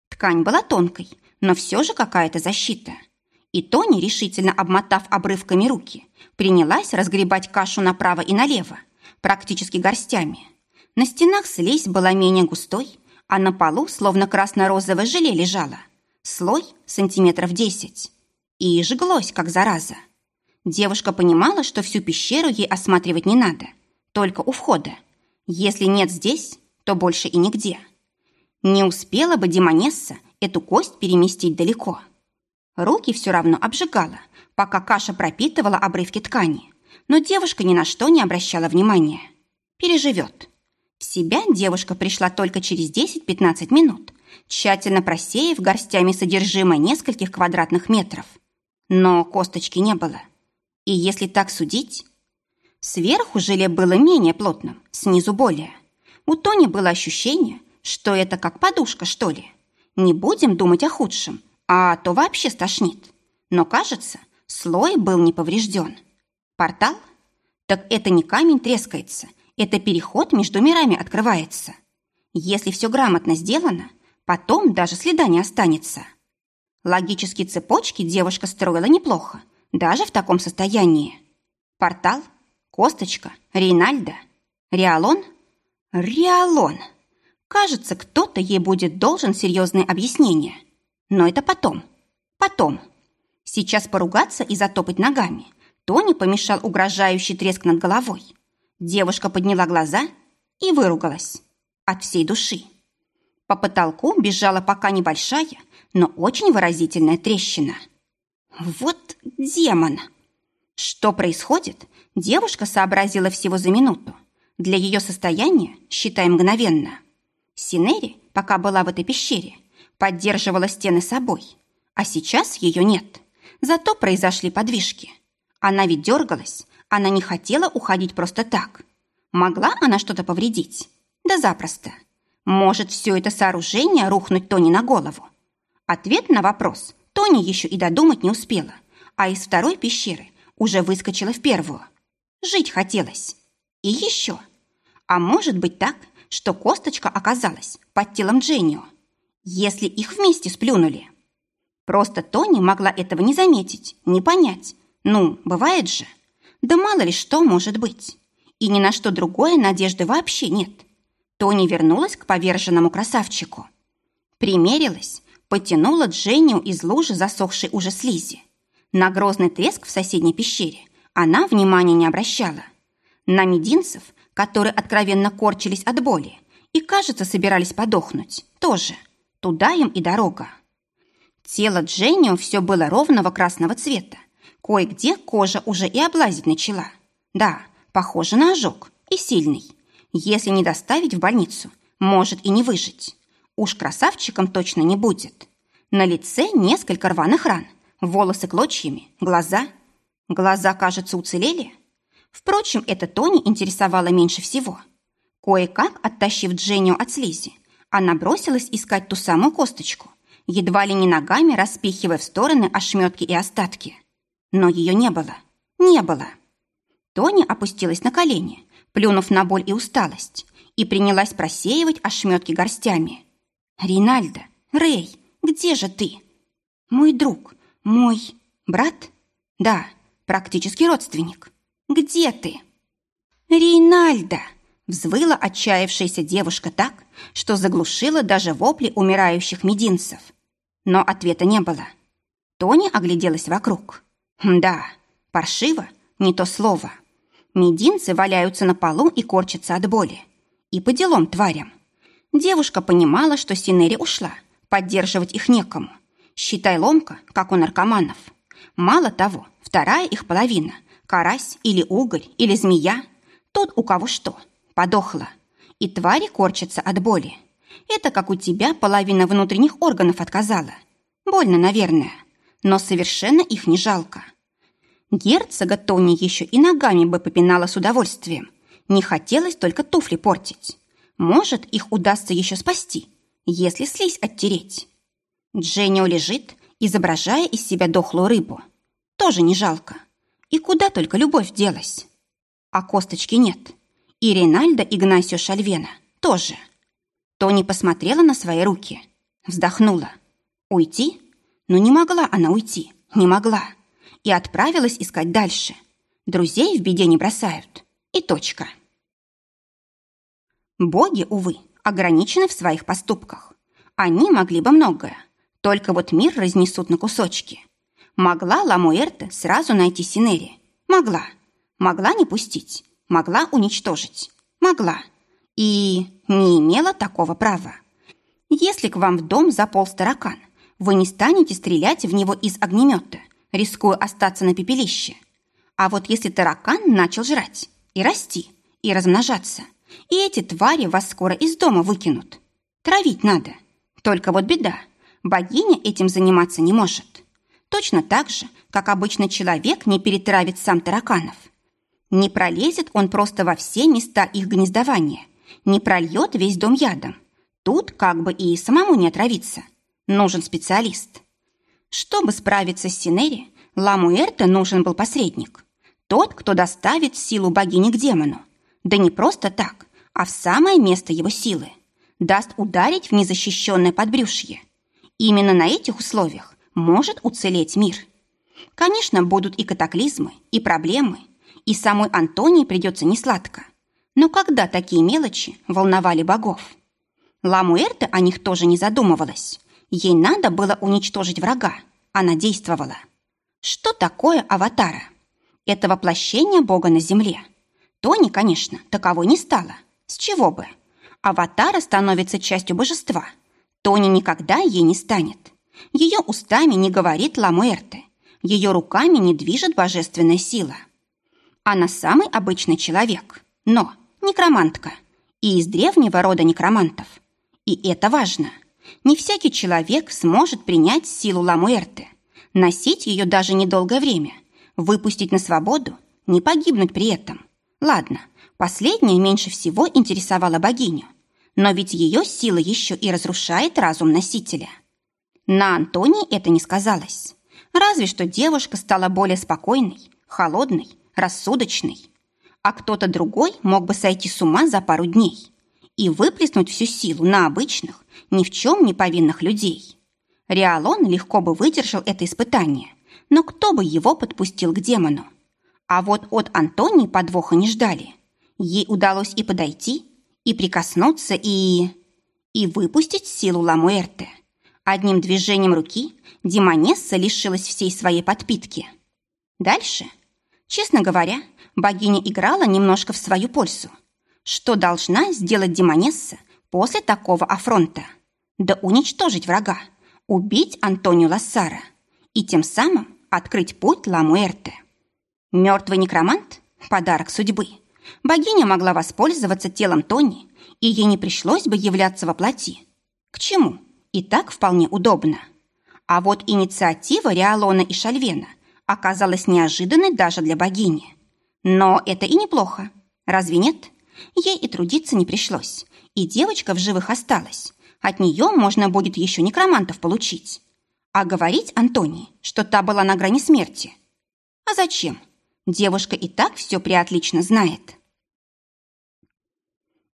Ткань была тонкой, но все же какая-то защита. И Тони, решительно обмотав обрывками руки, принялась разгребать кашу направо и налево, практически горстями – на стенах слизь была менее густой, а на полу словно красно-розовое желе лежало. Слой сантиметров десять. И жглось, как зараза. Девушка понимала, что всю пещеру ей осматривать не надо, только у входа. Если нет здесь, то больше и нигде. Не успела бы Демонесса эту кость переместить далеко. Руки все равно обжигала, пока каша пропитывала обрывки ткани. Но девушка ни на что не обращала внимания. Переживет. В себя девушка пришла только через 10-15 минут, тщательно просеяв горстями содержимое нескольких квадратных метров. Но косточки не было. И если так судить... Сверху желе было менее плотным, снизу более. У Тони было ощущение, что это как подушка, что ли. Не будем думать о худшем, а то вообще стошнит. Но, кажется, слой был не поврежден. Портал? Так это не камень трескается, это переход между мирами открывается. Если все грамотно сделано, потом даже следа не останется. Логические цепочки девушка строила неплохо, даже в таком состоянии. Портал, косточка, Рейнальда, Реалон? Реалон! Кажется, кто-то ей будет должен серьезные объяснения. Но это потом. Потом. Сейчас поругаться и затопать ногами. Тони помешал угрожающий треск над головой. Девушка подняла глаза и выругалась. От всей души. По потолку бежала пока небольшая, но очень выразительная трещина. Вот демон! Что происходит, девушка сообразила всего за минуту. Для ее состояния, считай мгновенно. Синери, пока была в этой пещере, поддерживала стены собой, а сейчас ее нет. Зато произошли подвижки. Она ведь дергалась, она не хотела уходить просто так. Могла она что-то повредить? Да запросто. Может, все это сооружение рухнуть Тони на голову? Ответ на вопрос Тони еще и додумать не успела, а из второй пещеры уже выскочила в первую. Жить хотелось. И еще. А может быть так, что косточка оказалась под телом Дженнио, если их вместе сплюнули. Просто Тони могла этого не заметить, не понять. Ну, бывает же. Да мало ли что может быть. И ни на что другое надежды вообще нет. Тони вернулась к поверженному красавчику. Примерилась, потянула Дженниу из лужи засохшей уже слизи. На грозный треск в соседней пещере она внимания не обращала. На мединцев которые откровенно корчились от боли и, кажется, собирались подохнуть, тоже. Туда им и дорога. Тело Дженнио все было ровного красного цвета. Кое-где кожа уже и облазить начала. Да, похоже на ожог и сильный. Если не доставить в больницу, может и не выжить. Уж красавчиком точно не будет. На лице несколько рваных ран, волосы клочьями, глаза. Глаза, кажется, уцелели. Впрочем, это Тони интересовало меньше всего. Кое-как, оттащив Дженнию от слизи, она бросилась искать ту самую косточку, едва ли не ногами распихивая в стороны ошметки и остатки. Но ее не было. Не было. Тони опустилась на колени, плюнув на боль и усталость, и принялась просеивать ошметки горстями. «Ринальдо, Рэй, где же ты?» «Мой друг, мой брат?» «Да, практически родственник. Где ты?» «Рейнальда!» — взвыла отчаявшаяся девушка так, что заглушила даже вопли умирающих мединцев. Но ответа не было. Тони огляделась вокруг. «Да, паршиво, не то слово. Мединцы валяются на полу и корчатся от боли. И по делам тварям. Девушка понимала, что Синери ушла, поддерживать их некому. Считай ломка, как у наркоманов. Мало того, вторая их половина Карась или угорь или змея, тот у кого что, подохла. И твари корчатся от боли. Это как у тебя половина внутренних органов отказала. Больно, наверное, но совершенно их не жалко. Герцога Тони еще и ногами бы попинала с удовольствием. Не хотелось только туфли портить. Может, их удастся еще спасти, если слизь оттереть. Дженнио лежит, изображая из себя дохлую рыбу. Тоже не жалко. И куда только любовь делась? А косточки нет. И Рейнальдо Игнасио Шальвена тоже. Тони посмотрела на свои руки. Вздохнула. Уйти? Но не могла она уйти. Не могла. И отправилась искать дальше. Друзей в беде не бросают. И точка. Боги, увы, ограничены в своих поступках. Они могли бы многое. Только вот мир разнесут на кусочки. Могла Ламуэрте сразу найти Синери? Могла. Могла не пустить. Могла уничтожить. Могла. И не имела такого права. Если к вам в дом заполз таракан, вы не станете стрелять в него из огнемета, рискуя остаться на пепелище. А вот если таракан начал жрать и расти, и размножаться, и эти твари вас скоро из дома выкинут. Травить надо. Только вот беда. Богиня этим заниматься не может. Точно так же, как обычно человек не перетравит сам тараканов. Не пролезет он просто во все места их гнездования, не прольет весь дом ядом. Тут как бы и самому не отравиться. Нужен специалист. Чтобы справиться с Синери, Ламуэрте нужен был посредник. Тот, кто доставит силу богини к демону. Да не просто так, а в самое место его силы. Даст ударить в незащищенное подбрюшье. Именно на этих условиях может уцелеть мир. Конечно, будут и катаклизмы, и проблемы, и самой Антонии придется несладко. Но когда такие мелочи волновали богов? Ламуэрте о них тоже не задумывалась. Ей надо было уничтожить врага. Она действовала. Что такое аватара? Это воплощение Бога на земле. Тони, конечно, таковой не стало. С чего бы? Аватара становится частью божества. Тони никогда ей не станет. Ее устами не говорит Ламуэрте. Ее руками не движет божественная сила. Она самый обычный человек, но некромантка. И из древнего рода некромантов. И это важно. Не всякий человек сможет принять силу Ламуэрте носить ее даже недолгое время, выпустить на свободу, не погибнуть при этом. Ладно, последнее меньше всего интересовало богиню, но ведь ее сила еще и разрушает разум носителя. На Антонии это не сказалось. Разве что девушка стала более спокойной, холодной, рассудочной. А кто-то другой мог бы сойти с ума за пару дней и выплеснуть всю силу на обычных, ни в чем не повинных людей. Риалон легко бы выдержал это испытание, но кто бы его подпустил к демону? А вот от Антонии подвоха не ждали. Ей удалось и подойти, и прикоснуться, и... и выпустить силу Ламуэрте. Одним движением руки Демонесса лишилась всей своей подпитки. Дальше, честно говоря, богиня играла немножко в свою пользу. Что должна сделать Демонесса после такого афронта? Да уничтожить врага убить Антонио Лассара и тем самым открыть путь Ламуэрте. Мертвый некромант – подарок судьбы. Богиня могла воспользоваться телом Тони, и ей не пришлось бы являться во плоти. К чему? И так вполне удобно. А вот инициатива Риалона и Шальвена оказалась неожиданной даже для богини. Но это и неплохо. Разве нет? Ей и трудиться не пришлось, и девочка в живых осталась, от нее можно будет еще некромантов получить. А говорить Антонии, что та была на грани смерти. А зачем? Девушка и так все приотлично знает.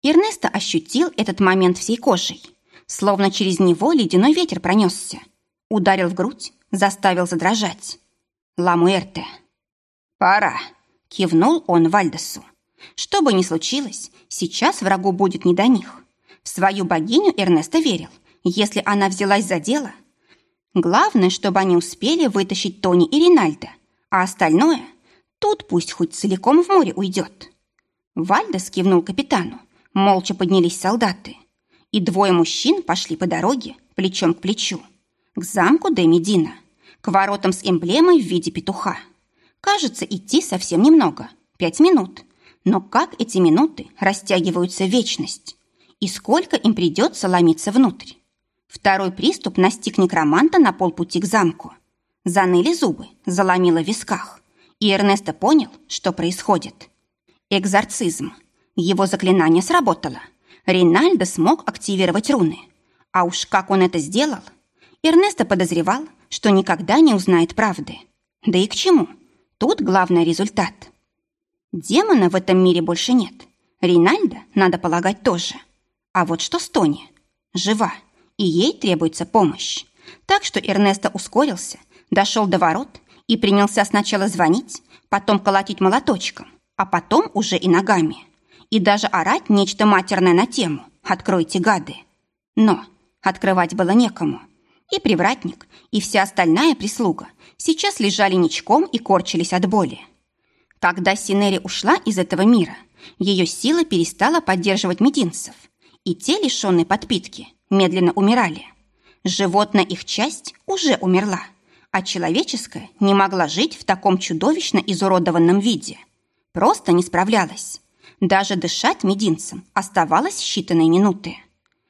Эрнесто ощутил этот момент всей кожей. Словно через него ледяной ветер пронесся. Ударил в грудь, заставил задрожать. Ламуэрте. «Пора», — кивнул он Вальдесу. «Что бы ни случилось, сейчас врагу будет не до них. В свою богиню Эрнесто верил. Если она взялась за дело... Главное, чтобы они успели вытащить Тони и Ринальда, а остальное тут пусть хоть целиком в море уйдет. Вальдес кивнул капитану. Молча поднялись солдаты. И двое мужчин пошли по дороге, плечом к плечу. К замку де Медина, к воротам с эмблемой в виде петуха. Кажется, идти совсем немного, пять минут. Но как эти минуты растягиваются в вечность? и сколько им придется ломиться внутрь. Второй приступ настиг некроманта на полпути к замку. Заныли зубы, заломило в висках. И Эрнесто понял, что происходит. Экзорцизм. Его заклинание сработало. Ринальдо смог активировать руны. А уж как он это сделал? Эрнесто подозревал, что никогда не узнает правды. Да и к чему? Тут главный результат. Демона в этом мире больше нет. Ринальдо, надо полагать, тоже. А вот что с Тони? Жива, и ей требуется помощь. Так что Эрнесто ускорился, дошел до ворот и принялся сначала звонить, потом колотить молоточком, а потом уже и ногами. И даже орать нечто матерное на тему «Откройте, гады!». Но открывать было некому. И привратник, и вся остальная прислуга сейчас лежали ничком и корчились от боли. Когда Синери ушла из этого мира, ее сила перестала поддерживать мединцев – и те, лишенные подпитки, медленно умирали. Животная их часть уже умерла, а человеческая не могла жить в таком чудовищно изуродованном виде. Просто не справлялась. Даже дышать мединцам оставалось считанные минуты.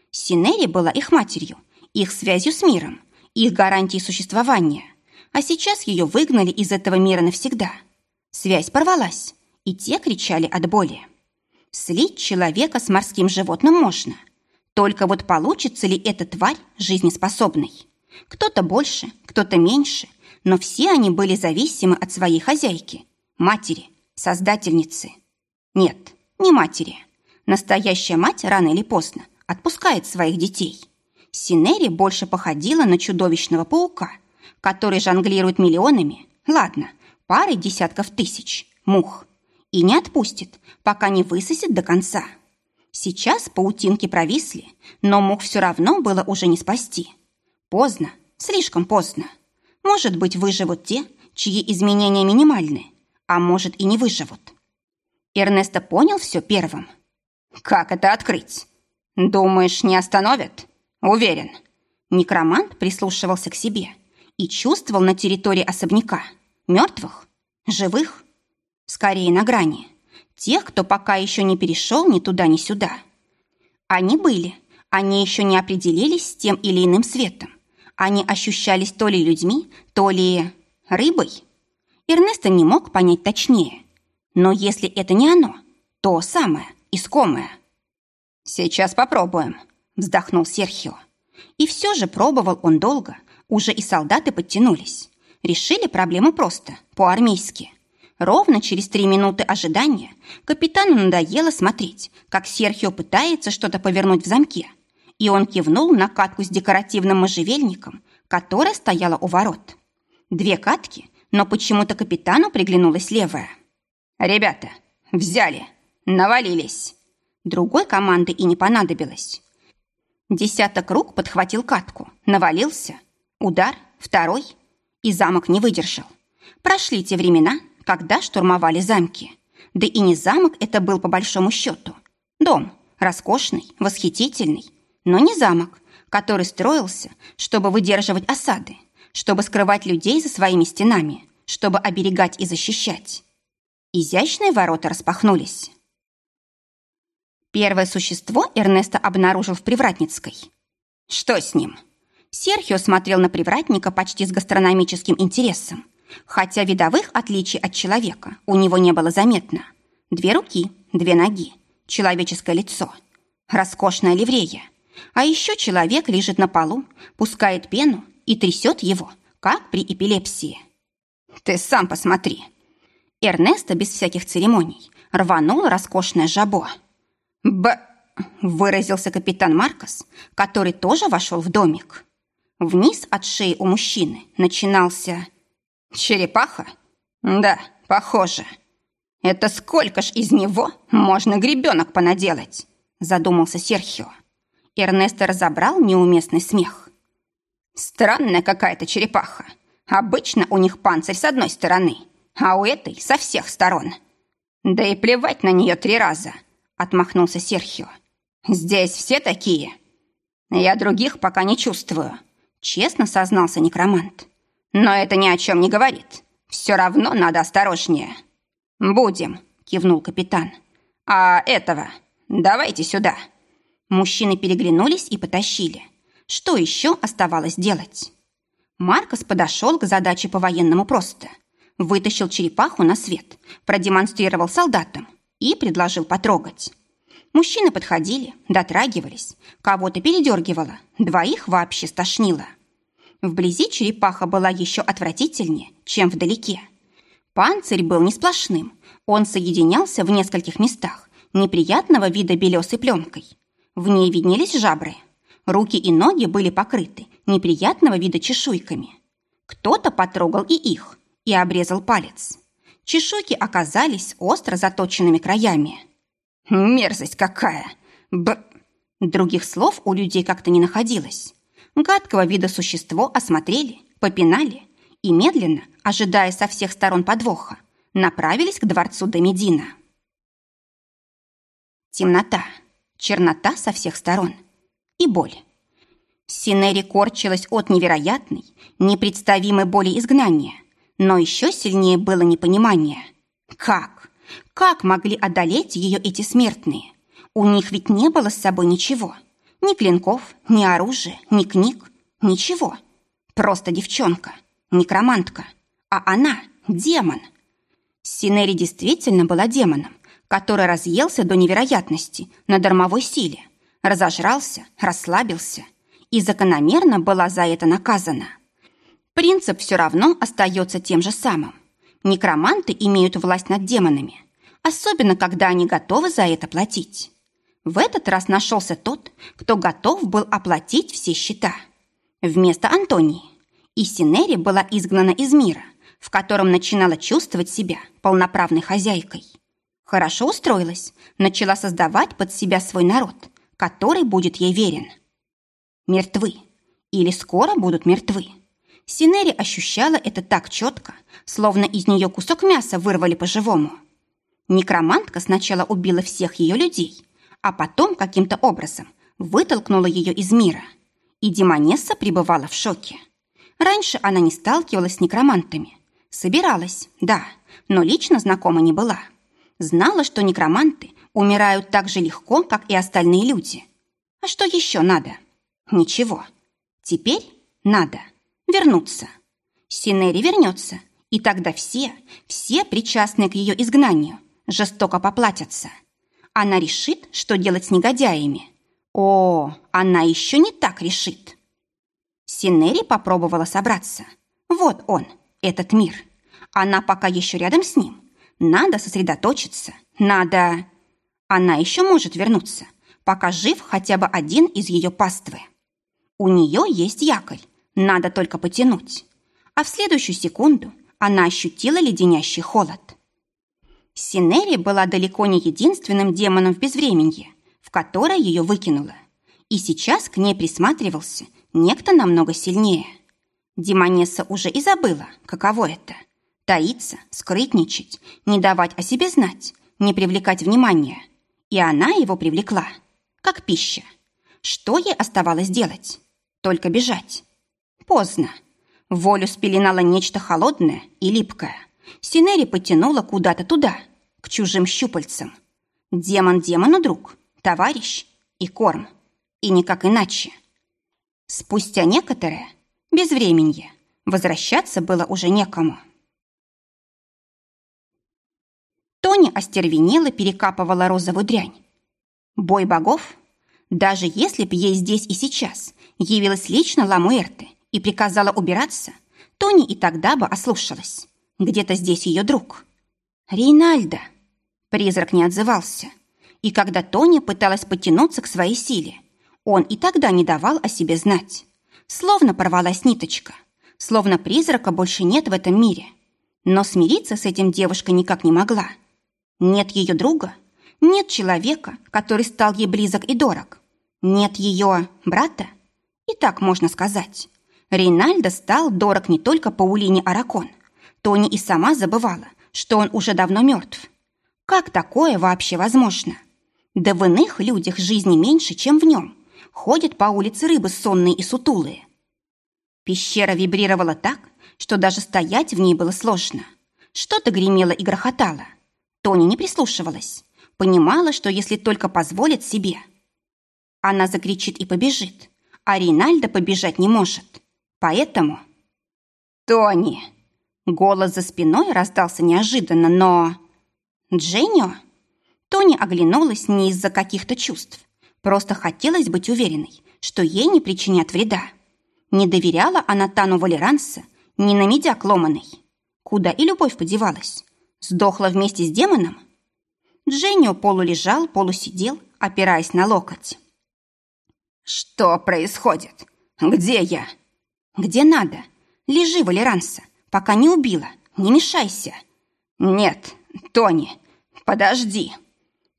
Синери была их матерью, их связью с миром, их гарантией существования. А сейчас ее выгнали из этого мира навсегда. Связь порвалась, и те кричали от боли. Слить человека с морским животным можно. Только вот получится ли эта тварь жизнеспособной? Кто-то больше, кто-то меньше, но все они были зависимы от своей хозяйки, матери, создательницы. Нет, не матери. Настоящая мать рано или поздно отпускает своих детей. Синери больше походила на чудовищного паука, который жонглирует миллионами, ладно, парой десятков тысяч, мух, и не отпустит, пока не высосет до конца. Сейчас паутинки провисли, но мух все равно было уже не спасти. Поздно, слишком поздно. Может быть, выживут те, чьи изменения минимальны, а может и не выживут. Эрнесто понял все первым. «Как это открыть? Думаешь, не остановят?» «Уверен». Некромант прислушивался к себе и чувствовал на территории особняка мертвых, живых, скорее на грани, тех, кто пока еще не перешел ни туда, ни сюда. Они были, они еще не определились с тем или иным светом. Они ощущались то ли людьми, то ли рыбой. Эрнесто не мог понять точнее. Но если это не оно, то самое, искомое. «Сейчас попробуем», — вздохнул Серхио. И все же пробовал он долго. Уже и солдаты подтянулись. Решили проблему просто, по-армейски. Ровно через три минуты ожидания капитану надоело смотреть, как Серхио пытается что-то повернуть в замке. И он кивнул на катку с декоративным можжевельником, которая стояла у ворот. Две катки, но почему-то капитану приглянулась левая. «Ребята, взяли, навалились». Другой команды и не понадобилось. Десяток рук подхватил катку, навалился. Удар, второй, и замок не выдержал. Прошли те времена, когда штурмовали замки. Да и не замок это был по большому счету. Дом, роскошный, восхитительный, но не замок, который строился, чтобы выдерживать осады, чтобы скрывать людей за своими стенами, чтобы оберегать и защищать. Изящные ворота распахнулись. Первое существо Эрнесто обнаружил в Привратницкой. Что с ним? Серхио смотрел на привратника почти с гастрономическим интересом, хотя видовых отличий от человека у него не было заметно. Две руки, две ноги, человеческое лицо, роскошная ливрея. А еще человек лежит на полу, пускает пену и трясет его, как при эпилепсии. «Ты сам посмотри!» Эрнесто без всяких церемоний рванул роскошное жабо. «Б...» — выразился капитан Маркос, который тоже вошел в домик. Вниз от шеи у мужчины начинался... «Черепаха? Да, похоже. Это сколько ж из него можно гребенок понаделать?» Задумался Серхио. Эрнесто разобрал неуместный смех. «Странная какая-то черепаха. Обычно у них панцирь с одной стороны, а у этой со всех сторон. Да и плевать на нее три раза отмахнулся Серхио. Здесь все такие. Я других пока не чувствую, честно сознался некромант. Но это ни о чем не говорит. Все равно надо осторожнее. Будем, кивнул капитан. А этого давайте сюда. Мужчины переглянулись и потащили. Что еще оставалось делать? Маркос подошел к задаче по-военному просто. Вытащил черепаху на свет, продемонстрировал солдатам, и предложил потрогать. Мужчины подходили, дотрагивались, кого-то передергивало, двоих вообще стошнило. Вблизи черепаха была еще отвратительнее, чем вдалеке. Панцирь был не сплошным, он соединялся в нескольких местах, неприятного вида белесой пленкой. В ней виднелись жабры. Руки и ноги были покрыты неприятного вида чешуйками. Кто-то потрогал и их, и обрезал палец. Чешуйки оказались остро заточенными краями. «Мерзость какая! Б...» Других слов у людей как-то не находилось. Гадкого вида существо осмотрели, попинали и медленно, ожидая со всех сторон подвоха, направились к дворцу Домедина. Темнота, чернота со всех сторон и боль. Синери корчилась от невероятной, непредставимой боли изгнания, но еще сильнее было непонимание. Как? Как могли одолеть ее эти смертные? У них ведь не было с собой ничего. Ни клинков, ни оружия, ни книг. Ничего. Просто девчонка, некромантка. А она — демон. Синери действительно была демоном, который разъелся до невероятности на дармовой силе, разожрался, расслабился и закономерно была за это наказана. Принцип все равно остается тем же самым. Некроманты имеют власть над демонами, особенно когда они готовы за это платить. В этот раз нашелся тот, кто готов был оплатить все счета. Вместо Антонии. И Синери была изгнана из мира, в котором начинала чувствовать себя полноправной хозяйкой. Хорошо устроилась, начала создавать под себя свой народ, который будет ей верен. Мертвы. Или скоро будут мертвы. Синери ощущала это так четко, словно из нее кусок мяса вырвали по-живому. Некромантка сначала убила всех ее людей, а потом каким-то образом вытолкнула ее из мира. И Демонесса пребывала в шоке. Раньше она не сталкивалась с некромантами. Собиралась, да, но лично знакома не была. Знала, что некроманты умирают так же легко, как и остальные люди. А что еще надо? Ничего. Теперь надо вернуться. Синери вернется, и тогда все, все причастные к ее изгнанию, жестоко поплатятся. Она решит, что делать с негодяями. О, она еще не так решит. Синери попробовала собраться. Вот он, этот мир. Она пока еще рядом с ним. Надо сосредоточиться, надо... Она еще может вернуться, пока жив хотя бы один из ее паствы. У нее есть якорь, надо только потянуть. А в следующую секунду она ощутила леденящий холод. Синери была далеко не единственным демоном в безвременье, в которое ее выкинуло. И сейчас к ней присматривался некто намного сильнее. Демонесса уже и забыла, каково это – таиться, скрытничать, не давать о себе знать, не привлекать внимания. И она его привлекла, как пища. Что ей оставалось делать? Только бежать. Поздно. Волю спеленало нечто холодное и липкое. Синери потянула куда-то туда, к чужим щупальцам. Демон демону друг, товарищ и корм. И никак иначе. Спустя некоторое, безвременье, возвращаться было уже некому. Тони остервенела перекапывала розовую дрянь. Бой богов? Даже если б ей здесь и сейчас явилась лично Ламуэрте и приказала убираться, Тони и тогда бы ослушалась. Где-то здесь ее друг. Рейнальдо. Призрак не отзывался. И когда Тони пыталась потянуться к своей силе, он и тогда не давал о себе знать. Словно порвалась ниточка. Словно призрака больше нет в этом мире. Но смириться с этим девушка никак не могла. Нет ее друга, нет человека, который стал ей близок и дорог. Нет ее брата. И так можно сказать. Рейнальдо стал дорог не только Паулине Аракон. Тони и сама забывала, что он уже давно мертв. Как такое вообще возможно? Да в иных людях жизни меньше, чем в нем. Ходят по улице рыбы сонные и сутулые. Пещера вибрировала так, что даже стоять в ней было сложно. Что-то гремело и грохотало. Тони не прислушивалась. Понимала, что если только позволит себе. Она закричит и побежит, а Рейнальдо побежать не может. Поэтому... «Тони!» Голос за спиной раздался неожиданно, но... «Дженнио?» Тони оглянулась не из-за каких-то чувств. Просто хотелось быть уверенной, что ей не причинят вреда. Не доверяла она Тану Валеранса, ни на медяк ломаный. Куда и любовь подевалась? Сдохла вместе с демоном? Дженнио полулежал, полусидел, опираясь на локоть. «Что происходит? Где я?» «Где надо? Лежи, Валеранса, пока не убила. Не мешайся». «Нет, Тони, подожди».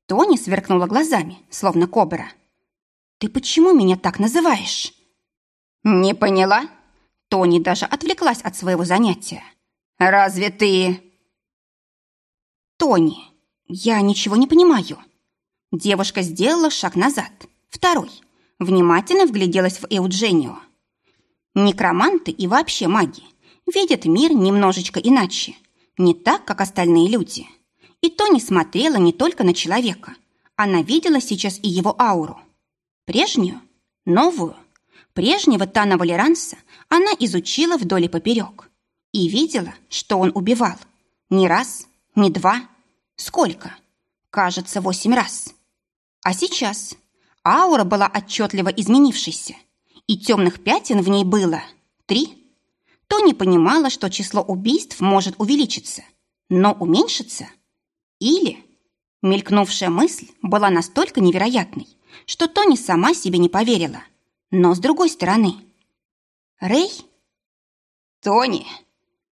Тони сверкнула глазами, словно кобра. «Ты почему меня так называешь?» «Не поняла?» Тони даже отвлеклась от своего занятия. «Разве ты...» «Тони, я ничего не понимаю». Девушка сделала шаг назад, второй. Внимательно вгляделась в Эудженио. Некроманты и вообще маги видят мир немножечко иначе, не так, как остальные люди. И то не смотрела не только на человека. Она видела сейчас и его ауру. Прежнюю, новую. Прежнего Тана Валеранса она изучила вдоль и поперек. И видела, что он убивал. Не раз, не два. Сколько? Кажется, восемь раз. А сейчас аура была отчетливо изменившейся, и темных пятен в ней было три. Тони понимала, что число убийств может увеличиться, но уменьшиться. Или... Мелькнувшая мысль была настолько невероятной, что Тони сама себе не поверила. Но с другой стороны... Рэй? Тони!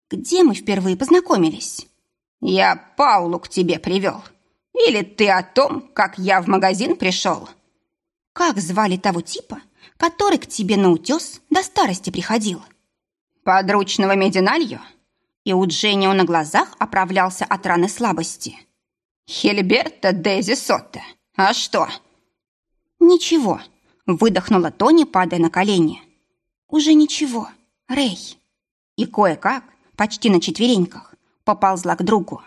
Где мы впервые познакомились? Я Паулу к тебе привел. Или ты о том, как я в магазин пришел? Как звали того типа, который к тебе на утес до старости приходил? Подручного Мединалью? И у Дженнио на глазах оправлялся от раны слабости. Хильберта Дейзи Сотта. А что? Ничего, выдохнула Тони, падая на колени. Уже ничего, Рэй. И кое-как, почти на четвереньках, поползла к другу.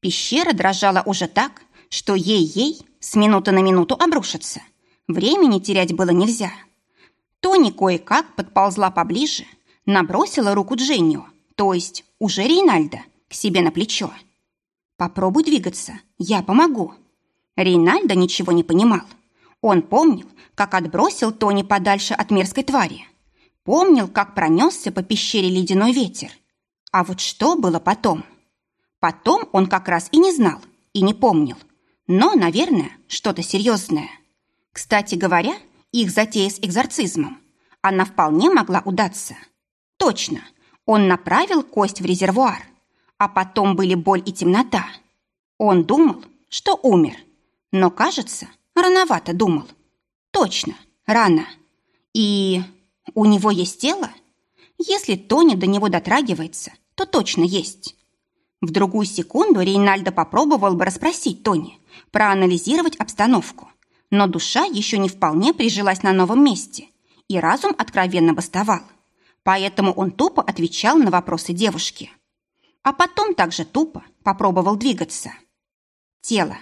Пещера дрожала уже так, что ей-ей с минуты на минуту обрушится. Времени терять было нельзя. Тони кое-как подползла поближе, набросила руку Дженнио, то есть уже Рейнальда, к себе на плечо. «Попробуй двигаться, я помогу». Рейнальда ничего не понимал. Он помнил, как отбросил Тони подальше от мерзкой твари. Помнил, как пронесся по пещере ледяной ветер. А вот что было потом? Потом он как раз и не знал, и не помнил. Но, наверное, что-то серьезное. Кстати говоря, их затея с экзорцизмом, она вполне могла удаться. Точно, он направил кость в резервуар, а потом были боль и темнота. Он думал, что умер, но, кажется, рановато думал. Точно, рано. И у него есть тело? Если Тони до него дотрагивается, то точно есть. В другую секунду Рейнальдо попробовал бы расспросить Тони, проанализировать обстановку, но душа еще не вполне прижилась на новом месте, и разум откровенно бастовал. Поэтому он тупо отвечал на вопросы девушки. А потом также тупо попробовал двигаться. Тело,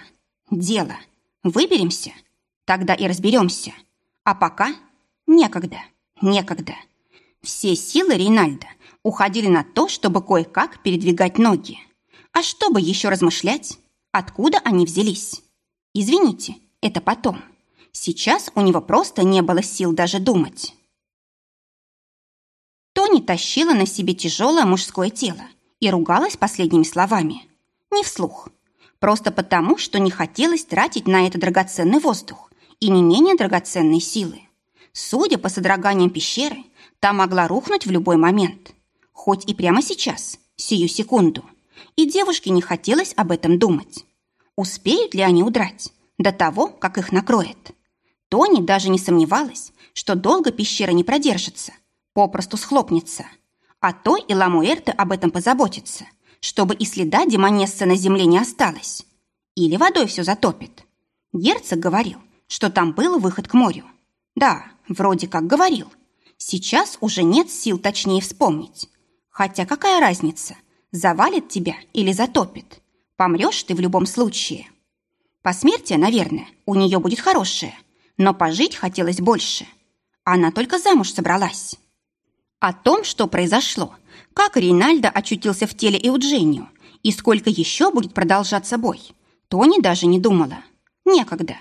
дело. Выберемся, тогда и разберемся. А пока некогда, некогда. Все силы Рейнальда уходили на то, чтобы кое-как передвигать ноги. А чтобы еще размышлять, откуда они взялись? Извините, это потом. Сейчас у него просто не было сил даже думать. Тони тащила на себе тяжелое мужское тело и ругалась последними словами. Не вслух. Просто потому, что не хотелось тратить на это драгоценный воздух и не менее драгоценные силы. Судя по содроганиям пещеры, та могла рухнуть в любой момент. Хоть и прямо сейчас, сию секунду. И девушке не хотелось об этом думать. Успеют ли они удрать до того, как их накроет? Тони даже не сомневалась, что долго пещера не продержится, попросту схлопнется. А то и Ламуэрте об этом позаботится, чтобы и следа демонессы на земле не осталось. Или водой все затопит. Герцог говорил, что там был выход к морю. Да, вроде как говорил. Сейчас уже нет сил точнее вспомнить. Хотя какая разница, завалит тебя или затопит? Помрешь ты в любом случае. Посмертие, наверное, у нее будет хорошее, но пожить хотелось больше. Она только замуж собралась. О том, что произошло, как Рейнальдо очутился в теле Эуджению и сколько еще будет продолжаться бой, Тони даже не думала. Некогда.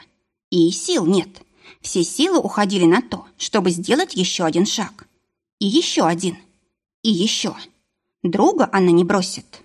И сил нет. Все силы уходили на то, чтобы сделать еще один шаг. И еще один. И еще. Друга она не бросит.